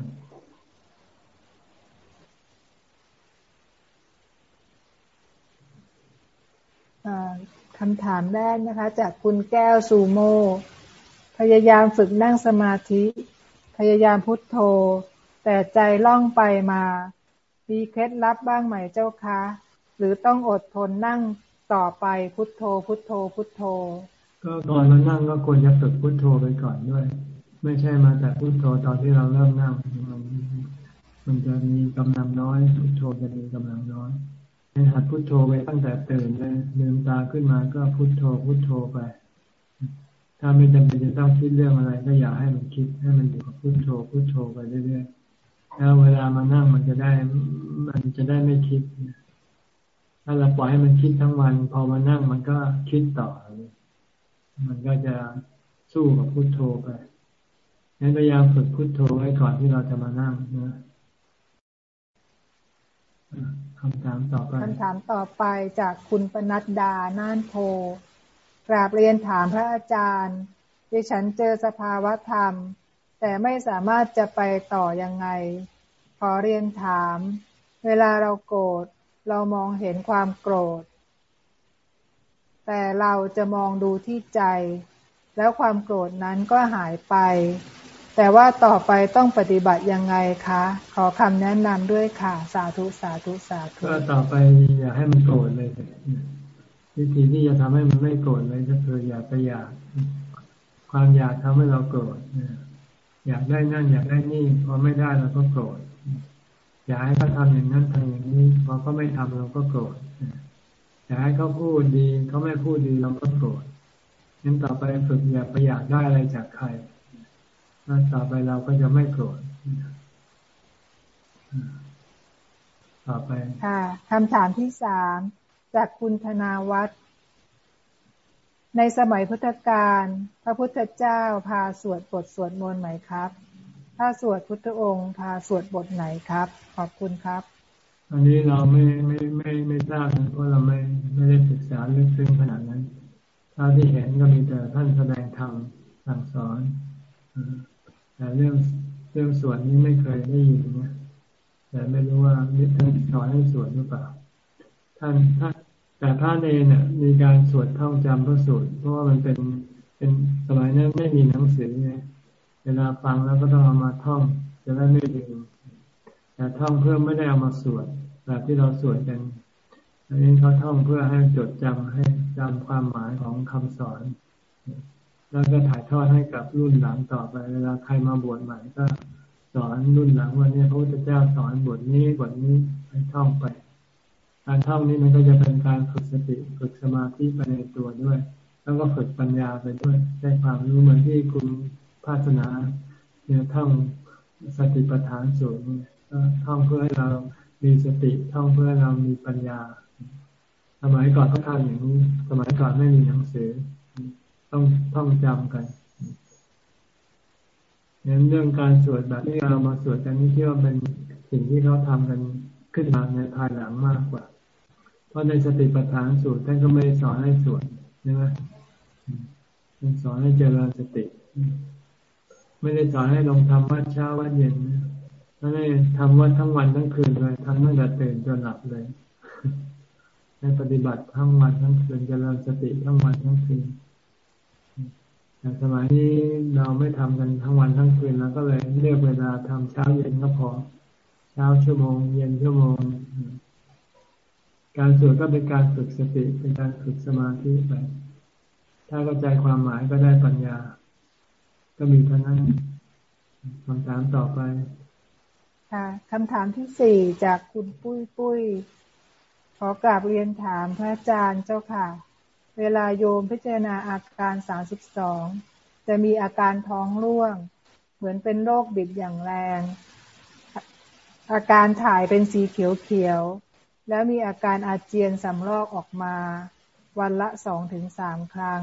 คำถามแรกนะคะ จากคุณแก้วซูโม พยายามฝึกนั่งสมาธิ พยายามพุทโธ แต่ใจล่องไปมา มีเคล็ดลับบ้างไหมเจ้าคะ หรือต้องอดทนนั่งต่อไปพุทโธ พุทโธ พุทโธ ก็ก่อนมานั่งก็ควรจะฝึกพุทโธไปก่อนด้วย ไม่ใช่มาแต่พุทโธตอนที่เราเริ่มนั่งมันมันจะมีกำลังน้อยพุทโธจะมีกำลังน้อย ห้หัดพุทโธไปตั้งแต่ตื่นเลยลืมตาขึ้นมาก็พุทโธพุทโธไป ถ้าไม่จำเป็นจะต้องคิดเรื่องอะไร ก็อย่าให้มันคิดให้มันอยู่กับพุทโธพุทโธไปเรื่อยๆแล้วเวลามานั่งมันจะได้ มันจะได้ไม่คิดถ้าเราปล่อยให้มันคิดทั้งวัน พอมานั่งมันก็คิดต่อ มันก็จะสู้กับพุทโธไปงั้นพยายามฝึกพุทโธไว้ก่อนที่เราจะมานั่งนะ คำถามต่อไปคำถามต่อไปจากคุณปนัดดา น่านโพกราบเรียนถามพระอาจารย์ดิฉันเจอสภาวะธรรม แต่ไม่สามารถจะไปต่อยังไง ขอเรียนถาม เวลาเราโกรธ เรามองเห็นความโกรธ แต่เราจะมองดูที่ใจ แล้วความโกรธนั้นก็หายไป แต่ว่าต่อไปต้องปฏิบัติยังไงคะ ขอคำแนะนำด้วยค่ะ สาธุสาธุสาธุก็ต่อไปอย่าให้มันโกรธเลยวิธีที่จะทำให้มันไม่โกรธเลยก็คืออย่าไปอยากความอยากทำให้เราโกรธอยากได้นั่นอยากได้นี่พอไม่ได้เราก็โกรธอยากให้เขาทำอย่างนั้นทำอย่างนี้พอเขาไม่ทำเราก็โกรธอยากให้เขาพูดดีเขาไม่พูดดีเราก็โกรธงั้นต่อไปฝึกอย่าไปอยากได้อะไรจากใคร แล้วต่อไปเราก็จะไม่โกรธต่อไป ค่ะคำถามที่สามจากคุณธนาวัฒน์ในสมัยพุทธกาลพระพุทธเจ้าพาสวดบทสวดมนต์ไหมครับ ถ้าสวดพุทธองค์พาสวดบทไหนครับ ขอบคุณครับ อันนี้เราไม่ไม่ไม่ไม่ทราบเพราะเราไม่ไม่ได้ศึกษาลึกซึ้งขนาดนั้นถ้าที่เห็นก็มีแต่ท่านแสดงธรรมสั่งสอน แต่เรื่องเรื่องสวดนี้ไม่เคยได้ยินนะแต่ไม่รู้ว่าท่านสอนให้สวดหรือเปล่า ท่านท่านแต่พระเนรเนี่ยมีการสวดท่องจำพระสูตรเพราะว่ามันเป็นเป็นสมัยนั้นไม่มีหนังสือไงเวลาฟังแล้วก็ต้องเอามาท่องจะได้ไม่ลืมแต่ท่องเพื่อไม่ได้เอามาสวดแบบที่เราสวดกันอันนี้เขาท่องเพื่อให้จดจำให้จำความหมายของคำสอน แล้วก็ถ่ายทอดให้กับรุ่นหลังต่อไปเวลาใครมาบวชใหม่ก็สอนรุ่นหลังว่าเนี่ยพระพุทธเจ้าสอนบทนี้บทนี้ให้ท่องไป การท่องนี้มันก็จะเป็นการฝึกสติฝึกสมาธิไปในตัวด้วย แล้วก็ฝึกปัญญาไปด้วยได้ความรู้เหมือนที่คุณภาสนาเนี่ยท่องสติปัฏฐานสูงก็ท่องเพื่อให้เรามีสติท่องเพื่อให้เรามีปัญญา สมัยก่อนเขาทำอย่างนี้สมัยก่อนไม่มีหนังสือ ต้องท่องจำกันนั้นเรื่องการสวดแบบที่เรามาสวดกันนี่เชื่ว่าเป็นสิ่งที่เขาทำกันขึ้นมาในภายหลังมากกว่า เพราะในสติปัฏฐานสูตรท่านก็ไม่สอนให้สวดใช่ไหมท่านสอนให้เจริญสติ ไม่ได้สอนให้ลงทำวัดเช้าวัดเย็นไม่ได้ทำวัดทั้งวันทั้งคืนเลยทำตั้งแต่ตื่นจนหลับเลยให้ปฏิบัติทั้งวันทั้งคืนเจริญสติทั้งวันทั้งคืน แต่สมัยนี้เราไม่ทำกันทั้งวันทั้งคืนแล้วก็เลยเลือกเวลาทำเช้าเย็นก็พอ เช้าชั่วโมง เย็นชั่วโมง การสวดก็เป็นการฝึกสติเป็นการฝึกสมาธิไปถ้าเข้าใจความหมายก็ได้ปัญญา ก็มีเท่านั้นคำถามต่อไป ค่ะคำถามที่สี่จากคุณปุ้ยปุ้ยขอกราบเรียนถามพระอาจารย์เจ้าค่ะ เวลาโยมพิจารณาอาการสาสิบสองจะมีอาการท้องร่วง เหมือนเป็นโรคบิดอย่างแรง อาการถ่ายเป็นสีเขียวๆ แล้วมีอาการอาเจียนสำรอกออกมา วันละสองถึงสามครั้ง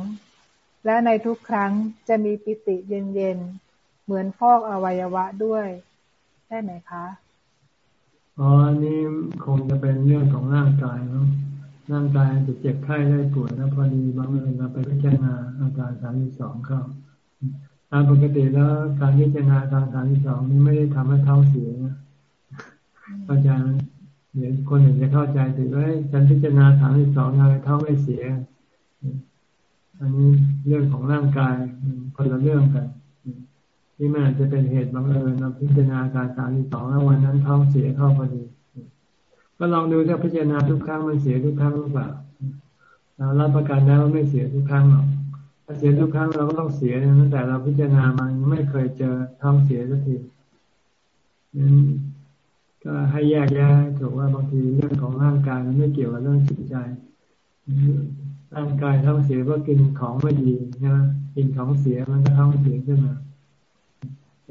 และในทุกครั้งจะมีปิติเย็นๆ เหมือนฟอกอวัยวะด้วยใช่ไหมคะ อ๋อนนี้คงจะเป็นเรื่องของร่างกายเนาะ ร่างกายจะเจ็บไข้ได้ปวดแล้วพอดีบางเอิญเราไปพิจารณาอาการสามสองเข้าตามปกติแล้วการพิจารณาอาการสามสองนี้ไม่ได้ทำให้ท้องเสียนะอาจารย์เดี๋ยวคนอื่นจะเข้าใจถึงว่าฉันพิจารณาสามสองอะไรท้องไม่เสีย อันนี้เรื่องของร่างกายคนละเรื่องกันที่มันอาจจะเป็นเหตุบังเอิญเราพิจารณาการสามสองแล้ววันนั้นท้องเสียเข้าพอดี ก็ลองดูถ้าพิจารณาทุกครั้งมันเสียทุกครั้งหรือเปล่าเรารับประกันได้ว่าไม่เสียทุกครั้งหรอกถ้าเสียทุกครั้งเราก็ต้องเสียตั้งแต่เราพิจารณามาไม่เคยเจอท้องเสียสักทีนั้นก็ให้แยกแยะถูกว่าบางทีเรื่องของร่างกายมันไม่เกี่ยวกับเรื่องจิตใจร่างกายท้องเสียก็กินของไม่ดีนะกินของเสียมันก็ท้องเสียขึ้นมา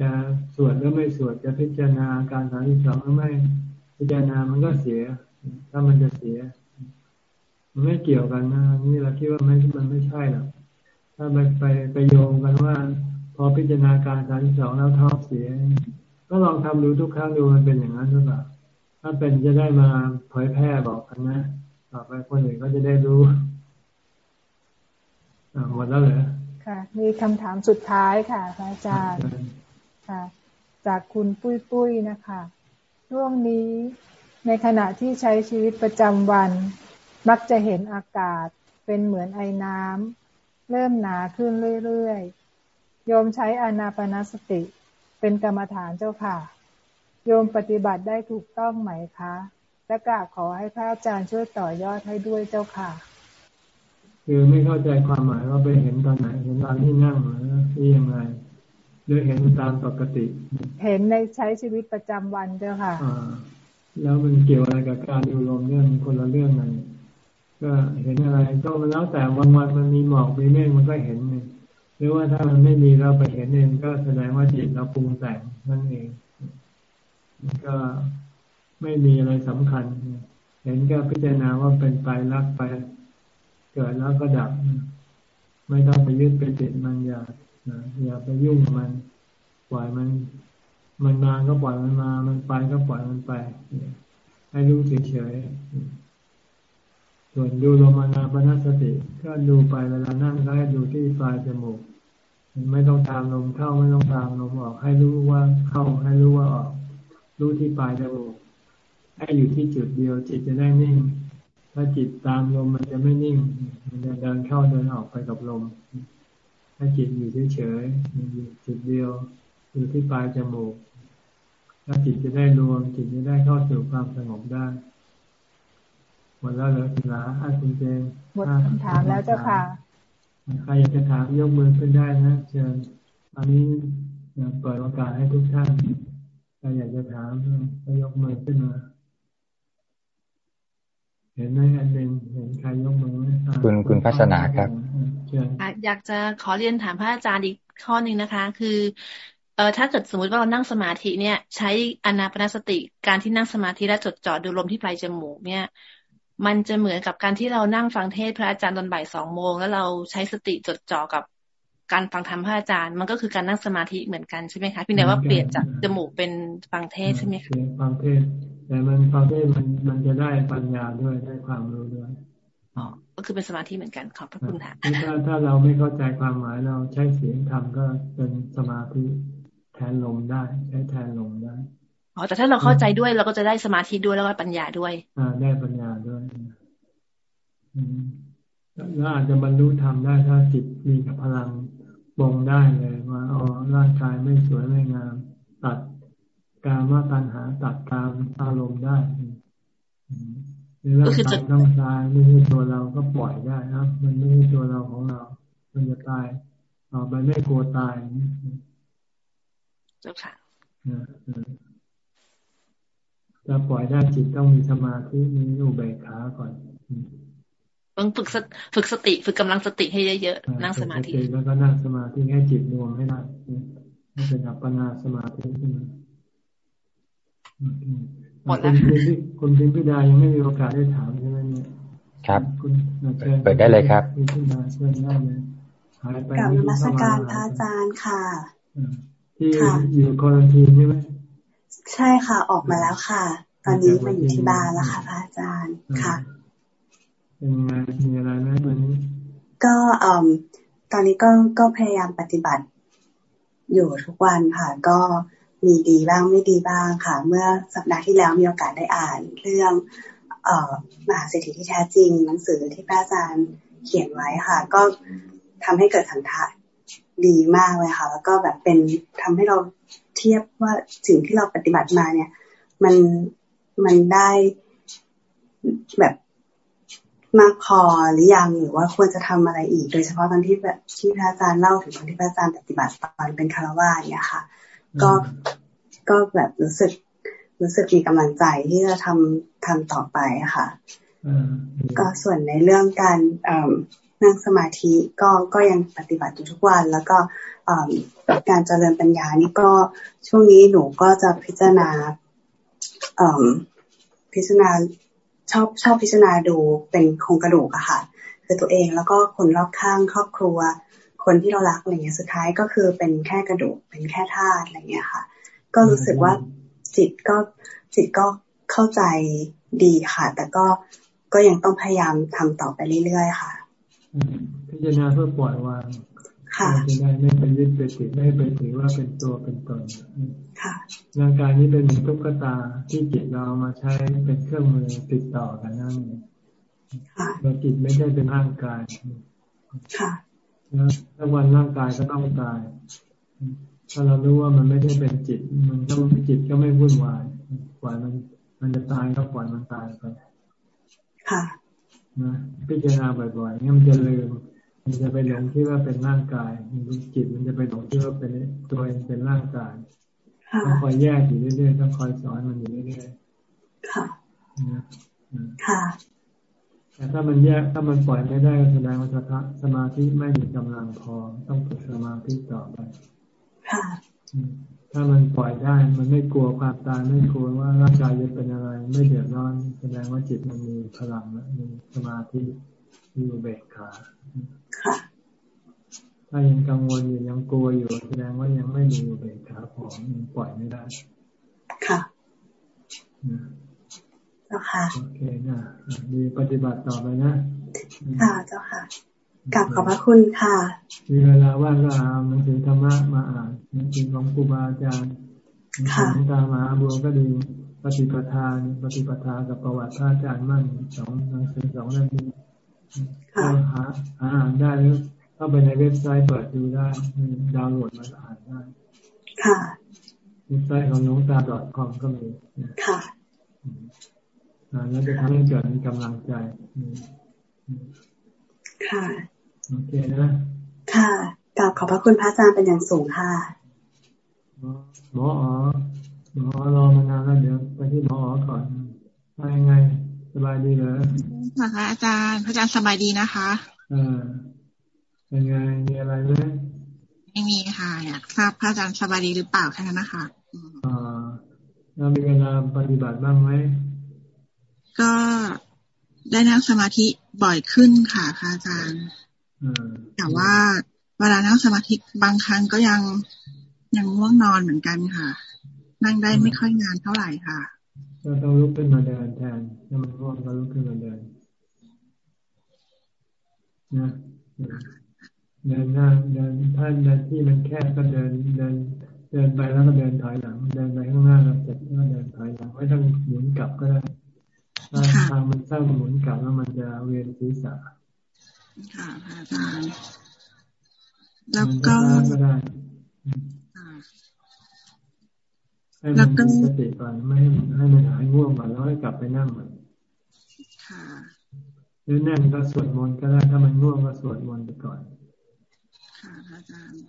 จะสวดหรือไม่สวดจะพิจารณาการสามสิบสองหรือไม่ พิจารณามันก็เสีย ถ้ามันจะเสีย มันไม่เกี่ยวกันนะนี่เราคิดว่าไม่มันไม่ใช่หรอกถ้าไปไปไปโยงกันว่า พอพิจารณาการสามสองแล้วท้องเสีย ก็ลองทำดูทุกครั้งดูมันเป็นอย่างนั้นหรือเปล่าถ้าเป็นจะได้มาเผยแพร่บอกกันนะต่อไปคนอื่นก็จะได้รู้หมดแล้วเหรอค่ะ มีคำถามสุดท้ายค่ะอาจารย์ค่ะ จากคุณปุ้ยปุ้ยนะคะ ช่วงนี้ในขณะที่ใช้ชีวิตประจำวัน มักจะเห็นอากาศเป็นเหมือนไอ้น้ำเริ่มหนาขึ้นเรื่อยๆ โยมใช้อานาปนสติ เป็นกรรมฐานเจ้าค่ะ โยมปฏิบัติได้ถูกต้องไหมคะและกราบขอให้พระอาจารย์ช่วยต่อยอดให้ด้วยเจ้าค่ะ คือไม่เข้าใจความหมายว่าไปเห็นตอนไหนเห็นตอนที่นั่งหรือที่ยังไง หรือเห็นตามปกติ เห็นในใช้ชีวิตประจำวันเจ้าค่ะแล้วมันเกี่ยวอะไรกับการดูลมเรื่องคนละเรื่องกันก็เห็นอะไรก็มันแล้วแต่วันวันมันมีหมอกมีเมฆมันก็เห็นเองหรือว่าถ้ามันไม่มีเราไปเห็นเองก็แสดงว่าจิตเราปรุงแต่งนั่นเองมันก็ไม่มีอะไรสำคัญ เห็นก็พิจารณาว่าเป็นไปรักไป เกิดแล้วก็ดับ ไม่ต้องไปยึดไปติดมันอย่า อย่าไปยุ่งมัน ปล่อยมัน มันมาก็ปล่อยมันมา มันไปก็ปล่อยมันไป ให้รู้เฉยๆส่วนดูลมนาปนสติ ก็ดูไปเวลานั่งก็ให้ดูที่ปลายจมูก ไม่ต้องตามลมเข้าไม่ต้องตามลมออก ให้รู้ว่าเข้าให้รู้ว่าออก รู้ที่ปลายจมูก ให้อยู่ที่จุดเดียวจิตจะได้นิ่งถ้าจิตตามลมมันจะไม่นิ่ง มันจะเดินเข้าเดินออกไปกับลม ถ้าจิตอยู่เฉยๆอยู่จุดเดียวอยู่ที่ปลายจมูกถ้าจิตจะได้รวมจิตจะได้เข้าสู่ความสงบได้หมดแล้วเหรอคุณลาอาคุณเจนหมดคำถามแล้วเจ้าค่ะใครอยากจะถามยกมือขึ้นได้นะเชิญตอนนี้เปิดโอกาสให้ทุกท่านใครอยากจะถามก็ยกมือขึ้นมาเห็นไหมอันเป็นเห็นใครยกมือไหมคุณคุณพัฒนาครับ อยากจะขอเรียนถามพระอาจารย์อีกข้อหนึ่งนะคะ คือเออถ้าเกิดสมมติว่าเรานั่งสมาธิเนี่ย ใช้อนาปนสติการที่นั่งสมาธิและจดจ่อดูลมที่ปลายจมูกเนี่ยมันจะเหมือนกับการที่เรานั่งฟังเทศพระอาจารย์ตอนบ่ายสองโมงแล้วเราใช้สติจดจ่อกับการฟังธรรมพระอาจารย์ มันก็คือการนั่งสมาธิเหมือนกันใช่ไหมคะพี่แต่ว่าเปลี่ยนจากจมูกเป็นฟังเทศใช่ไหมคะฟังเทศแต่มันฟังเทศมันมันจะได้ปัญญาด้วยได้ความรู้ด้วยอ๋อ ก็คือเป็นสมาธิเหมือนกันขอบพระคุณค่ะถ้าถ้าเราไม่เข้าใจความหมายเราใช้เสียงธรรมก็เป็นสมาธิแทนลมได้ใช้แทนลมได้อ๋อแต่ถ้าเราเข้าใจด้วยเราก็จะได้สมาธิด้วยแล้วก็ปัญญาด้วย อ่า ได้ปัญญาด้วยแล้วอาจจะบรรลุธรรมได้ถ้าจิตมีกับพลังบ่งได้เลยว่าอ๋อร่างกายไม่สวยไม่งาม ตัดการว่าตัณหาตัดการอารมณ์ได้ ในร่างกายต้องตายไม่ใช่ตัวเราก็ปล่อยได้นะมันไม่ใช่ตัวเราของเรา มันจะตายต่อไปไม่กลัวตายเจ้าค่ะจะปล่อยได้จิตต้องมีสมาธิมีอุเบกขาก่อนต้องฝึกฝึกสติ ฝึกกำลังสติให้เยอะๆนั่งสมาธิแล้วก็นั่งสมาธิให้จิตรวมให้ได้ให้เป็นอัปปนาสมาธิขึ้นมา หมดแล้วคุณพิมพิดายังไม่มีโอกาสได้ถามใช่ไหมเนี่ยครับคุณเปิดได้เลยครับพิมพิดาเชิญได้เลยหายไปกับนมัสการพระอาจารย์ค่ะ ที่อยู่คอรันทีนใช่ไหมใช่ค่ะ ออกมาแล้วค่ะ ตอนนี้มาอยู่ที่บ้านแล้วค่ะพระอาจารย์ค่ะเป็นไงมีอะไรไหมวันนี้ ก็อตอนนี้ก็ก็พยายามปฏิบัติ อยู่ทุกวันค่ะ ก็ มีดีบ้างไม่ดีบ้างค่ะ เมื่อสัปดาห์ที่แล้วมีโอกาสได้อ่านเรื่องเออมหาเศรษฐีที่แท้จริง หนังสือที่พระอาจารย์เขียนไว้ค่ะ ก็ทำให้เกิดสันทะดีมากเลยค่ะ แล้วก็แบบเป็นทำให้เราเทียบว่าสิ่งที่เราปฏิบัติมาเนี่ย มันมันได้แบบมากพอหรือยังหรือว่าควรจะทำอะไรอีก โดยเฉพาะตอนที่แบบที่พระอาจารย์เล่าถึงตอนที่พระอาจารย์ปฏิบัติตอนเป็นคารวะเนี่ยค่ะ ก็ก็แบบรู้สึก รู้สึกมีกำลังใจที่จะทำทำต่อไปค่ะก็ส่วนในเรื่องการนั่งสมาธิก็ก็ยังปฏิบัติอยู่ทุกวัน แล้วก็การเจริญปัญญานี่ก็ช่วงนี้หนูก็จะพิจารณาพิจารณาชอบชอบพิจารณาดูเป็นโครงกระดูกอะค่ะ คือตัวเองแล้วก็คนรอบข้างครอบครัว คนที่เรารักอะไรเงี้ยสุดท้ายก็คือเป็นแค่กระดูกเป็นแค่ธาตุอะไรเงี้ยค่ะ ก็รู้สึกว่าจิตก็จิตก็เข้าใจดีค่ะ แต่ก็ก็ยังต้องพยายามทำต่อไปเรื่อยๆค่ะพิจารณาเพื่อปล่อยวางจะได้ไม่ไปยึดไปติดไม่ไปถือว่าเป็นตัวเป็นตนร่างกายนี้เป็นตุ๊กตาที่จิตเรามาใช้เป็นเครื่องมือติดต่อกันนั่นเองแต่จิตไม่ใช่เป็นร่างกาย แล้วถ้าวันร่างกายก็ต้องตาย ถ้าเรารู้ว่ามันไม่ได้เป็นจิต มันก็จิตก็ไม่วุ่นวายปล่อยมัน มันจะตายก็ปล่อยมันตายไปค่ะนะพิจารณาบ่อยๆเนี่ยมันจะลืม มันจะไปหลงที่ว่าเป็นร่างกายจิตมันจะไปหลงที่ว่าเป็นตัวเองเป็นร่างกายต้องคอยแยกอยู่เรื่อยๆต้องคอยสอนมันอยู่เรื่อยๆค่ะค่ะ แต่ถ้ามันแยกถ้ามันปล่อยไม่ได้แสดงว่าสมาธิไม่มีกำลังพอต้องฝึกสมาธิต่อไปค่ะถ้ามันปล่อยได้มันไม่กลัวความตายไม่กลัวว่าร่างกายจะเป็นอะไร ไม่เดือดร้อน แสดงว่าจิตมันมีพลังมีสมาธิมีอุเบกขาค่ะถ้ายังกังวลอยู่ยังกลัวอยู่ แสดงว่ายังไม่มีอุเบกขาพอยังปล่อยไม่ได้ ค่ะเจ้าค่ะโอเคนะดีปฏิบัติต่อไปนะค่ะเจ้าค่ะกับขอบพระคุณค่ะ มีเวลาว่างก็อ่านหนังสือธรรมะมาอ่านหนังสือของครูบาอาจารย์หนังสือตามหาบัวก็ดีปฏิปทานปฏิปทากับประวัติพระอาจารย์มั่นสองหนังสือสองเล่มนี้ก็หาอ่านได้แล้วเข้าไปในเว็บไซต์เปิดดูได้ดาวน์โหลดมาอ่านได้ ค่ะเว็บไซต์ของน้องตา .com ก็มีค่ะอ่าน แล้วจะทำให้เกิดมีกำลังใจค่ะโอเคนะค่ะกราบขอบพระคุณพระอาจารย์เป็นอย่างสูงค่ะหมออ๋อหมอรอมานานแล้วเดี๋ยวไปที่หมออ๋อก่อนว่ายังไงสบายดีเหรอค่ะอาจารย์พระอาจารย์สบายดีนะคะเออเป็นไงมีอะไรไหมไม่มีค่ะอยากทราบพระอาจารย์สบายดีหรือเปล่าแค่นั้นนะคะอ่าเรามีเวลาปฏิบัติบ้างไหม ก็ได้นั่งสมาธิบ่อยขึ้นค่ะพระอาจารย์แต่ว่าเวลานั่งสมาธิบางครั้งก็ยังยังง่วงนอนเหมือนกันค่ะ นั่งได้ไม่ค่อยนานเท่าไหร่ค่ะก็ต้องลุกขึ้นมาเดินแทนถ้ามันง่วงก็ลุกขึ้นมาเดินนะเดินหน้าเดินถ้าเดินที่มันแคบก็เดินเดินเดินไปแล้วก็เดินถอยหลัง เดินไปข้างหน้าแล้วเสร็จก็เดินถอยหลังไม่ต้องหมุนกลับก็ได้ ถ้าทางมันสร้างหมุนกลับแล้วมันจะเวียนศีรษะค่ะอาจารย์แล้วก็ให้มันมีสติก่อนไม่ให้ให้มันหายง่วงก่อนแล้วให้กลับไปนั่งใหม่ค่ะหรือนั่งก็สวดมนต์ก็ได้ถ้ามันง่วงก็สวดมนต์ไปก่อน ค่ะอาจารย์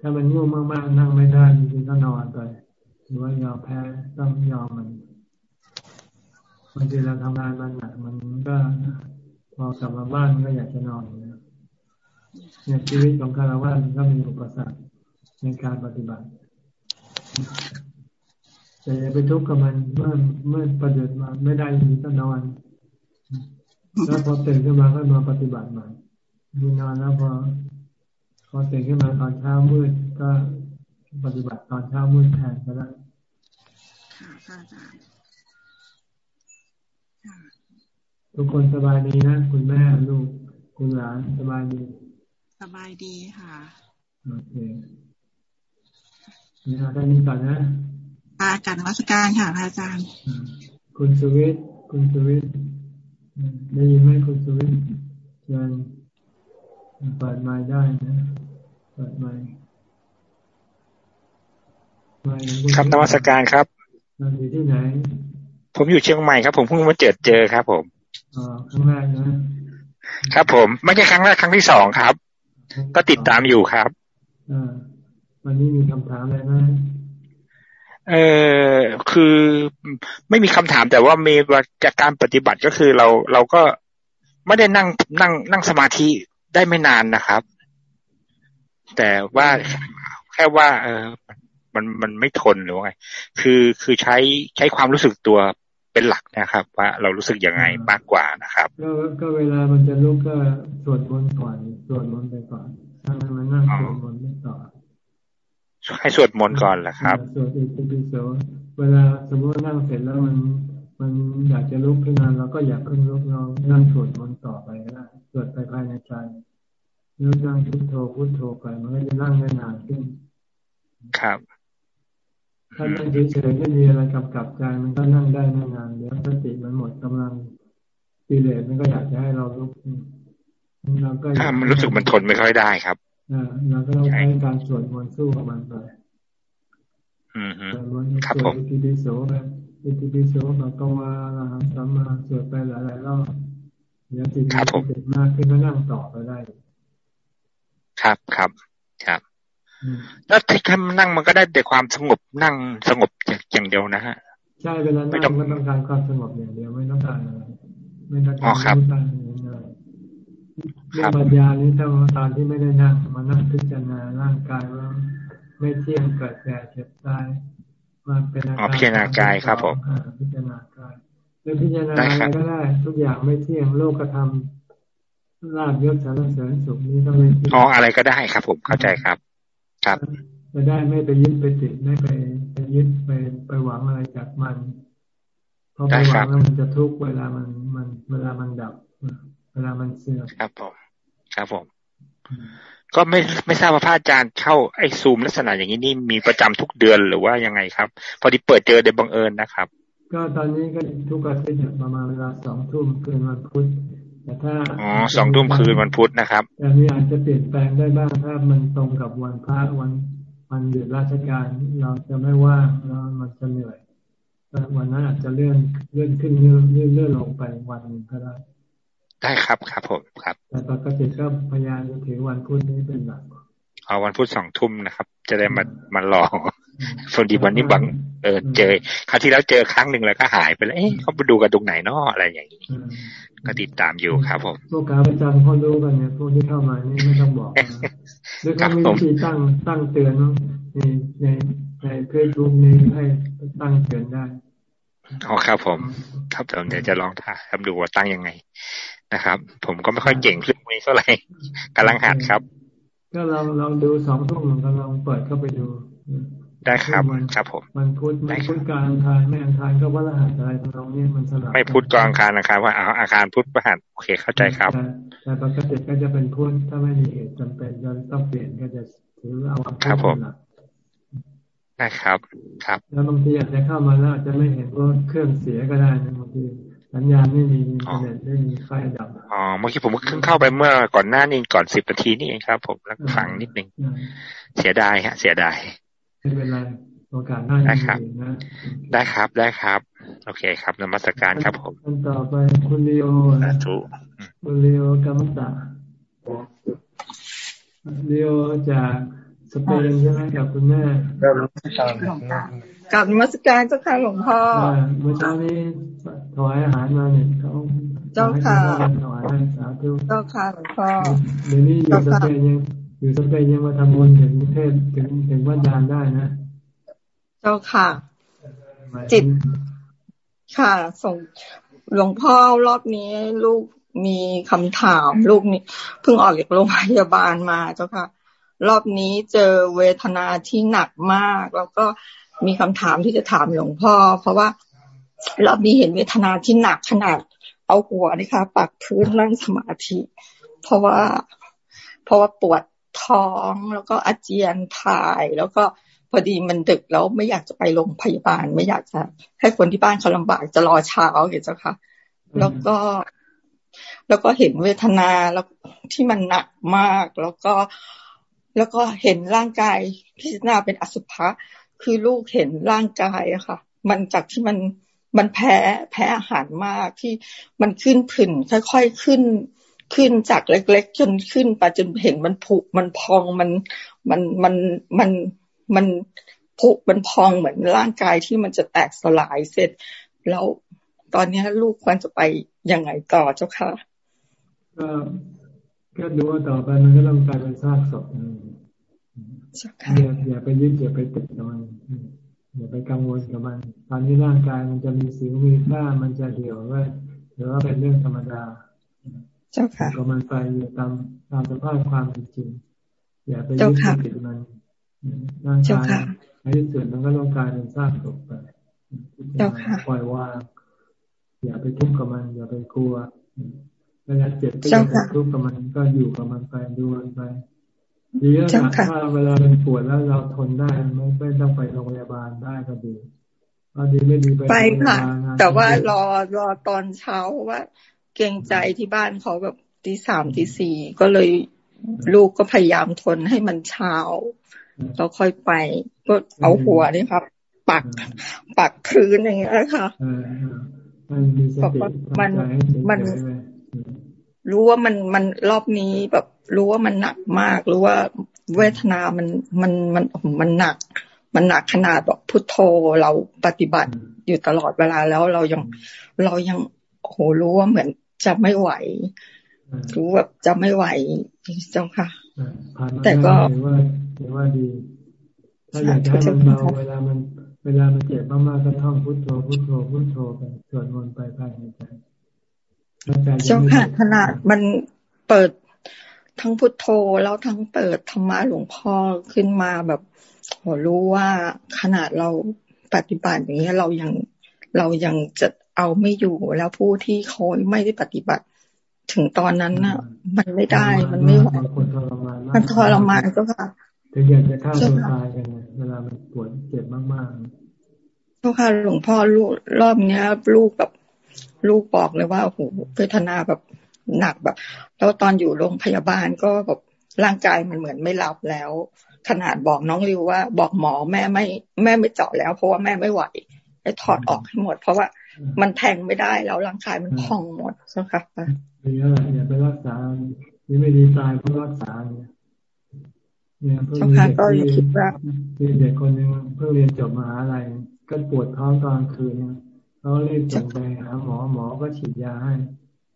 ถ้ามันง่วงมากๆนั่งไม่ได้จริงๆก็นอนไปหรือว่ายอมแพ้ต้องยอมมัน บางทีเราทำงานมันหนักมันก็พอกลับมาบ้านก็อยากจะนอนนะเนี่ยชีวิตของคารวะมันก็มีอุปสรรคในการปฏิบัติแต่อย่าไปทุกข์กับมันเมื่อเมื่อประเดิดมา ไม่ได้ยินก็นอนแล้วพอตื่นขึ้นมาก็มาปฏิบัติใหม่ดูนอนแล้วพอพอตื่นขึ้นมาตอนเช้ามืดก็ปฏิบัติตอนเช้ามืดแทนก็ได้ค่ะอาจารย์ ทุกคนสบายดีนะ คุณแม่ลูก คุณหลานสบายดี สบายดีค่ะ โอเคนี่ค่ะท่านนี้ก่อนนะอาการวัสการค่ะพระอาจารย์ คุณสุวิทย์คุณสุวิทย์ได้ยินไหมคุณสุวิทย์เชิญเปิดไม้ได้นะเปิดไม้ครับนวัตการครับอยู่ที่ไหนผมอยู่เชียงใหม่ครับ ผมเพิ่งมาเจอเจอครับ ผมอ๋อ ครั้งแรกนะครับ ผมไม่ใช่ครั้งแรกครั้งที่สองครับ ก็ติดตามอยู่ครับอ่าวันนี้มีคำถามอะไรไหมเออคือไม่มีคำถามแต่ว่ามีจากการปฏิบัติก็คือเราเราก็ไม่ได้นั่งนั่งนั่งสมาธิได้ไม่นานนะครับ แต่ว่าแค่ว่า เออมันมันไม่ทนหรือว่าไง คือคือใช้ใช้ความรู้สึกตัว เป็นหลักนะครับ ว่าเรารู้สึกยังไงมากกว่านะครับ ก็ก็เวลามันจะลุกก็สวดมนต์ก่อนสวดมนต์ไปก่อนถ้ามันนั่งสวดมนต์ไม่ต่อให้สวดมนต์ก่อนแหละครับสวดอิติปิโสเวลาสมมตินั่งเสร็จแล้วมันมันอยากจะลุกขึ้นมาเราก็อยากขึ้นลุกเรานั่งสวดมนต์ต่อไปก็ได้สวดไปภายในใจหรือนั่งพุทโธพุทโธไปมันก็จะนั่งได้นานขึ้น ครับ ถ้านั่งเฉยๆไม่มีอะไรกำกับใจมันก็นั่งได้ไม่นานเดี๋ยวสติมันหมดกำลังกิเลสมันก็อยากจะให้เราลุกเราก็มันรู้สึกมันทนไม่ค่อยได้ครับอ่าเราก็ต้องใช้การสวดมนต์สู้กับมันไปอืมครับผมอิติปิโสไปอิติปิโสเราก็ว่าเราทำมาสวดไปหลายๆรอบเดี๋ยวจิตมันติดมากขึ้นก็นั่งต่อไปได้ ครับครับครับ แล้วที่ทำนั่งมันก็ได้แต่ความสงบนั่งสงบอย่างเดียวนะฮะใช่เวลานั่งไม่ต้องการความสงบอย่างเดียวไม่ต้องการอะไรไม่ต้องการรู้ตั้งอะไรเรื่องปัญญานี้ถ้าตอนที่ไม่ได้นั่งมานั่งพิจารณาร่างกายว่า ไม่เที่ยงเกิดแก่เจ็บตายมาเป็นอาการพิจารณากายครับผมพิจารณากายแล้วพิจารณาอะไรก็ได้ ทุกอย่างไม่เที่ยงโลกธรรมลาบยศสารเสริญสุขนี้ต้องไม่อ๋ออะไรก็ได้ครับผมเข้าใจครับ ครับจะได้ไม่ไปยึดไปติดไม่ไปไปยึดไปไปหวังอะไรจากมันเพราะไปหวังแล้วมันจะทุกข์เวลามันมัน เวลามันดับ เวลามันเสื่อมครับผมครับผมก็ไม่ไม่ทราบว่าพระอาจารย์เข้าไอ้ซูมลักษณะอย่างนี้นี่มีประจำทุกเดือนหรือว่ายังไงครับ พอดีเปิดเจอโดยบังเอิญนะครับ ก็ตอนนี้ก็ทุกอาทิตย์ประมาณเวลาสองทุ่มคืนวันพุธ แต่ถ้าอ๋อสองทุ่มคืนวันพุธนะครับแต่นี้อาจจะเปลี่ยนแปลงได้บ้างถ้ามันตรงกับวันพระวันวันหยุดราชการ เราจะไม่ว่างแล้วมันจะเหนื่อยวันนั้นอาจจะเลื่อนเลื่อนขึ้นเลื่อนเลื่อนลงไปวันหนึ่งก็ได้ได้ครับครับผมครับแต่ปกติก็พยายามจะถือวันพุธนี้เป็นหลักเอาวันพุธสองทุ่มนะครับ จะได้มามาลองพอดีวันนี้บังเออเจอครั้งที่แล้วเจอครั้งหนึ่งแล้วก็หายไปแล้วเอ๊ะเขาไปดูกันตรงไหนนออะไรอย่างนี้ ก็ติดตามอยู่ครับผมพวกขาประจำเขารู้กันเนี่ยพวกที่เข้ามานี่ไม่ต้องบอกด้วยเขามีวิธีตั้งตั้งเตือนในในในเฟซบุ๊กนี้ให้ตั้งเตือนได้อ๋อครับผมครับผมเดี๋ยวจะลองทำดูว่าตั้งยังไงนะครับ ผมก็ไม่ค่อยเก่งเรื่องนี้เท่าไหร่กำลังหัดครับ ก็ลองลองดูสองทุ่มก็ลองเปิดเข้าไปดู ได้ครับครับผมมันพุธไม่พุธกลางอังคารไม่อังคารก็ว่าหัสอะไรตรงนี้มันสลับไม่พุธกลางอังคารนะครับว่าเอาอาคารพุธประหัสโอเคเข้าใจครับแต่ปกติก็จะเป็นพุธถ้าไม่มีเหตุจำเป็นจะต้องเปลี่ยนก็จะถือเอาครับผมนะครับ ครับ แล้วบางทีอาจจะเข้ามาแล้วอาจจะไม่เห็นว่าเครื่องเสียก็ได้นะบางทีสัญญาณไม่มีอินเทอร์เน็ตไม่มีไฟดับอ๋อเมื่อกี้ผมเพิ่งเข้าไปเมื่อก่อนหน้านี้ก่อนสิบนาทีนี่เองครับ ผมแล้วฟังนิดนึงเสียดายฮะ เสียดาย ไม่เป็นไรโอกาสหน้าได้ครับได้ครับ ได้ครับ โอเคครับนมัสการครับผมคนต่อไปคุณลีโอนะทุคุณลีโอกรรมตาลีโอจากสเปนใช่ไหมกับคุณแม่กับมัสการเจ้าค่ะหลวงพ่อเมื่อเช้านี้ถวายอาหารมาเนี่ยเขาเจ้าค่ะถวายสาธุเจ้าค่ะหลวงพ่อเดี๋ยวนี้อยู่สเปนยัง อยู่สเปนยังมาทำบุญถึงเทศถึงถึงวัดดานได้นะ เจ้าค่ะ จิตค่ะ ส่งหลวงพ่อรอบนี้ลูกมีคำถามลูกนี่เพิ่งออกจากโรงพยาบาลมาเจ้าค่ะ รอบนี้เจอเวทนาที่หนักมาก แล้วก็มีคำถามที่จะถามหลวงพ่อ เพราะว่ารอบนี้เห็นเวทนาที่หนักขนาด เอาหัวนะคะปักพื้นนั่งสมาธิ เพราะว่า เพราะว่าปวด ท้อง แล้วก็อาเจียนถ่าย แล้วก็พอดีมันดึกแล้วไม่อยากจะไปโรงพยาบาล ไม่อยากจะให้คนที่บ้านเขาลำบากจะรอเช้าเห็นเจ้าค่ะ แล้วก็ แล้วก็เห็นเวทนาแล้วที่มันหนักมาก แล้วก็แล้วก็เห็นร่างกายพิจารณาเป็นอสุภะคือลูกเห็นร่างกายอะค่ะ มันจากที่มันมันแพ้แพ้อาหารมากที่มันขึ้นผื่นค่อยๆขึ้น ขึ้นจากเล็ก ๆ จนขึ้นไปจนเห็นมันผุมันพองมันมันมันมันมันผุมันพองเหมือนร่างกายที่มันจะแตกสลายเสร็จ แล้วตอนนี้ลูกควรจะไปยังไงต่อเจ้าค่ะก็ก็ดูว่าต่อไปมันก็ต้องกลายเป็นซากศพอย่าอย่าไปยึดอย่าไปติดมันอย่าไปกังวลกับมันตอนนี้ร่างกายมันจะมีสิวมีค่ามันจะเดี่ยวว่าหรือว่าเป็นเรื่องธรรมดา เจ้าค่ะก็มันไปอยู่ตามตามสภาพความจริงอย่าไปยึดติดมันร่างกายในที่สุดมันก็ต้องกลายเป็นซากศพไปปล่อยวางอย่าไปทุกข์กับมัน อย่าไปกลัวเวลาเจ็บก็อย่าไปทุกข์กับมันก็อยู่กับมันไปดูมันไปดีแล้วนะถ้าเวลาเป็นปวดแล้วเราทนได้ไม่ไม่ต้องไปโรงพยาบาลได้ก็ดีดีไม่ดีไปค่ะ แต่ว่ารอรอตอนเช้าว่า เกรงใจที่บ้านเขาแบบทีสามทีสี่ก็เลยลูกก็พยายามทนให้มันเช้าเราค่อยไป ก็เอาหัวนี่ครับ ปักปักพื้นอย่างเงี้ยค่ะมันมันรู้ว่ามันมันรอบนี้แบบรู้ว่ามันหนักมากรู้ว่าเวทนามันมันมันมันหนัก มันหนักขนาดแบบพุทโธเราปฏิบัติอยู่ตลอดเวลาแล้วเรายังเรายังโหรู้ว่าเหมือน จะไม่ไหวรู้แบบจะไม่ไหวเจ้าค่ะแต่ก็ว่าว่าดี ถ้าอยากให้มันเบาเวลามัน เวลามันเจ็บมากๆก็ท่องพุทโธพุทโธพุทโธไปสวดมนต์ไปภายในใจเจ้าค่ะขนาดมันเปิดทั้งพุทโธแล้วทั้งเปิดธรรมะหลวงพ่อขึ้นมาแบบโหรู้ว่าขนาดเราปฏิบัติอย่างนี้เรายังเรายังจะ เอาไม่อยู่แล้วผู้ที่เขาไม่ได้ปฏิบัติ ถึงตอนนั้นน่ะ มันไม่ได้มันไม่ไหวมันทรมานก็ค่ะถึงอยากจะฆ่าตัวตายกันเวลามันปวดเจ็บมากๆเจ้าค่ะหลวงพ่อลูกรอบเนี้ย ลูกแบบลูกบอกเลยว่าโอ้โหเวทนาแบบหนักแบบ แล้วตอนอยู่โรงพยาบาลก็แบบร่างกายมันเหมือนไม่รับแล้ว ขนาดบอกน้องริวว่า บอกหมอแม่ไม่ แม่ไม่เจาะแล้ว เพราะว่าแม่ไม่ไหวให้ถอดออกให้หมด เพราะว่า มันแทงไม่ได้แล้วร่างกายมันพองหมดใช่ไหมคะอย่าอย่าไปรักษานี่ไม่ดีตายเพราะรักษาเนี่ยเนี่ยเพิ่งมีเด็กที่มีเด็กคนหนึ่งเพิ่งเรียนจบมหาลัยก็ปวดท้องตอนคืนเขาเรียกส่งไปหาหมอหมอก็ฉีดยาให้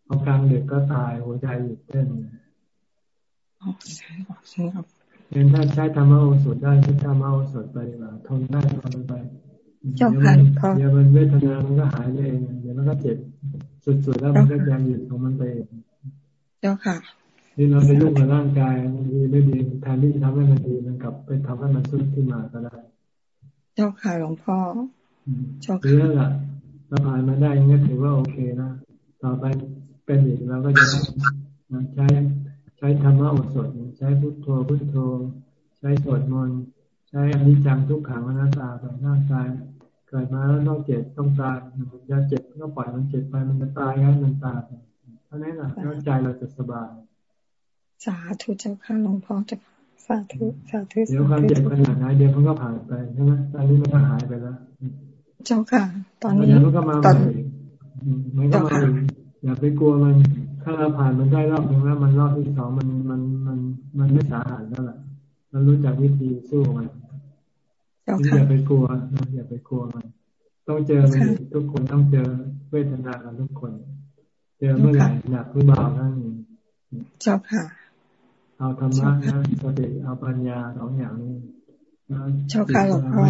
พอกลางดึกก็ตายหัวใจหยุดเต้นเห็นถ้าใช้ธรรมะโอสถได้ใช้ธรรมะโอสถไปดีกว่าทนได้ทนไป เจ้าค่ะเดี๋ยวมันเวทนา มันก็หายเองเดี๋ยวมันก็เจ็บ สุดๆแล้วมันก็จะหยุดของมันไปเจ้าค่ะ นี่เราไปยุ่งกับร่างกายมันดีไม่ดีแทนที่จะทำให้มันดีมันกลับไปทำให้มันสุดขึ้นมาก็ได้ เจ้าค่ะหลวงพ่อเจ้าค่ะนั่นแหละเราผ่านมาได้ยังถือว่าโอเคนะต่อไปเป็นอีกเราก็จะใช้ใช้ธรรมะอดสดใช้พุทโธพุทโธ ใช้สวดมนต์ใช้อนิจจังทุกขังอนัตตาไปร่างกาย เกิดมาแล้วต้องเจ็บต้องตายมันจะเจ็บก็ปล่อยมันเจ็บไปมันจะตายงั้นมันตายเพราะนั้นแหละแล้วใจเราจะสบายสาธุเจ้าค่ะหลวงพ่อจ้าสาธุสาธุเดี๋ยวความเจ็บขนาดไหนเดี๋ยวมันก็ผ่านไปใช่ไหมตอนนี้มันก็หายไปแล้ว เจ้าค่ะ ตอนนี้มันก็มาตอนมันก็มาอย่าไปกลัวมัน ถ้าเราผ่านมันได้รอบหนึ่งแล้ว มันรอบที่สองมันมันมันมันไม่สาหัสแล้วแหละเรารู้จักวิธีสู้มัน อย่าไปกลัวนะอย่าไปกลัวมันต้องเจอมันทุกคนต้องเจอเวทนากันทุกคน เจอเมื่อไหร่หนักหรือเบานั่นเองเจ้าค่ะ เอาธรรมะนะสติเอาปัญญาสองอย่างนี้เจ้าค่ะหลวงพ่อ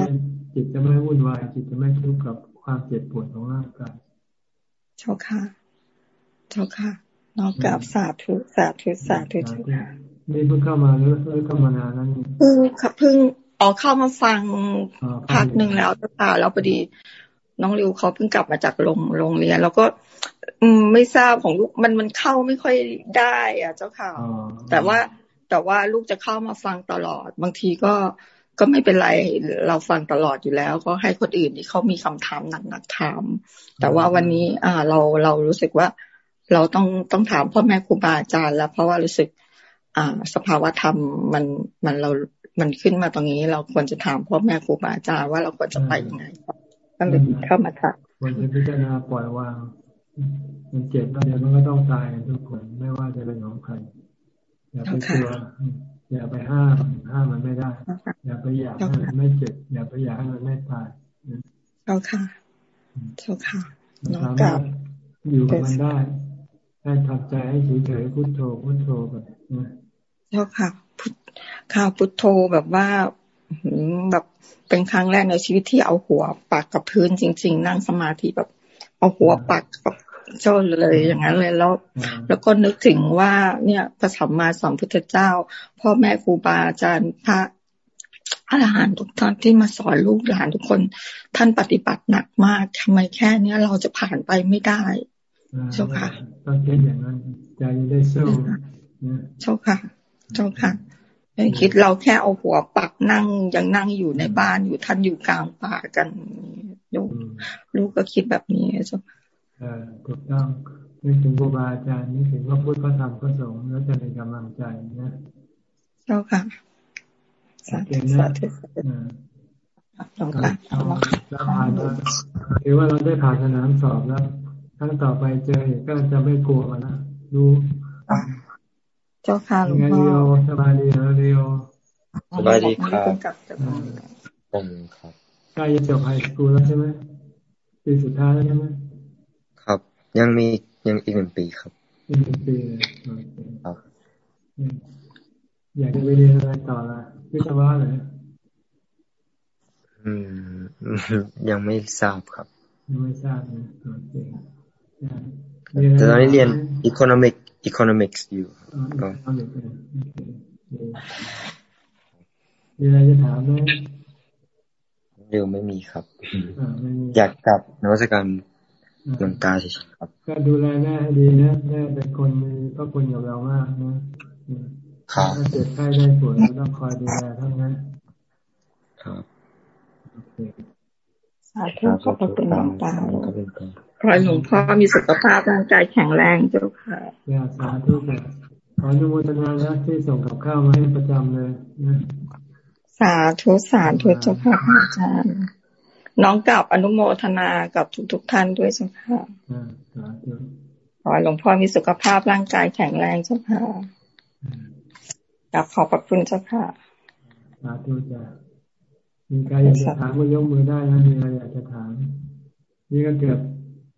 จิตจะไม่วุ่นวาย จิตจะไม่ทุกข์กับความเจ็บปวดของร่างกายเจ้าค่ะ เจ้าค่ะน้องกราบสาธุสาธุสาธุเจ้าค่ะนี่เพิ่งเข้ามาหรือเพิ่งเข้ามานานนั้นเพิ่งเพิ่ง ออกเข้ามาฟังพักหนึ่งแล้วจ้าค่ะแล้วพอดีน้องริวเขาเพิ่งกลับมาจากโรงโรงเรียน แล้วก็ อืมไม่ทราบของลูกมันมันเข้าไม่ค่อยได้ อะ เจ้าค่ะ แต่ว่าแต่ว่าลูกจะเข้ามาฟังตลอด บางทีก็ก็ไม่เป็นไรเราฟังตลอดอยู่แล้ว ก็ให้คนอื่นที่เขามีคำถามหนักๆถาม แต่ว่าวันนี้ อ่าเราเรารู้สึกว่า เราต้องต้องถามพ่อแม่ครูบาอาจารย์แล้วเพราะว่ารู้สึก อ่า สภาวธรรมมันมันเรา มันขึ้นมาตรงนี้ เราควรจะถามพ่อแม่ครูบาอาจารย์ว่าเราควรจะไปยังไงก็เลยเข้ามาถามควรจะพิจารณาปล่อยวางมันเจ็บตอนนี้มันก็ต้องตายทุกคนไม่ว่าจะเป็นของใครอย่าไปกลัวอย่าไปห้ามห้ามมันไม่ได้ อย่าไปอยากให้มันไม่เจ็บ อย่าไปอยากให้มันไม่ตายเจ้าค่ะเจ้าค่ะน้องกับอยู่กับมันได้ให้ทำใจให้เฉยๆพุทโธพุทโธแบบเจ้าค่ะ ค่ะพุทโธแบบว่าแบบเป็นครั้งแรกในชีวิตที่เอาหัวปักกับพื้นจริง ๆ นั่งสมาธิแบบ เอาหัวปักกับเจ้าเลยอย่างนั้นเลยแล้ว แล้วก็นึกถึงว่าเนี่ยพระสัมมาสัมพุทธเจ้า พ่อแม่ครูบาอาจารย์พระอรหันต์ทุกท่านที่มาสอนลูกหลานทุกคน ท่านปฏิบัติหนักมากทำไมแค่เนี้ยเราจะผ่านไปไม่ได้เจ้าค่ะต้องคิดอย่างนั้นใจได้สู้เจ้าค่ะ เจ้าค่ะคิดเราแค่เอาหัวปักนั่งยังนั่งอยู่ในบ้านอยู่ท่านอยู่กลางป่ากันลูกลูกก็คิดแบบนี้เจ้าเออถูกต้องนึกถึงครูบาอาจารย์นึกถึงว่าพุทธพระธรรมพระสงฆ์แล้วจะมีกำลังใจนะเจ้าค่ะสาธุสาธุเจ้าค่ะเราผ่านมาถือว่าเราได้ผ่านสนามสอบแล้วครั้งต่อไปเจออีกก็จะไม่กลัวมันนะรู้เจ้าค่ะหลวงพ่อสบายดีนะเรียวสบายดีครับผมครับใกล้จะจบไฮสคูลแล้วใช่ไหมปีสุดท้ายแล้วใช่ไหมครับ ยังมียังอีกหนึ่งปีครับอีกหนึ่งปีครับอยากจะไปเรียนอะไรต่อละวิศวะเลยอืม ยังไม่ทราบครับ ยังไม่ทราบนะโอเคแต่ตอนนี้เรียน economic economics อยู่ก็มีอะไรจะถามไหมเดี๋ยวไม่มีครับ อยากกลับนวัตกรรมดวงตาเฉยๆครับ ก็ดูแลแม่ให้ดีนะแม่เป็นคนมีพระคุณกับเรามากนะครับถ้าเจ็บไข้ได้ป่วยเราต้องคอยดูแลทั้งนั้น ครับโอเคสาธุขอบพระคุณหลวงตา ขอให้หลวงพ่อมีสุขภาพร่างกายแข็งแรงเจ้าค่ะยาสาธุค่ะขออนุโมทนานะที่ส่งกับข้าวมาให้ประจำเลยนะสาธุสาธุเจ้าค่ะอาจารย์ น้องกลับอนุโมทนากับทุกๆทท่านด้วยเจ้าค่ะขอหลวงพ่อมีสุขภาพร่างกายแข็งแรงเจ้าค่ะกลับขอบพระคุณเจ้าค่ะสาธุจ้ามีใครอยากจะถามก็ยกมือได้นะมีอะไรอยากจะถาม นี่ก็เกือบ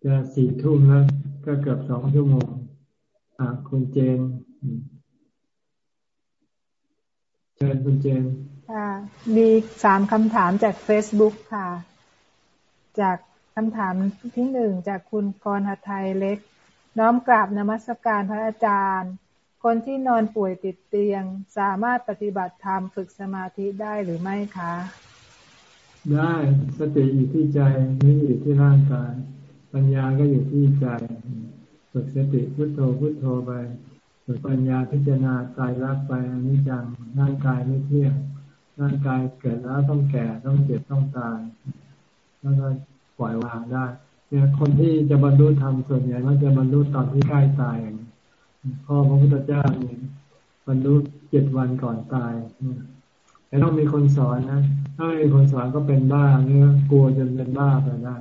จะสี่ทุ่มแล้วก็เกือบสองชั่วโมงอ่าคุณเจน เชิญคุณเจน ค่ะ มีสามคำถามจากเฟซบุ๊กค่ะ จากคำถามที่หนึ่งจากคุณกรหไทยเล็ก น้อมกราบนมัสการพระอาจารย์ คนที่นอนป่วยติดเตียง สามารถปฏิบัติธรรมฝึกสมาธิได้หรือไม่คะ ได้สติอยู่ที่ใจไม่อยู่ที่ร่างกาย ปัญญาก็อยู่ที่ใจฝึกสติพุโทโธพุโทโธไปฝึกปัญญาพิจารณาตายรักไปอนิจจังร่างกายไม่เที่ยงร่างกายเกิดแล้วต้องแก่ต้องเจ็บต้องตายแล้วก็ปล่อยวางได้เนี่ยคนที่จะบรรลุธรรมส่วนใหญ่ก็จะบรรลุตอนที่ใกล้ตายพ่อพระพุทธเจ้าเนี่ยบรรลุเจ็ดวันก่อนตายแต่ต้องมีคนสอนนะ ถ้าไม่มีคนสอนก็เป็นบ้าเนี่ยกลัวจนเป็นบ้าไปได้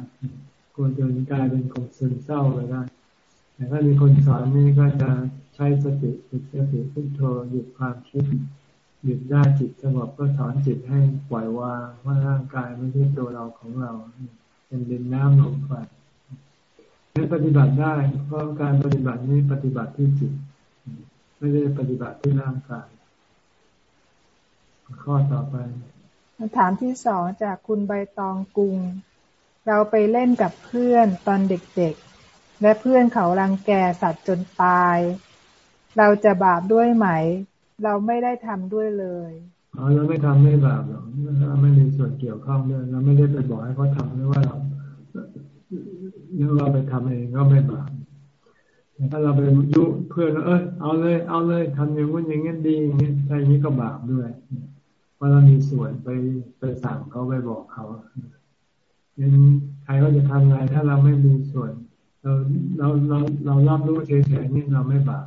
กลัวจนกลายเป็นคนซึมเศร้าไปได้ แต่ถ้ามีคนสอนนี่ก็จะใช้สติฝึกสติพุทโธหยุดความคิดหยุดได้จิตสงบก็สอนจิตให้ปล่อยวางว่าร่างกายไม่ใช่ตัวเราของเรา เป็นดินน้ำลมไฟให้ปฏิบัติได้เพราะการปฏิบัตินี้ปฏิบัติที่จิต ไม่ได้ปฏิบัติที่ร่างกาย ข้อต่อไปคำถามที่สองจากคุณใบตองกุง เราไปเล่นกับเพื่อนตอนเด็กๆ และเพื่อนเขารังแกสัตว์จนตาย เราจะบาปด้วยไหม เราไม่ได้ทำด้วยเลยอ๋อเราไม่ทำไม่บาปหรอกเราไม่มีส่วนเกี่ยวข้องด้วยเราไม่ได้ไปบอกให้เขาทำหรือว่าเราหรือว่าไปทำเองก็ไม่บาปถ้าเราไปยุเพื่อนเออเอาเลย เอาเลยทำอย่างนู้นอย่างนี้ดีอย่างนี้ใช่างนี้ก็บาปด้วยว่าะเรามีส่วนไปไปสั่งเขาไปบอกเขา เนั้นใครก็จะทำไงถ้าเราไม่มีส่วน เราเราเราเรารับรู้เฉยๆนี่เราไม่บาป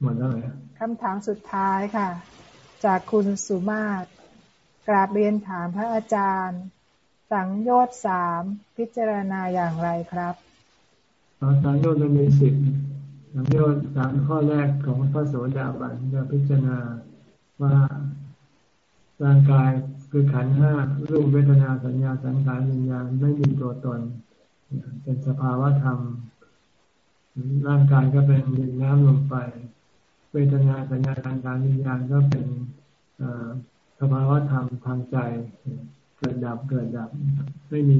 หมดแล้วคำถามสุดท้ายค่ะ จากคุณสุมาตรกราบเรียนถามพระอาจารย์ สังโยชน์สามพิจารณาอย่างไรครับสังโยชน์จะมีสิบสังโยชน์สามข้อแรกของพระโสดาบันจะพิจารณาว่า ร่างกายคือขันห้ารูปเวทนาสัญญาสังขารวิญญาณไม่มีตัวตน เป็นสภาวะธรรม ร่างกายก็เป็นดินน้ำลมไฟเวทนาสัญญาทางการวิญญาณก็เป็นสภาวะธรรมทางใจ เกิดดับเกิดดับ ไม่มี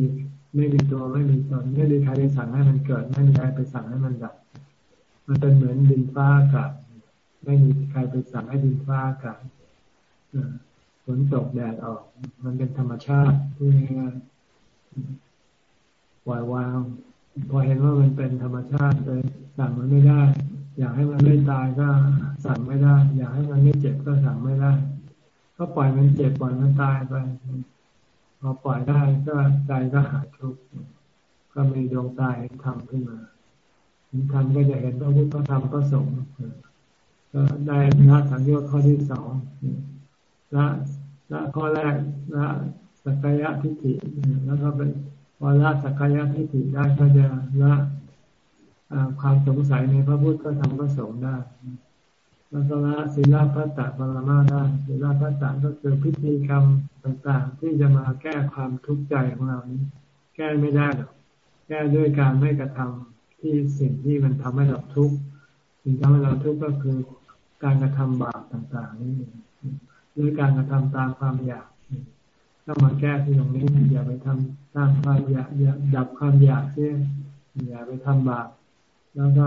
ไม่มีตัวไม่มีตนไม่มีใครไปสั่งให้มันเกิด ไม่มีใครไปสั่งให้มันดับ มันเป็นเหมือนดินฟ้าอากาศไม่มีใครไปสั่งให้ดินฟ้าอากาศ นตกแดดออก มันเป็นธรรมชาติที่ง่ายๆปล่อยวาง พอเห็นว่ามันเป็นธรรมชาติเลยสั่งมันไม่ได้ อยากให้มันไม่ตายก็สั่งไม่ได้ อยากให้มันไม่เจ็บก็สั่งไม่ได้ ก็ปล่อยมันเจ็บปล่อยมันตายไปพอปล่อยได้ก็ใจก็หายทุกข์ก็มีดวงตายทำขึ้นมาทำก็จะเห็นพระพุทธธรรมก็สงฆ์ก็ได้ละสังโยชน์ข้อที่สองละ ละข้อแรกละสักกายทิฏฐิแล้วก็เป็นพอละสักกายทิฏฐิได้ก็จะละความสงสัยในพระพุทธก็ทำก็สงได้แล้วก็ละศีลพัตตะปรมาได้ศีลพัตตะก็คือพิธีกรรมต่างๆ ที่จะมาแก้ความทุกข์ใจของเรานี้ แก้ไม่ได้หรอกแก้ด้วยการไม่กระทำที่สิ่งที่มันทำให้เราทุกข์สิ่งทำให้เราทุกข์ก็คือการกระทำบาปต่างๆนี่ หรือการกระทำตามความอยากต้องมาแก้ที่ตรงนี้อย่าไปทำตามความอยากอย่าดับความอยากเสียอย่าไปทำบาปแล้วก็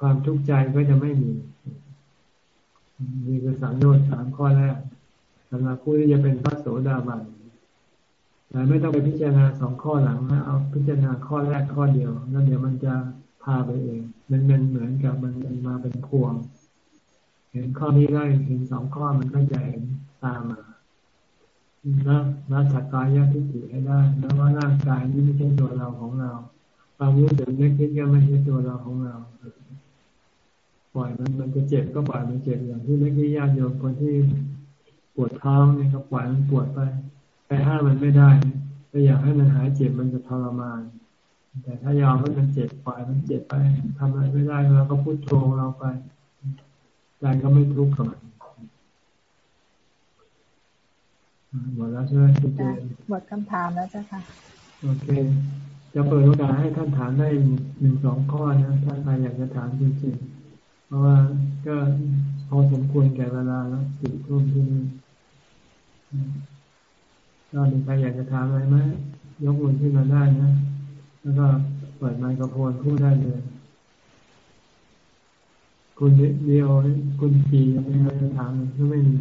ความทุกข์ใจก็จะไม่มีมีคือสังโยชน์สามข้อแรกสำหรับผู้ที่จะเป็นพระโสดาบันแต่ไม่ต้องไปพิจารณาสองข้อหลังนะเอาพิจารณาข้อแรกข้อเดียวแล้วเดี๋ยวมันจะพาไปเองมันเป็นเหมือนกับมันมาเป็นพวง เห็นข้อนี้ได้เห็นสองข้อมันก็จะเห็น ตามมาแล้วรักษากายทิฏฐิให้ได้แล้วว่าร่างกายนี้ไม่ใช่ตัวเราของเราความรู้สึกนึกคิดก็ไม่ใช่ตัวเราของเราปล่อยมันมันจะเจ็บก็ปล่อยมันเจ็บอย่างที่เมื่อกี้ญาติโยมคนที่ปวดท้องเนี่ยก็ปล่อยมันปวดไปไปห้ามมันไม่ได้ถ้าอยากให้มันหายเจ็บมันจะทรมาน แต่ถ้ายอมให้มันเจ็บปล่อยมันเจ็บไปทำอะไรไม่ได้เราก็พูดโทรเราไปใจก็ไม่ทุกข์กับมัน หมดแล้วใช่ไหมคุณเจนหมดคำถามแล้วจ้ะค่ะโอเค จะเปิดโอกาสให้ท่านถามได้หนึ่งสองข้อนะถ้าใครอยากจะถามจริงๆเพราะว่าก็พอสมควรแก่เวลาแล้วสี่ทุ่มที่นี่ก็มีใครอยากจะถามอะไรไหมยกมือขึ้นมาได้นะ แล้วก็เปิดไมโครโฟนพูดได้เลยคุณเดียวคุณปียังไม่ได้ถามหรือไม่มี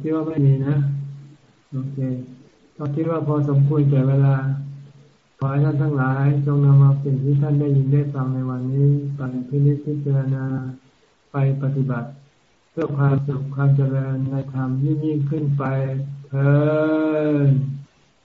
คิดว่าไม่มีนะ โอเคก็คิดว่าพอสมควรแก่เวลา ขอให้ท่านทั้งหลาย จงนำเอาสิ่งที่ท่านได้ยินได้ฟังในวันนี้ไปพินิจพิจารณาไปปฏิบัติ เพื่อความสุขความเจริญในธรรมยิ่งยิ่งขึ้นไปเถิด